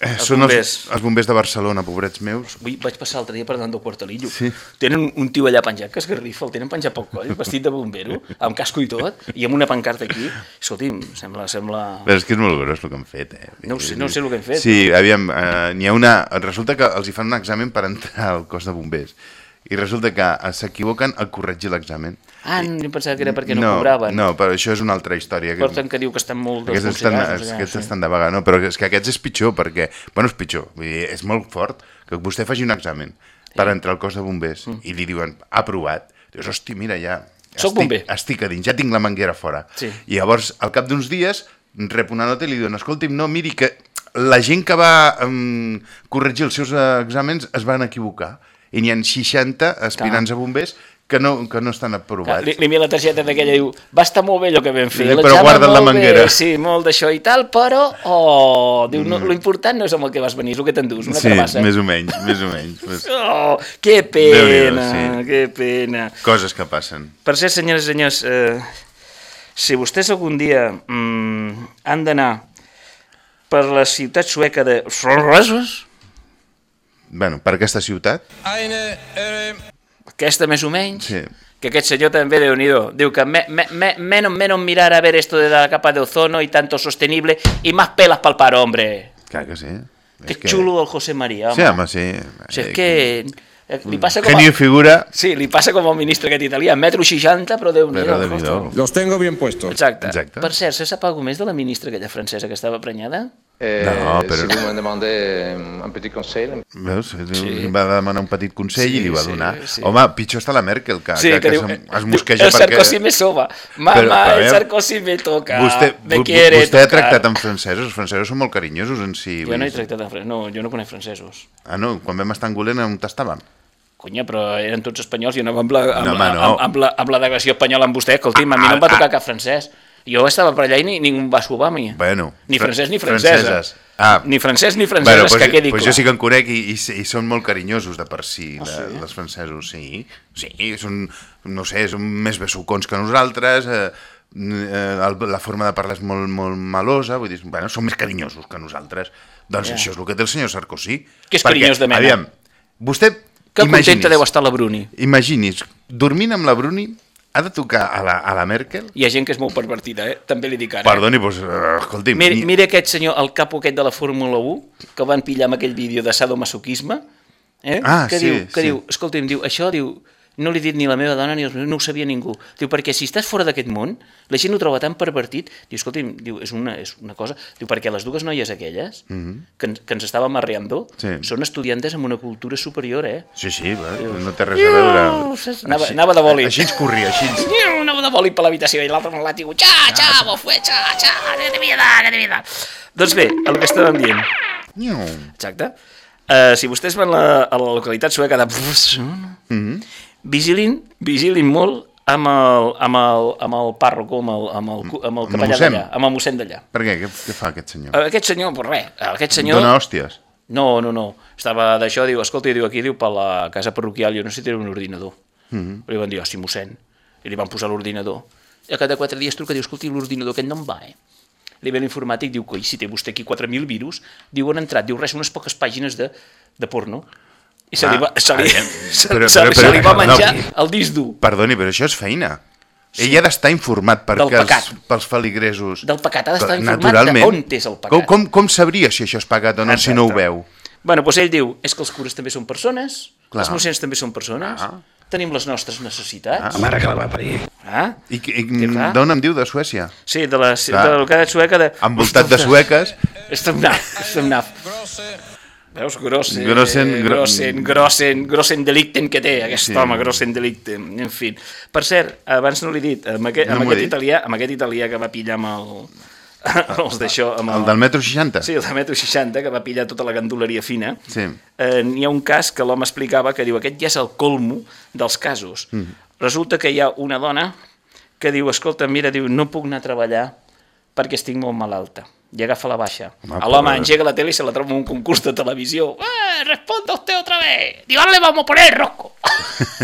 eh, Els són bombers. els, els bombers de Barcelona, pobrets meus. Avui vaig passar l'altre dia per davant del quartelillo. Sí. Tenen un tio allà penjat que es garrifa, el tenen penjat pel coll, vestit de bombero, amb casco i tot, i amb una pancarta aquí. Escolti'm, sembla... sembla... Però és que és molt gros el que han fet, eh? No sé, no sé el que han fet. Sí, aviam, eh, n'hi ha una... Resulta que els hi fan un examen per entrar al cos de bombers. I resulta que eh, s'equivoquen a corregir l'examen. Ah, jo pensava que era perquè no, no cobraven. No, però això és una altra història. que- Porten que diu que estan molt Aquests estan, desconsiderats. aquests estan de vaga, no? Però és que aquests és pitjor, perquè... Bueno, és pitjor, vull dir, és molt fort que vostè faci un examen per entrar al cos de bombers Mm. i li diuen, ha aprovat. Dius, hosti, mira, ja... Soc estic, bomber. Estic a dins, ja tinc la manguera fora. Sí. I llavors, al cap d'uns dies, rep una nota i li diuen, escolti'm, no, miri, que la gent que va um, corregir els seus eh, exàmens es van equivocar. I n'hi ha 60 aspirants a bombers que no, que no estan Clar, aprovats. li, li envia la targeta d'aquella i diu va estar molt bé allò que vam fer, Sí, però l'examen guarda't la manguera." Bé, sí, molt d'això i tal, però, oh, diu, no, lo important no és amb el que vas venir, és el que t'endús, una Mm. sí, carbassa. més o menys, més o menys. Pues, [LAUGHS] Oh, que pena, sí. que pena. coses que passen. Per cert, senyores i senyors, eh, si vostès algun dia mm, han d'anar per la ciutat sueca de Solresos, Bueno, per aquesta ciutat, aquesta més o menys, Sí. que aquest senyor també, déu nhi diu que me, me, me, menos, menos mirar a ver esto de la capa de ozono y tanto sostenible y más pelas palpar, hombre. clar que sí. Qué És que- chulo el José María, Sí, home, sí. O sigui, és que eh, li passa com Genio i figura, Sí, li passa com al ministre aquest italià, metro 60, però déu nhi de. Los tengo bien puestos. Exacte. Exacte. Per cert, se sap alguna més de la ministra aquella francesa que estava prenyada? Eh, No, però- Si vous me demandez un petit conseil, Veus? Sí. Va demanar un petit consell Sí, i li va sí, donar. sí. Home, pitjor està la Merkel, que, Sí, que, que, que, diu, eh, es mosqueja el perquè... Sarkozy me soba. Mamà, Però, però, el eh, Sarkozy me toca. Vostè, me quiere vostè ha tocar. tractat amb francesos, els francesos són molt carinyosos en si. Jo no he tractat amb francesos. No, jo no conec francesos. Ah, no? Quan vam estar a Angolena on t'estàvem? Conya, però eren tots espanyols i anava amb la, amb, No, home, no. amb, amb, la, amb la delegació espanyola amb vostè. Escolti'm, a mi no em va Ah, tocar ah. cap francès. Jo estava per allà i ni, ningú em va sobar a mi. Bueno. Ni fra- francès ni francesa. franceses. Ah. Ni francès ni franceses, Bueno, pues, que quedi pues clar. jo sí que en conec i, i, i són molt carinyosos de per si, Ah, de, sí? els francesos, sí. Sí, són, no sé, són més besucons que nosaltres, eh, eh, la forma de parlar és molt, molt malosa, vull dir, bueno, són més carinyosos que nosaltres. Doncs Ja. això és el que té el senyor Sarkozy. Que és carinyós de mena. Aviam, vostè Que imagini's- contenta deu estar la Bruni. Imagini's, dormint amb la Bruni, ha de tocar a la, a la Merkel? Hi ha gent que és molt pervertida, eh? També li dic ara. Perdoni, doncs, uh, escolti'm... Mira, i- mira aquest senyor, el capo aquest de la Fórmula 1, que van pillar amb aquell vídeo de sadomasoquisme, eh? Ah, que sí, diu, que sí. diu, escolta'm, diu, això, diu, no li he dit ni la meva dona ni els meus, no ho sabia ningú. Diu, perquè si estàs fora d'aquest món, la gent ho troba tan pervertit, diu, escolta'm, diu, és una, és una cosa, diu, perquè les dues noies aquelles, Mhm. que, ens- que ens estàvem arreando, Sí. són estudiantes amb una cultura superior, eh? Sí, sí, va, no té res a veure. Anava, anava de boli. Així ens corria, així ens... [LAUGHS] Anava de boli per l'habitació i l'altre amb el làtigo. Xa, xa, bofue, xa, xa, que te vida, que te vida. Doncs bé, el que estàvem dient. Exacte. Uh, si vostès van la, a la localitat sueca de... Mhm. Vigilin, vigilin molt amb el, amb el, amb el pàrroco, amb el, amb el, amb el capellà d'allà, amb el mossèn d'allà. Per què? Què, què fa aquest senyor? Eh, Aquest senyor, pues res, aquest senyor... Dona hòsties. No, no, no. Estava d'això, diu, escolta, diu, aquí, diu, per la casa parroquial, jo no sé si té un ordinador. Mhm. Li van dir, sí, mossèn. I li van posar l'ordinador. I a cada quatre dies truca, diu, escolti, l'ordinador aquest no em va, eh? Li ve l'informàtic, diu, coi, si té vostè aquí 4.000 virus, diu, on ha entrat? Diu, res, unes poques pàgines de, de porno. I se li va, se li, Ah, se, però- se, però- se li però- va menjar no. el disc dur. Perdoni, però això és feina. Ell ha d'estar informat perquè Del pecat. els, pels feligresos... Del pecat, ha d'estar informat naturalment. d'on és el pecat. Com, com, com sabria si això és pecat o no, si no ho Exacte. veu? Bueno, doncs ell diu, és que els cures també són persones, Clar. els mossens també són persones, tenim les nostres necessitats. Ah, mare que la va parir. Ah? I, i d'on em diu? De Suècia? Sí, de la, Clar. de la localitat sueca de... Envoltat de sueques. Stemnaf, Stemnaf. Veus? Grossen, Grossen, eh, gro- grossen, grossen, grossen delicten que té aquest Sí. home, grossen delicten, en fi. Per cert, abans no l'he dit, amb aquest, No amb aquest dit. italià, amb aquest italià que va pillar amb el, els d'això... amb El del metro 60? Sí, el del metro 60, que va pillar tota la ganduleria fina. Sí. Eh, N'hi ha un cas que l'home explicava que diu aquest ja és el colmo dels casos. Mm. Resulta que hi ha una dona que diu, escolta, mira, diu, no puc anar a treballar perquè estic molt malalta. I agafa la baixa. Home, L'home però- engega la tele i se la troba en un concurs de televisió. Eh, responda usted otra vez. Digo, ahora le vamos a poner rosco.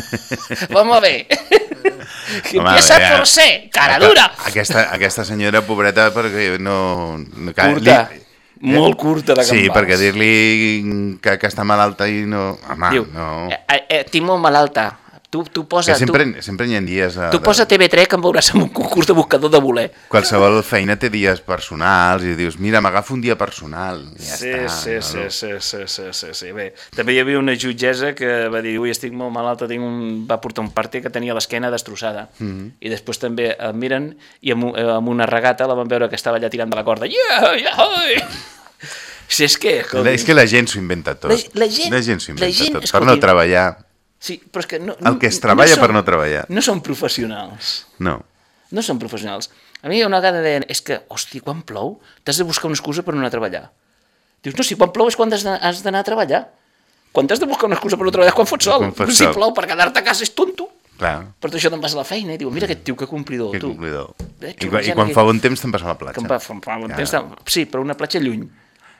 [LAUGHS] vamos a ver. que Home, empieza a veure, por C, cara Aquesta- dura. Aquesta, aquesta senyora, pobreta, perquè no... no Curta, molt curta de Sí, gambals. perquè dir-li que, que està malalta i no... Home, Diu, no... eh, eh, eh, tinc molt malalta. Tu, tu posa... que sempre, tu, sempre hi ha dies... De, tu posa TV3 que em veuràs en un concurs de buscador de voler. Qualsevol feina té dies personals i dius, mira, m'agafo un dia personal. Ja sí, està, sí, no? sí, sí, sí, sí, sí, sí, bé. També hi havia una jutgessa que va dir, ui, estic molt malalta, tinc un... va portar un parte que tenia l'esquena destrossada. Mhm. I després també el miren i amb, amb una regata la van veure que estava allà tirant de la corda. Yeah, yeah! [LAUGHS] Si és que... escolti, És que la gent s'ho inventa tot. La- la gent- la gent s'ho la inventa gent, tot. Per escolti, no treballar. Sí, però és que no, El que es treballa per no treballar. No són professionals. No. No són professionals. A mi una vegada deien, és que, hòstia, quan plou, t'has de buscar una excusa per no anar a treballar. Dius, no, si quan plou és quan has d'anar a treballar. Quan t'has de buscar una excusa per no treballar quan fots sol. Quan fots si plou per quedar-te a casa és tonto. Clar, Per això te'n vas a la feina i diu, mira aquest tio, que complidor, que tu. complidor. Eh, I, que quan, I quan aquí- fa bon temps te'n vas a la platja. Va, fa, fa bon Ja. temps, sí, però una platja lluny.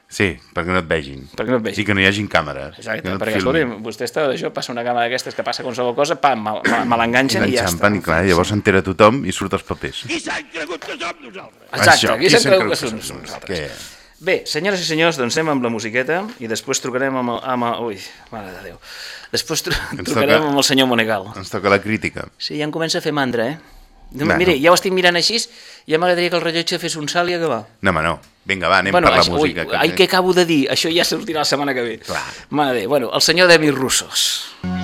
Sí, perquè no et vegin. Perquè no et vegin. I que no hi hagin càmeres. Exacte, que no perquè, escolti, vostè està d'això, passa una cama d'aquestes que passa qualsevol cosa, pam, me, me, l'enganxen i ja està. I clar, llavors s'entera tothom i surt els papers. Qui s'han cregut que som nosaltres? Exacte, Això, aquí qui creu creu que que som nosaltres. Què? Bé, senyores i senyors, doncs anem amb la musiqueta i després trucarem amb... el- amb el, ui, mare de Déu. Després tru Ens trucarem toca- amb el senyor Monegal. Ens toca la crítica. Sí, ja em comença a fer mandra, eh? No, Bueno. Mire, ja ho estic mirant així, ja m'agradaria que el rellotge fes un salt i acabar. No, home, no. Vinga, va, anem per la això, música. Ui, ai, què acabo de dir? Això ja sortirà la setmana que ve. Clar. Mare de Déu. Bueno, el senyor Demi Russos. We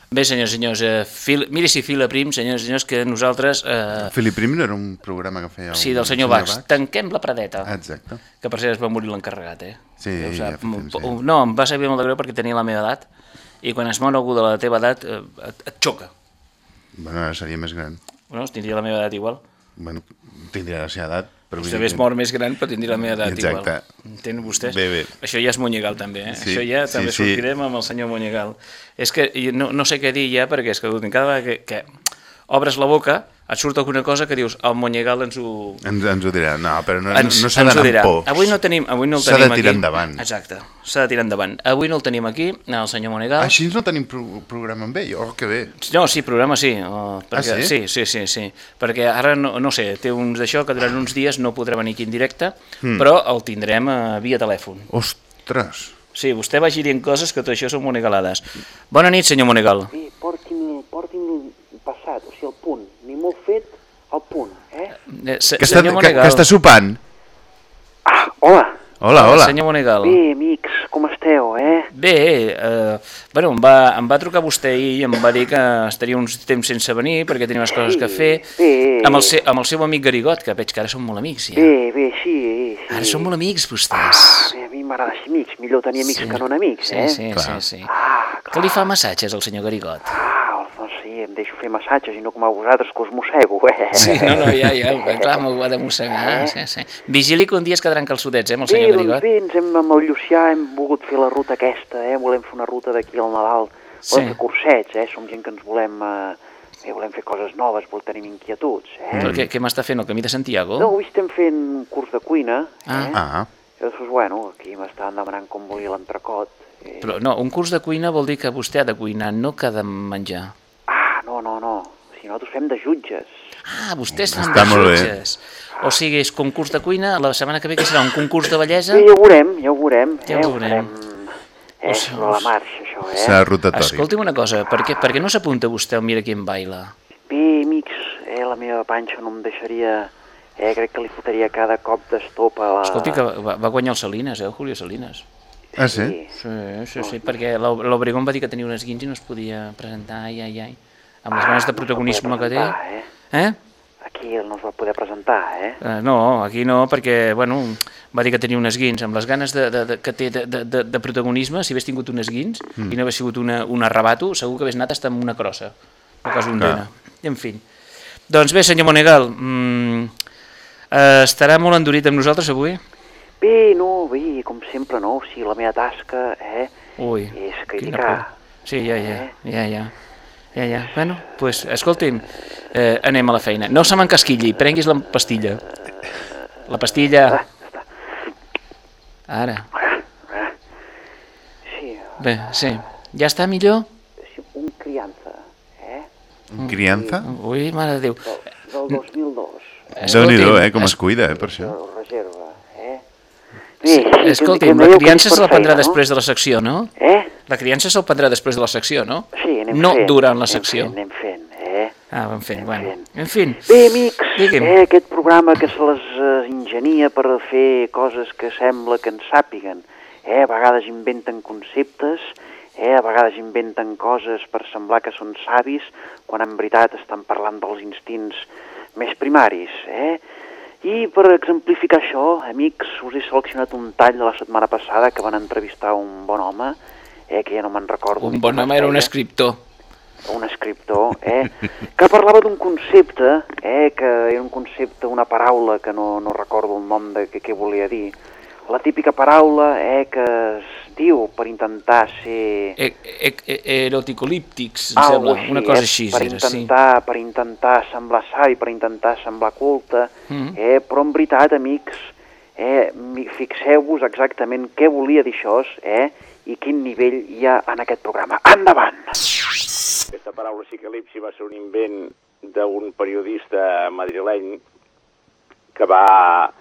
Bé, senyors i senyors, eh, fil... miri si fila prim, senyors i senyors, que nosaltres... Eh, Filip Prim no era un programa que feia... sí, el del senyor Bax. Tanquem la pradeta. Exacte. Que per cert es va morir l'encarregat, eh? Sí, Ja ja fa temps, sí. No, em va saber molt de greu perquè tenia la meva edat i quan es mor algú de la teva edat eh, et, et xoca. Bueno, ara seria més gran. Bueno, tindria la meva edat igual. Bueno, tindria la seva edat. Però Vostè dir és mort més gran, però tindria la meva edat Exacte. igual. Entén vostès? Bé, bé. Això ja és Monyegal, també, eh? Sí, Això ja sí, també sí. sortirem amb el senyor Monyegal. És que no, no sé què dir ja, perquè és que cada vegada que, que obres la boca et surt alguna cosa que dius el Monyegal ens ho... Ens, ens ho dirà. No, però no, ens, no, s'ha d'anar dirà. amb. Avui no, tenim, avui no el S'ha tenim de tirar aquí. endavant. Exacte, s'ha de tirar endavant. Avui no el tenim aquí, el senyor Monegal. Així no tenim pro programa amb ell? Oh, que bé. No, sí, programa sí. Uh, perquè, Ah, sí? Sí, sí, sí, sí. Perquè ara, no, no sé, té uns d'això que durant uns dies no podrà venir aquí en directe, Hmm. però el tindrem uh, via telèfon. Ostres. Sí, vostè vagi dient coses que tot això són monegalades. Bona nit, senyor Monegal. Sí, porti'm, porti'm el passat, o sigui, el punt. Molt fet, el punt, eh? Eh, se, Que està, que, que està sopant. Hola. Hola, hola. Senyor Monegal. Bé, amics, com esteu, eh? Bé, eh, bueno, em va, em va trucar vostè ahir i em va dir que estaria uns temps sense venir perquè tenia unes coses que fer bé. amb el, se, amb el seu amic Garigot, que veig que ara són molt amics. Ja. Bé, bé, sí, sí. Ara són molt amics, vostès. Bé, a mi m'agrada ser amics, millor tenir amics Sí. que no amics, Sí, eh? sí, sí, sí. Que li fa massatges al senyor Garigot? Ah, doncs sí, em deixo fer massatges i no com a vosaltres, que us mossego, eh? Sí, no, no, ja, ja, [LAUGHS] clar, m'ho ha de mossegar, sí, sí. Vigili que un dia es quedaran calçotets, eh, amb el Bé, senyor doncs Garigot. bé, ens hem, amb el Llucià hem volgut fer la ruta aquesta, eh? Volem fer una ruta d'aquí al Nadal. Sí. Volem fer cursets, eh? Som gent que ens volem... Eh, bé, volem fer coses noves, vol tenim inquietuds, eh? Però què, què m'està fent, el camí de Santiago? No, avui estem fent un curs de cuina, Ah. eh? Ah. I després, bueno, aquí m'estaven demanant com volia l'entrecot. Eh, Però no, un curs de cuina vol dir que vostè ha de cuinar, no que ha de menjar. No, no, no. Si nosaltres fem de jutges. Ah, vostès fan de molt bé. jutges. O sigui, és concurs de cuina, la setmana que ve que serà un concurs de bellesa? Sí, ja ho veurem, ja ho veurem. Ja eh? ho veurem. farem, eh, sobre la marxa, això, eh? Serà rotatori. Escolti'm una cosa, per què, per què no s'apunta vostè al Mira qui em baila? Bé, amics, eh, la meva panxa no em deixaria... Eh, crec que li fotria cada cop d'estopa a la... Escolti, que va, va guanyar el Salinas, eh, el Julio Salinas. Ah, sí? Sí, sí, sí, perquè l'O- l'Obregón va dir que tenia unes guins i no es podia presentar, ai, ai, ai, amb les ganes de protagonisme que té. eh? Eh? Aquí no es va poder presentar, eh? Eh, no, aquí no, perquè, bueno, va dir que tenia unes guins, amb les ganes de, de, de, que té de, de, de, protagonisme, si hagués tingut unes guins Mm. i no hagués sigut una, un arrabato, segur que hagués anat estar amb una crossa, a casa d'un Clar. dena. En fi. Doncs bé, senyor Monegal, mm, eh, estarà molt endurit amb nosaltres avui? Bé, no, bé, com sempre, no? O sigui, la meva tasca, eh? Ui, és quina criticar. por. Sí, ja, ja, ja, ja. Ja, ja. Bueno, doncs, pues, escolti'm, eh, anem a la feina. No se m'encasquilli, prenguis la pastilla. La pastilla. Ara. Sí, Bé, sí. Ja està millor? un criança, eh? Un criança? Ui, mare de Déu. Del 2002. Déu-n'hi-do, eh, com es cuida, eh, per això. Reserva? Sí, escolti'm, em la criança per se'l prendrà no? després de la secció, no? Eh? La criança se'l prendrà després de la secció, no? Sí, anem No fent, durant la anem secció. Fent, anem fent, eh? Ah, van fent, bueno. En fi. Bé, amics, Digui'm. eh, aquest programa que se les eh, ingenia per fer coses que sembla que en sàpiguen. Eh? A vegades inventen conceptes, eh? a vegades inventen coses per semblar que són savis, quan en veritat estan parlant dels instints més primaris. Eh? I per exemplificar això, amics, us he seleccionat un tall de la setmana passada que van entrevistar un bon home, eh, que ja no me'n recordo. Un bon home era un escriptor. un escriptor, eh, que parlava d'un concepte, eh, que era un concepte, una paraula que no, no recordo el nom de què, què volia dir. La típica paraula eh, que es diu per intentar ser... E e e eroticolíptics, em Algo sembla. Una cosa eh, així per era, sí. intentar, Per intentar semblar savi, per intentar semblar culte, Mhm. eh, però en veritat, amics, eh, fixeu-vos exactament què volia dir això eh, i quin nivell hi ha en aquest programa. Endavant! Aquesta paraula psicalipsi va ser un invent d'un periodista madrileny que va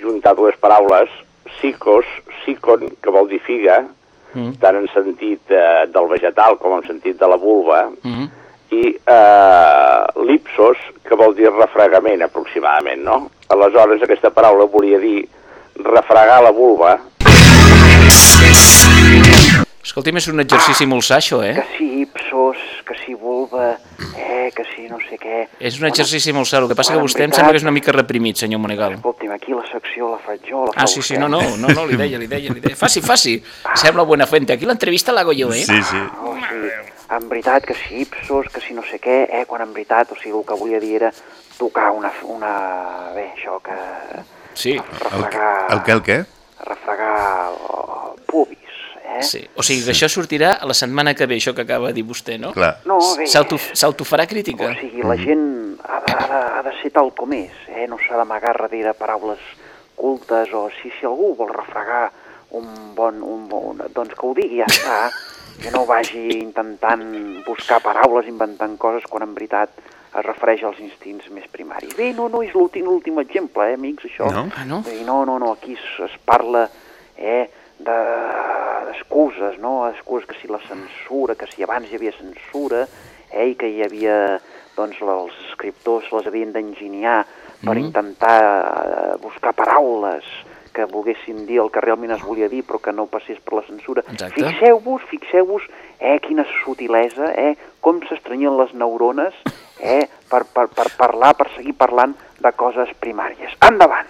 juntar dues paraules psicos, psicon, que vol dir figa, Mm. tant en sentit eh, del vegetal com en sentit de la vulva, Mm. i eh, lipsos, que vol dir refregament aproximadament, no? Aleshores, aquesta paraula volia dir refregar la vulva, Escolti'm, és un exercici molt sa, això, eh? Que si ipsos, que si vulva, eh, que si no sé què... És un exercici molt sa. El que passa que Bueno, en vostè em veritat- sembla que és una mica reprimit, senyor Monegal. Escolti'm, aquí la secció la faig jo, la fa Ah, sí, sí, no, no, no, no, li deia, li deia, li deia. Faci, faci. Sembla buena fuente. Aquí l'entrevista l'hago jo, eh? Sí, sí. Oh, sí. En veritat, que si ipsos, que si no sé què, eh, quan en veritat, o sigui, el que volia dir era tocar una... una bé, això, que... Sí. El, Refregar... el què, el què? refregar el pubis, eh? Sí. O sigui que això sortirà a la setmana que ve, això que acaba de dir vostè, no? Clar. No, bé. S'auto- S'autofarà crítica. O sigui, la gent ha de, ha de, ha de ser tal com és, eh? no s'ha d'amagar darrere paraules cultes o si, si algú vol refregar un bon, un bon... Doncs que ho digui, ja està. Que no vagi intentant buscar paraules, inventant coses, quan en veritat es refereix als instints més primaris. Bé, no, no és l'últim exemple, eh, amics, això. No? Ah, no? Dir, no, no, no, aquí es, es parla eh, de- d'excuses, no? Excuses que si la censura, que si abans hi havia censura, eh, i que hi havia, doncs, els escriptors les havien d'enginyar per Mm. intentar eh, buscar paraules que volguessin dir el que realment es volia dir però que no passés per la censura. Fixeu-vos, fixeu-vos, eh, quina sutilesa, eh, com s'estranyien les neurones eh, per, per, per parlar, per seguir parlant de coses primàries. Endavant!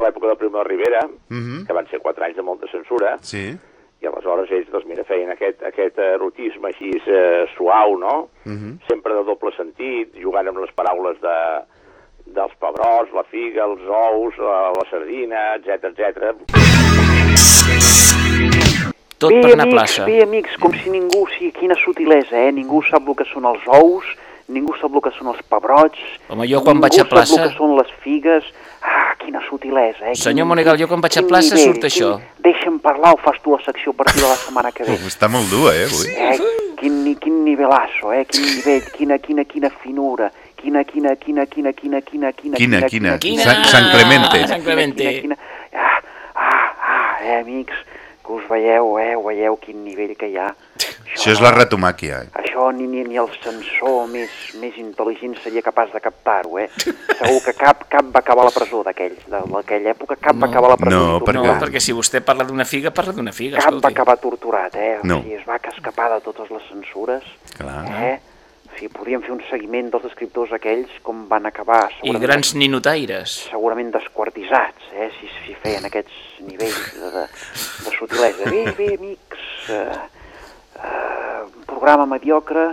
A l'època del Primo de Rivera, Mhm. que van ser quatre anys de molta censura, Sí. i aleshores ells, doncs mira, feien aquest, aquest erotisme així eh, suau, no? Mhm. Sempre de doble sentit, jugant amb les paraules de, dels pebrots, la figa, els ous, la, la sardina, etc etc. Tot bé, per anar a amics, plaça. Bé, amics, com si ningú, o sigui, quina sutilesa, eh? Ningú sap el que són els ous, ningú sap el que són els pebrots, Home, jo quan ningú vaig a sap plaça... el que són les figues, ah, quina sutilesa, eh? Senyor Quin- Monegal, jo quan vaig a plaça nivell, surt això. Quin... Deixa'm parlar o fas tu la secció a partir de la setmana que ve. Uf, està molt dur, eh, avui. Eh? Quin, ni- quin nivelasso, eh? Quin nivell, quina, quina, quina finura, quina, quina, quina, quina, quina, quina, quina, Quina, quina? Quina? San, San Clemente. Sant Clemente. Quina, quina, ah, ah, ah, eh, amics, que us veieu, eh, veieu quin nivell que hi ha. Això és la retomàquia. eh? Això ni, ni, ni el sensor més, més intel·ligent seria capaç de captar-ho, eh? Segur que cap, cap va acabar a la presó d'aquells, d'aquella època, cap va acabar a la presó. No, ni per No, perquè si vostè parla d'una figa, parla d'una figa, Cap va escolti. acabar torturat, eh? No. O sigui, es va escapar de totes les censures, Clar. eh? O sigui, podríem fer un seguiment dels escriptors aquells, com van acabar, I grans ninotaires. segurament desquartisats, eh? Si, si feien aquests nivells de, de, de sutilesa. Bé, bé, amics, eh, eh, un programa mediocre,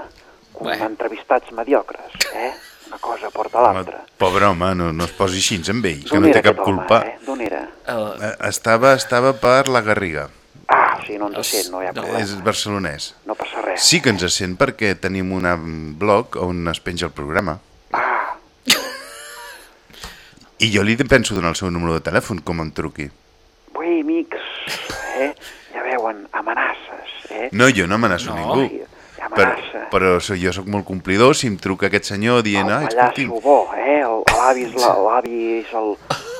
amb Bé. entrevistats mediocres, eh? Una cosa porta l'altra. Pobre home, no, no es posi així amb ell, que no té era cap home, culpa. eh? D'on era? Eh, Estava, estava per la Garriga. Ah, o sigui, no ens sent, no hi ha problema. És barcelonès. No passa res. Sí que ens sent perquè tenim un blog on es penja el programa. Ah, I jo li penso donar el seu número de telèfon, com em truqui. bé, amics, eh? Eh? No, jo no amenaço No. ningú. Sí, però so- jo sóc molt complidor, si em truca aquest senyor dient, ah, el escolti'm, pallasso bo, eh? El- L'avi és, la- l'avi és el,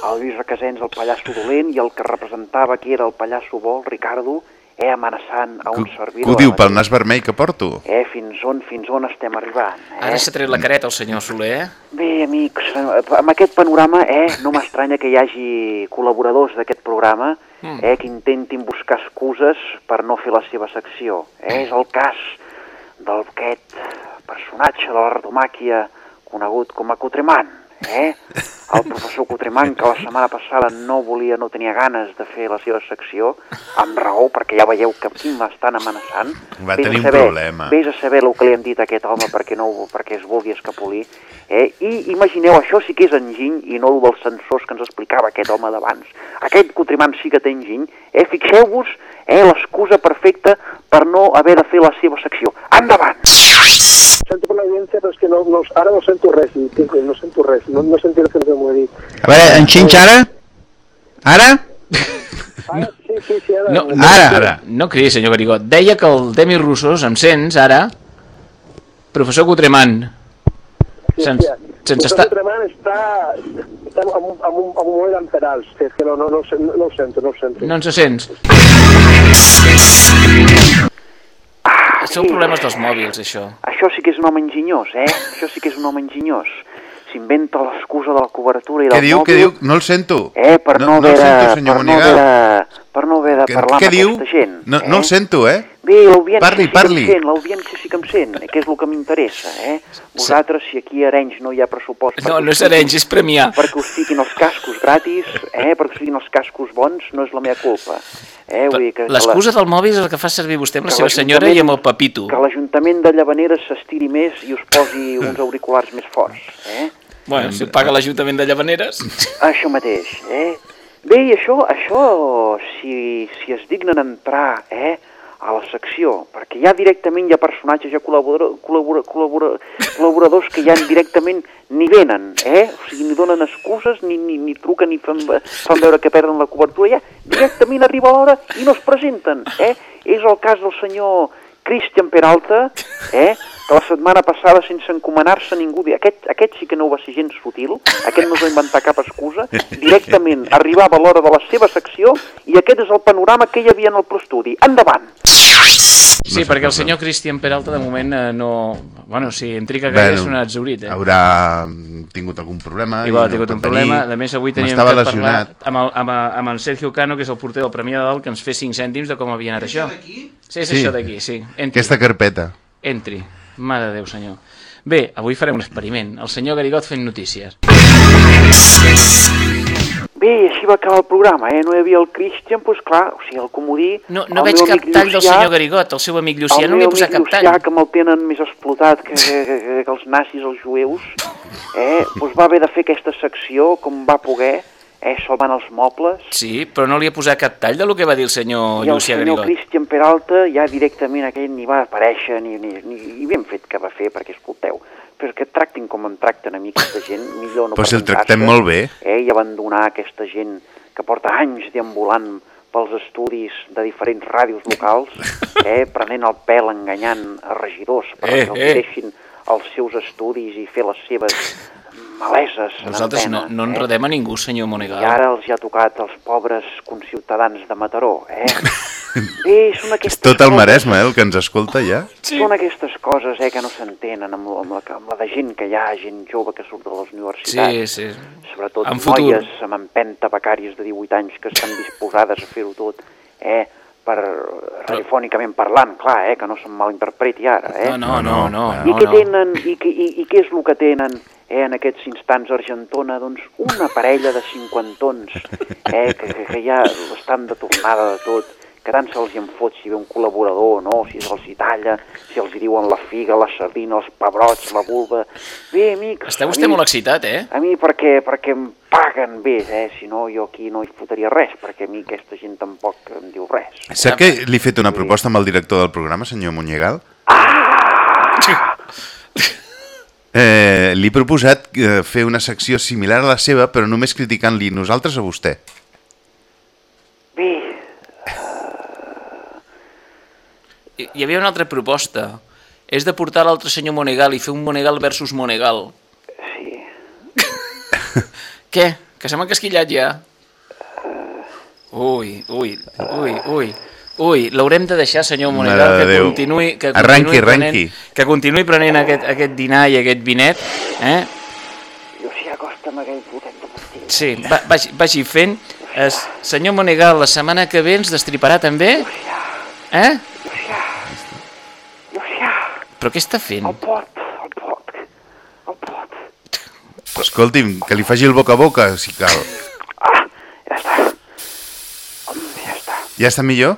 el Lluís Requesens, el pallasso dolent, i el que representava que era el pallasso bo, el Ricardo, eh, amenaçant a un que, servidor. que ho diu pel nas vermell que porto? Eh, fins on, fins on estem arribant, eh? Ara s'ha tret la careta el senyor Soler, eh? Bé, amics, amb aquest panorama, eh, no m'estranya que hi hagi col·laboradors d'aquest programa Mm. eh, que intentin buscar excuses per no fer la seva secció. Eh? És el cas d'aquest personatge de la retomàquia conegut com a Cotremant, eh? El professor Cotremant, que la setmana passada no volia, no tenia ganes de fer la seva secció, amb raó, perquè ja veieu que aquí m'estan amenaçant. Va Vés tenir un saber- problema. Vés a saber el que li han dit a aquest home perquè, no, perquè es vulgui escapolir. Eh? I imagineu, això sí que és enginy i no el dels sensors que ens explicava aquest home d'abans. Aquest Cotrimant sí que té enginy. Eh? Fixeu-vos eh, l'excusa perfecta per no haver de fer la seva secció. Endavant! Sento per l'audiència, però és que no, no, ara no sento res, no sento res, no, no sentiré el que m'ho he dit. A veure, en xinx ara? Ara? Ara, sí, sí, sí, ara... No, no, Ara. ara. No cridis, senyor Garigó. Deia que el Demi Russos, em sents, ara? Professor Cotremant. sí, Se'ns sí, Sense estar... Tremant està, està en, un, en, un, en un moment d'emperals, que és que no, no, no, no, ho sento, no ho sento. No ens sents? Són problemes dels mòbils, això. Això sí que és un home enginyós, eh? Això sí que és un home enginyós. S'inventa l'excusa de la cobertura i Què del diu, mòbil. què diu? No el sento. Eh, per no, no, no haver el de, sento, senyor per no Monegal. haver de, per no haver de Què, parlar què amb diu? aquesta gent. No, no el sento, eh? Bé, l'audiència Parli, sí parli. que em sent, l'audiència sí que em sent, que és el que m'interessa, eh? Vosaltres, si aquí a Arenys no hi ha pressupost... No, no és Arenys, és Premià. Perquè us fiquin els cascos gratis, eh? Perquè us fiquin els cascos bons, no és la meva culpa. Eh? Vull dir que, que la- L'excusa del mòbil és el que fa servir vostè amb la seva senyora i amb el papito. Que l'Ajuntament de Llavaneres s'estiri més i us posi uns auriculars més forts, eh? Bueno, si paga l'Ajuntament de Llavaneres... Això mateix, eh? Bé, i això, això si, si es dignen entrar, eh, a la secció, perquè ja directament hi ha personatges, ha col·laborador, col·labora, col·labora, col·laboradors que ja directament ni venen, eh? O sigui, ni donen excuses, ni, ni, ni truquen, ni fan, fan veure que perden la cobertura, ja directament arriba l'hora i no es presenten, eh? És el cas del senyor Cristian Peralta, eh? que la setmana passada, sense encomanar-se ningú, aquest, aquest sí que no ho va ser gens sutil, aquest no es va inventar cap excusa, directament arribava l'hora de la seva secció i aquest és el panorama que hi havia en el prostudi. Endavant! Sí, perquè el senyor Cristian Peralta de moment eh, no... Bueno, si en trica gaire és un exaurit, eh? Haurà mm, tingut algun problema. i Igual ha no tingut pot un problema. venir. A més, avui teníem que lesionat. parlar amb el, amb, el, amb el Sergio Cano, que és el porter del Premià de Dalt, que ens fes 5 cèntims de com havia anat això. Sí, és Sí. això d'aquí, sí. Entri. Aquesta carpeta. Entri. Mare de Déu, senyor. Bé, avui farem un experiment. El senyor Garigot fent notícies. Bé, així va acabar el programa, eh? No hi havia el Christian, doncs clar, o sigui, el comodí... No, no el veig meu cap tall del Llucià- senyor Garigot, el seu amic Llucià. el No li meu ha posat amic cap Llucià, tall. que me'l tenen més explotat que, que, que, que els nazis, els jueus, eh, doncs va haver de fer aquesta secció com va poder, eh, salvant els mobles, Sí, però no li ha posat cap tall de lo que va dir el senyor i el Llucià senyor Garigot. Cristian Peralta ja directament aquell ni va aparèixer, ni, ni, ni, i ben fet que va fer, perquè escolteu, perquè tractin com em tracten a mi aquesta gent, millor no Però si el tractem molt bé. Eh, I abandonar aquesta gent que porta anys deambulant pels estudis de diferents ràdios locals, [LAUGHS] eh, prenent el pèl, enganyant a regidors per Eh, els eh. deixin els seus estudis i fer les seves maleses Nosaltres no, antena, no eh? enredem a ningú, senyor I Monegal. ara els hi ha tocat als pobres conciutadans de Mataró, eh? Bé, [LAUGHS] són És tot el Maresme, eh, el que ens escolta ja. Sí. Són aquestes coses eh, que no s'entenen amb, amb, la, amb la de gent que hi ha, gent jove que surt de les universitats. Sí, sí. Sobretot En futur. noies amb empenta becàries de 18 anys que estan disposades a fer-ho tot, eh, per radiofònicament parlant, clar, eh, que no se'm malinterpreti ara, eh? No, no, no, no, I no, què no. tenen, i, i, i què és el que tenen eh, en aquests instants Argentona? Doncs una parella de cinquantons eh, que, que, que ja estan de tornada de tot, que tant se'ls hi en fot si ve un col·laborador o no, si se'ls hi talla, si els hi diuen la figa, la sardina, els pebrots, la vulva... Bé, amics... Està a vostè mi- molt excitat, eh? a mi perquè, perquè em paguen bé, eh? si no jo aquí no hi fotria res, perquè a mi aquesta gent tampoc em diu res. Sap que li he fet una proposta amb el director del programa, senyor Monyegal? Eh, li he proposat eh, fer una secció similar a la seva, però només criticant-li nosaltres a vostè. Bé, Hi havia una altra proposta. És de portar l'altre senyor Monegal i fer un Monegal versus Monegal. Sí. [LAUGHS] Què? Que se m'ha casquillat ja? Ui, ui, ui, ui. Ui, l'haurem de deixar, senyor Monegal, que Déu. continuï, que Arranqui, continuï prenent, arranqui. que continuï prenent aquest, aquest dinar i aquest vinet, eh? jo si acosta'm aquell putet de pastilla. Sí, va, vagi, vagi fent. Es, senyor Monegal, la setmana que ve ens destriparà també? Eh? Però què està fent? El pot, el pot, el pot. Escolti'm, que li faci el boca a boca, si cal. Ja està. Home, ja està. Ja està millor?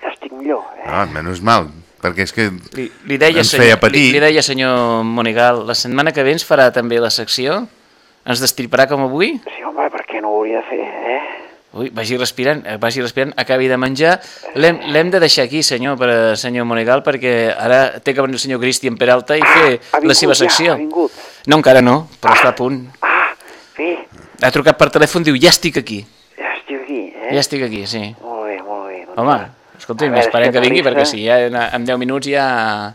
Ja estic millor, eh? Ah, menys mal, perquè és que Li, li, deia, ens senyor, feia patir. li, li deia, senyor Monegal, la setmana que ve ens farà també la secció? Ens destriparà com avui? Sí, home, per què no ho hauria de fer, eh? Ui, vagi respirant, eh, vagi respirant, acabi de menjar. L'hem de deixar aquí, senyor, per, eh, senyor Monegal, perquè ara té que venir el senyor Cristian Peralta i fer ha la seva vingut ja, secció. vingut. No, encara no, però està a punt. Bé, Ha trucat per telèfon, diu, ja estic aquí. ja estic aquí, eh? Ja estic aquí, sí. Molt bé, molt bé. Doncs Home, veure esperem que vingui, perquè si ja en 10 minuts ja...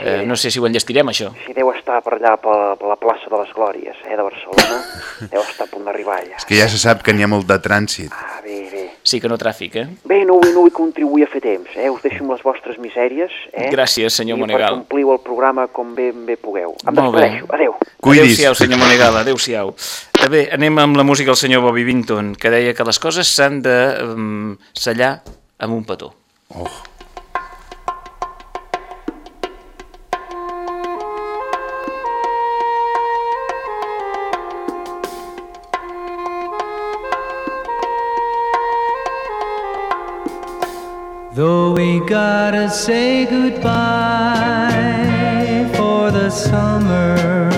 Eh, no sé si ho enllestirem, això. Si deu estar per allà, per, per la plaça de les Glòries, eh, de Barcelona, [LAUGHS] deu estar a punt d'arribar allà. És que ja se sap que n'hi ha molt de trànsit. Ah, bé, bé. Sí que no tràfic, eh? Bé, no, no vull contribuir a fer temps, eh? Us deixo amb les vostres misèries, eh? Gràcies, senyor I Monegal. per compliu el programa com bé, bé pugueu. Em Molt bé. Adéu. Adéu-siau, senyor Monegal, adéu-siau. Eh, Bé, anem amb la música del senyor Bobby Vinton, que deia que les coses s'han de um, sellar amb un petó. Oh. Though we gotta say goodbye for the summer,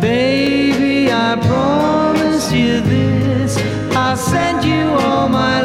baby, I promise you this. I'll send you all my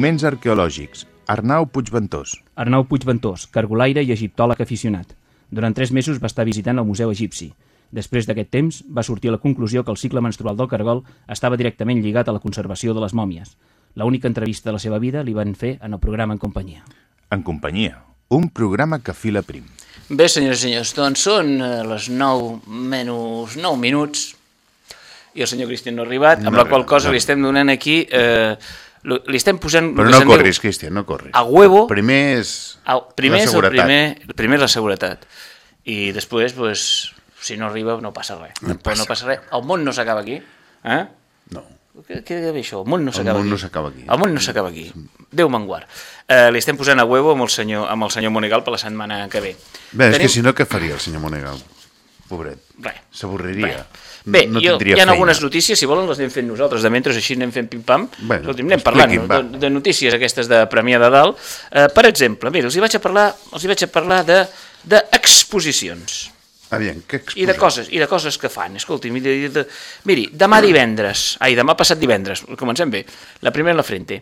Moments arqueològics. Arnau Puigventós. Arnau Puigventós, cargolaire i egiptòleg aficionat. Durant tres mesos va estar visitant el Museu Egipci. Després d'aquest temps, va sortir a la conclusió que el cicle menstrual del cargol estava directament lligat a la conservació de les mòmies. La única entrevista de la seva vida li van fer en el programa En companyia. En companyia. Un programa que fila prim. Bé, senyors i senyors, doncs són eh, les 9 menys 9 minuts i el senyor Cristian no ha arribat, amb No la ha qual cosa no. li estem donant aquí... Eh, li estem posant... Però no diu corris, Cristian, no corris. A huevo. Primer és A, primer la és el seguretat. primer, el primer és la seguretat. I després, pues, si no arriba, no passa res. No Però no passa res. El món no s'acaba aquí. Eh? No. Què, què ve això? El món no s'acaba aquí. no aquí. El món no s'acaba aquí. Déu me'n guard. Eh, li estem posant a huevo amb el senyor, amb el senyor Monegal per la setmana que ve. Bé, és Tenim- que si no, què faria el senyor Monegal? Pobret. Res. S'avorriria. Bé, no jo, hi ha feina. algunes notícies, si volen les anem fent nosaltres, de mentre així anem fent pim-pam. Bueno, Escolti'm, anem parlant no? de, de notícies aquestes de Premià de Dalt. Eh, per exemple, mira, els hi vaig a parlar, els hi vaig a parlar de d'exposicions. Aviam, què I de coses, i de coses que fan. Escolti, miri, de, miri, demà divendres, ai, demà passat divendres, comencem bé, la primera en la frente.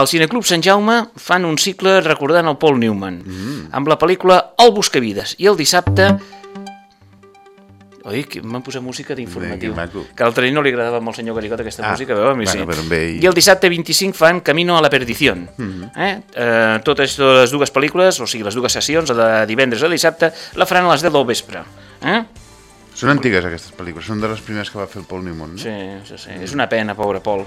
Al Cineclub Sant Jaume fan un cicle recordant el Paul Newman, mm. amb la pel·lícula El Buscavides. I el dissabte... Oi, que m'han posat música d'informatiu. Bé, que l'altre dia no li agradava molt al senyor Garicot aquesta Ah, música, mi bueno, sí. però amb ell- I el dissabte 25 fan Camino a la Perdición. Mhm. eh? Eh, totes les dues pel·lícules, o sigui, les dues sessions, la de divendres i el dissabte, la faran a les 10 del vespre. Eh? Són antigues aquestes pel·lícules, són de les primeres que va fer el Paul Newman, no? Sí, sí, sí. És una pena, pobre Pol.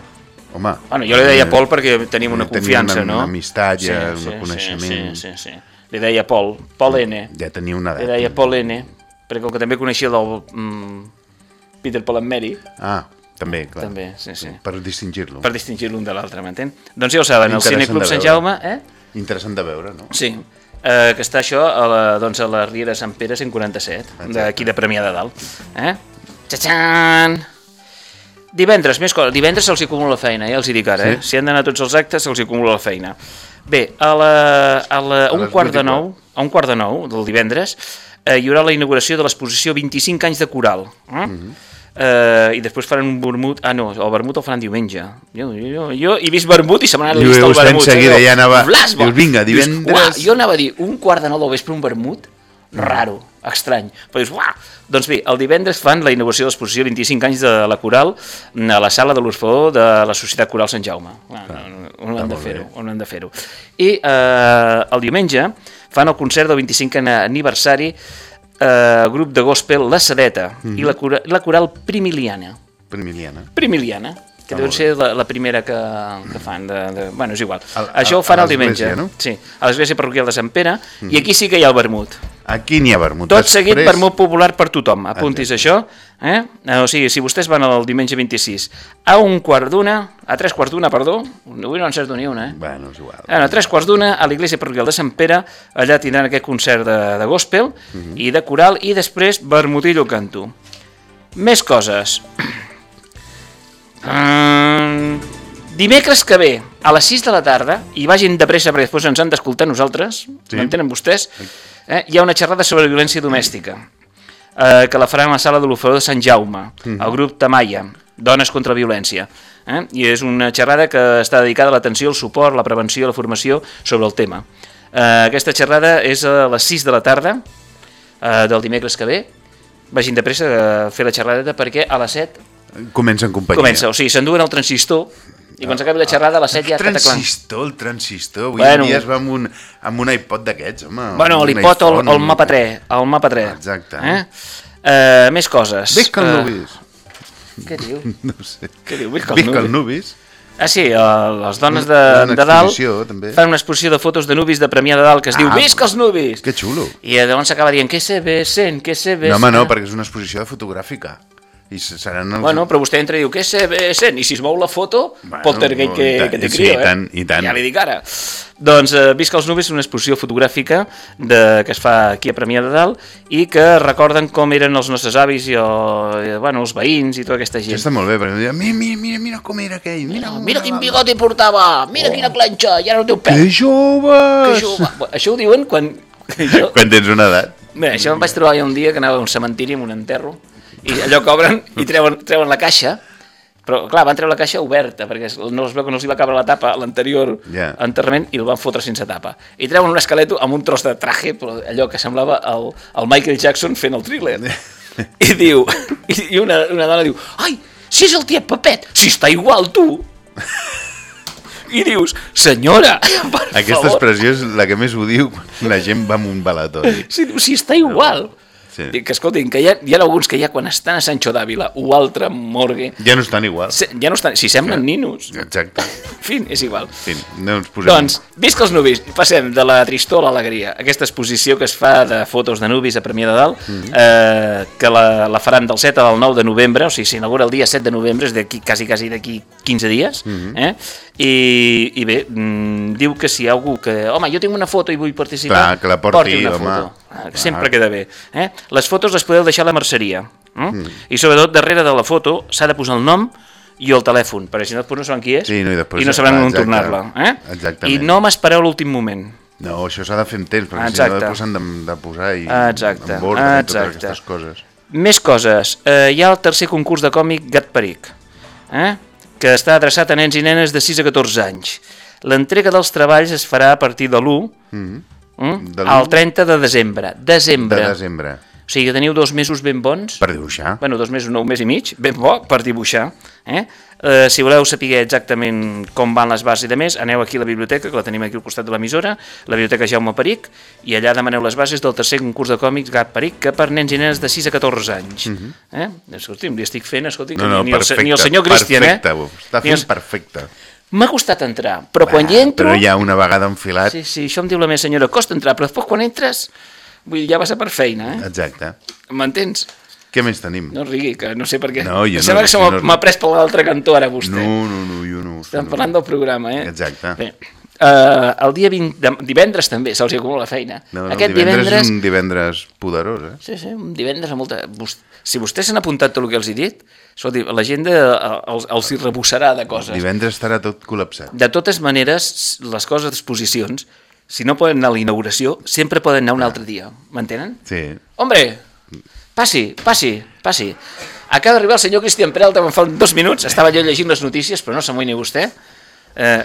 Home, Bueno, jo li deia eh, Pol perquè tenim una eh, tenim confiança, una, no? Una amistat, ja, Sí, un sí, coneixement. Sí, sí, sí, sí. Li deia Pol, Pol N. Ja tenia una Li edat. deia Pol N, perquè com que també coneixia del mm, Peter Paul and Mary, Ah, també, clar. També, sí, sí. Per distingir-lo. per distingir l'un de l'altre, m'entén? Doncs ja ho saben, el Cineclub de Sant. Jaume, eh? Interessant de veure, no? Sí, eh, que està això a la, doncs a la Riera de Sant Pere 147, d'aquí de Premià de Dalt. Eh? Txatxan! Divendres, més coses. Divendres se'ls acumula feina, ja els hi dic ara. Eh? Sí? Si han d'anar tots els actes, se'ls acumula la feina. Bé, a, la, a, la, a, un quart de 24. nou, a un quart de nou del divendres eh, hi haurà la inauguració de l'exposició 25 anys de coral. Eh? eh, i després faran un vermut... Ah, no, el vermut el faran diumenge. Jo, jo, jo he vist vermut i se m'ha anat la al vostè vermut. enseguida saps? ja anava- dius, vinga, Dius, divendres- uah, jo anava a dir, un quart de nou del vespre un vermut, raro, estrany. Però dius, uah! Doncs bé, el divendres fan la inauguració de l'exposició 25 anys de la Coral a la sala de l'Orfeó de la Societat Coral Sant Jaume. Ah, on ho hem de molt fer-ho, on hem de fer-ho. I eh, el diumenge fan el concert del 25 aniversari eh, grup de gospel La Sedeta Mhm. i la, cura, la coral Primiliana. Primiliana. Primiliana, que Ah, deu ser la, la primera que, que fan. De, de, bueno, és igual. Al- Això a- ho fan a el diumenge. no? Sí, a l'església parroquial de Sant Pere, Mhm. i aquí sí que hi ha el vermut. Aquí n'hi ha vermut. Tot seguit Després- vermut popular per tothom. Apuntis això. Eh? Eh, O sigui, si vostès van el diumenge 26 a un quart d'una, a tres quarts d'una, perdó, avui no encerto ni una, eh? Bueno, és igual. Bueno, a tres quarts d'una, a l'església parroquial de Sant Pere, allà tindran aquest concert de, de gospel Mhm. i de coral, i després vermutillo canto. Més coses. Mm, dimecres que ve, a les 6 de la tarda, i vagin de pressa perquè després ens han d'escoltar nosaltres, Sí. m'entenen vostès? Eh, hi ha una xerrada sobre violència domèstica, eh, que la faran a la sala de l'Ofeó de Sant Jaume, Mhm. el grup Tamaya, Dones contra Violència. Eh? I és una xerrada que està dedicada a l'atenció, al suport, la prevenció i la formació sobre el tema. Eh, aquesta xerrada és a les 6 de la tarda eh, del dimecres que ve. Vagin de pressa a fer la xerradeta perquè a les 7 Comença en companyia. comença. O sigui, s'enduen el transistor i quan s'acabi la xerrada a les 7 ja cataclan. transistor, el transistor. Avui Bueno. en dia es va amb un, amb un iPod d'aquests, home. Bueno, l'iPod o el, el mapa 3. El mapa 3. Exacte. Eh? Eh, més coses. Visca el Eh, Nubis. Què diu? [LAUGHS] No sé. Què diu? Visca el Visca el Nubis. Nubis. Ah, sí, eh, les dones de, de dalt també. fan una exposició de fotos de nubis de Premià de Dalt que es diu Ah, Visca els nubis! Que xulo. I llavors s'acaba dient, què se ve, sent, què se ve... No, home, no, perquè és una exposició de fotogràfica. I se- seran els... Bueno, però vostè entra i diu, què se ve, sent? I si es mou la foto, Bueno, poltergeist que, i tant, que té sí, crio, i eh? tant, i tant. Ja li dic ara. Doncs eh, Visca els nubis és una exposició fotogràfica de, que es fa aquí a Premià de Dalt i que recorden com eren els nostres avis i, el, i bueno, els veïns i tota aquesta gent. Això està molt bé, perquè diuen, mira, mira, mira, mira com era aquell, mira, Mira, mira quin bigoti portava, mira quina clenxa, i ara no té un pèl. Que joves! Que jove. Això ho diuen quan... [LAUGHS] Jo... Quan tens una edat. Bé, això em vaig trobar un dia que anava a un cementiri amb un enterro i allò que obren i treuen, treuen la caixa. Però clar, van treure la caixa oberta perquè no es veu que no els va cabre la tapa l'anterior Ja. enterrament i el van fotre sense tapa. I treuen un esqueleto amb un tros de traje però allò que semblava el, el Michael Jackson fent el thriller. [LAUGHS] I diu i, una, una dona diu ai, si és el tiet Pepet si està igual tu. I dius, senyora per Aquesta favor. expressió és la que més ho diu quan la gent va amb un balatori. si, diu, si està igual Sí. Dic que escoltin, que hi ha, hi ha alguns que ja quan estan a Sancho d'Àvila o altre morgue, Ja no estan igual. se, ja no estan, si semblen ninos. Exacte. En fi, és igual. Sí, no ens posem... Doncs, visca els nubis, passem de la tristor a l'alegria. Aquesta exposició que es fa de fotos de nubis a Premià de Dalt, Mhm. eh, que la, la faran del 7 al 9 de novembre, o sigui, s'inaugura el dia 7 de novembre, és d'aquí, quasi, quasi d'aquí 15 dies, Mhm. eh? I, i bé, mm, diu que si hi ha algú que, home, jo tinc una foto i vull participar, Clar, que la porti, una home. foto. Ah. Sempre queda bé. Eh? Les fotos les podeu deixar a la merceria. Eh? Mm. I sobretot, darrere de la foto s'ha de posar el nom i el telèfon, perquè si no després no saben qui és Sí, no, i després- i no sabran ah, on tornar-la. Eh? Exactament. I no m'espereu l'últim moment. No, això s'ha de fer en temps, perquè si Exacte. no després s'han de, de posar i Exacte, en ordre i totes aquestes coses. Més coses. Eh, hi ha el tercer concurs de còmic Gat Peric, eh? que està adreçat a nens i nenes de 6 a 14 anys. L'entrega dels treballs es farà a partir de l'1 Mm mm? De l'1? al 30 de desembre. Desembre. De desembre. O sigui teniu dos mesos ben bons. Per dibuixar. Bueno, dos mesos, no, un mes i mig, ben bo per dibuixar. Eh? Eh, si voleu saber exactament com van les bases i de més, aneu aquí a la biblioteca, que la tenim aquí al costat de l'emissora, la biblioteca Jaume Peric, i allà demaneu les bases del tercer concurs de còmics Gat Peric, que per nens i nenes de 6 a 14 anys. Mhm. eh? Escolti'm, li estic fent, escolti, No, no, ni, el, perfecte, ni el senyor Cristian, perfecte, eh? ho està Ni el- fent perfecte. M'ha costat entrar, però quan hi entro... Però ja una vegada enfilat... Sí, sí, això em diu la meva senyora, costa entrar, però després quan entres, vull dir, ja vas a per feina, eh? Exacte. M'entens? Què més tenim? No rigui, que no sé per què. No, jo Em sembla no- que se m'ha no- pres per l'altre cantó ara vostè. No, no, no, jo no. Estem parlant del programa, eh? Exacte. Bé, uh, el dia 20, de, divendres també se'ls acumula feina. No, no, Aquest divendres, divendres... és un divendres poderós, eh? Sí, sí, un divendres a molta... Si vostès s'han apuntat tot el que els he dit, escolti, l'agenda eh, els, els hi rebussarà de coses. Divendres estarà tot col·lapsat. De totes maneres, les coses d'exposicions, si no poden anar a la inauguració, sempre poden anar un altre dia. M'entenen? Sí. Hombre, passi, passi, passi. Acaba d'arribar el senyor Cristian Peralta, em fa dos minuts, estava jo llegint les notícies, però no s'amoïni vostè. Eh,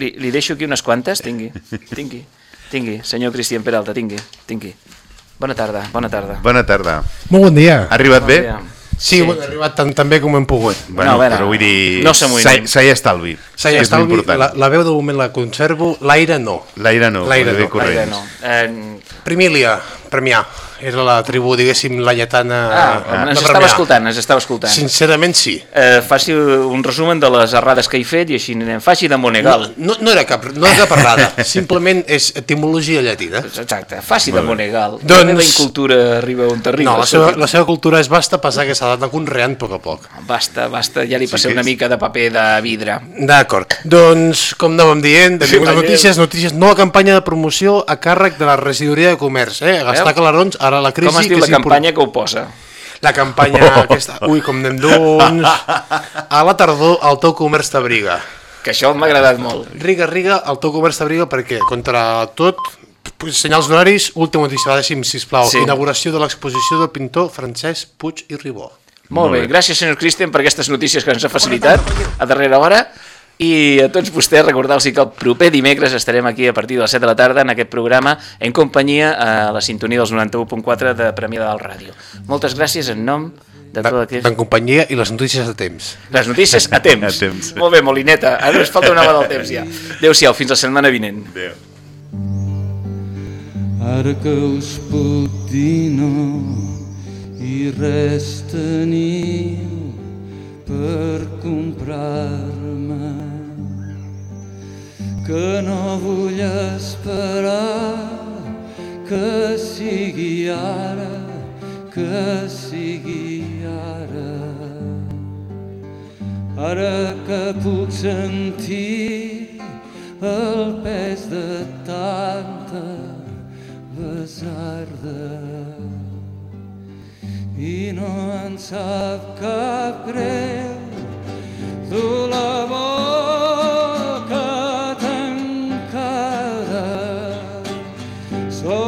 li, li deixo aquí unes quantes, tingui, tingui, tingui, senyor Cristian Peralta, tingui, tingui. Bona tarda, bona tarda. Bona tarda. Molt bon dia. Ha arribat bé? dia. Sí, sí. Bueno, he arribat tan, tan bé com hem pogut. Bueno, però vull dir... no s'amoïni. s'ha- S'ha i estalvi. Que és estalvi, la, la veu de moment la conservo, l'aire no. L'aire no, L'aire no. L'aire no. Eh, Primília, Premià, era la tribu, diguéssim, laietana ah, de ens estava escoltant, ens estava escoltant. Sincerament sí. Eh, faci un resumen de les errades que he fet i així anirem. Faci de Monegal. No, no, era cap, no era cap errada, [LAUGHS] simplement és etimologia llatina. Exacte, faci de Monegal. Doncs- La meva incultura arriba on t'arriba. No, la seva, la seva cultura és vasta, passar que s'ha d'anar conreant a poc a poc. Basta, basta, ja li Sí passé que una és- mica de paper de vidre. D'acord. Doncs, com anàvem dient, Sí, benvinguts a veieu. notícies, notícies, nova campanya de promoció a càrrec de la regidoria de comerç, eh? Gastar calarons, ara la crisi... Com es diu la import- campanya que ho posa? La campanya aquesta... Ui, com anem doncs... A la tardor, el teu comerç t'abriga. Que això m'ha agradat molt. Riga, riga, el teu comerç t'abriga perquè, contra tot, pues, senyals d'horaris, última notícia, va deixi'm, sisplau. Sí. Sí. Inauguració de l'exposició del pintor Francesc Puig i Ribó. Molt bé, gràcies senyor Cristian per aquestes notícies que ens ha facilitat a darrera hora i a tots vostès recordar-los que el proper dimecres estarem aquí a partir de les 7 de la tarda en aquest programa en companyia a la sintonia dels 91.4 de Premià del Ràdio. Moltes gràcies en nom de tot aquest... En companyia i les notícies de temps. Les notícies a temps. [LAUGHS] A temps. Molt bé, Molineta. Ara ens falta una mà del temps ja. Adéu-siau, fins la setmana vinent. Adéu. Ara que us puc dir no i res teniu per comprar-me que no vull esperar que sigui ara que sigui ara. Ara que puc sentir el pes de tanta besarda. I no en sap cap greu dur la boca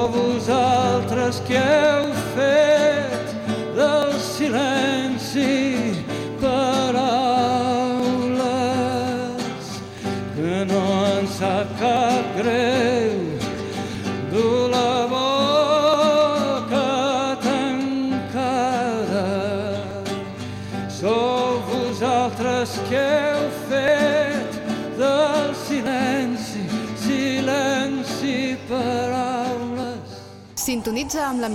vosaltres que heu silenci silenci paraules Sintonitza amb la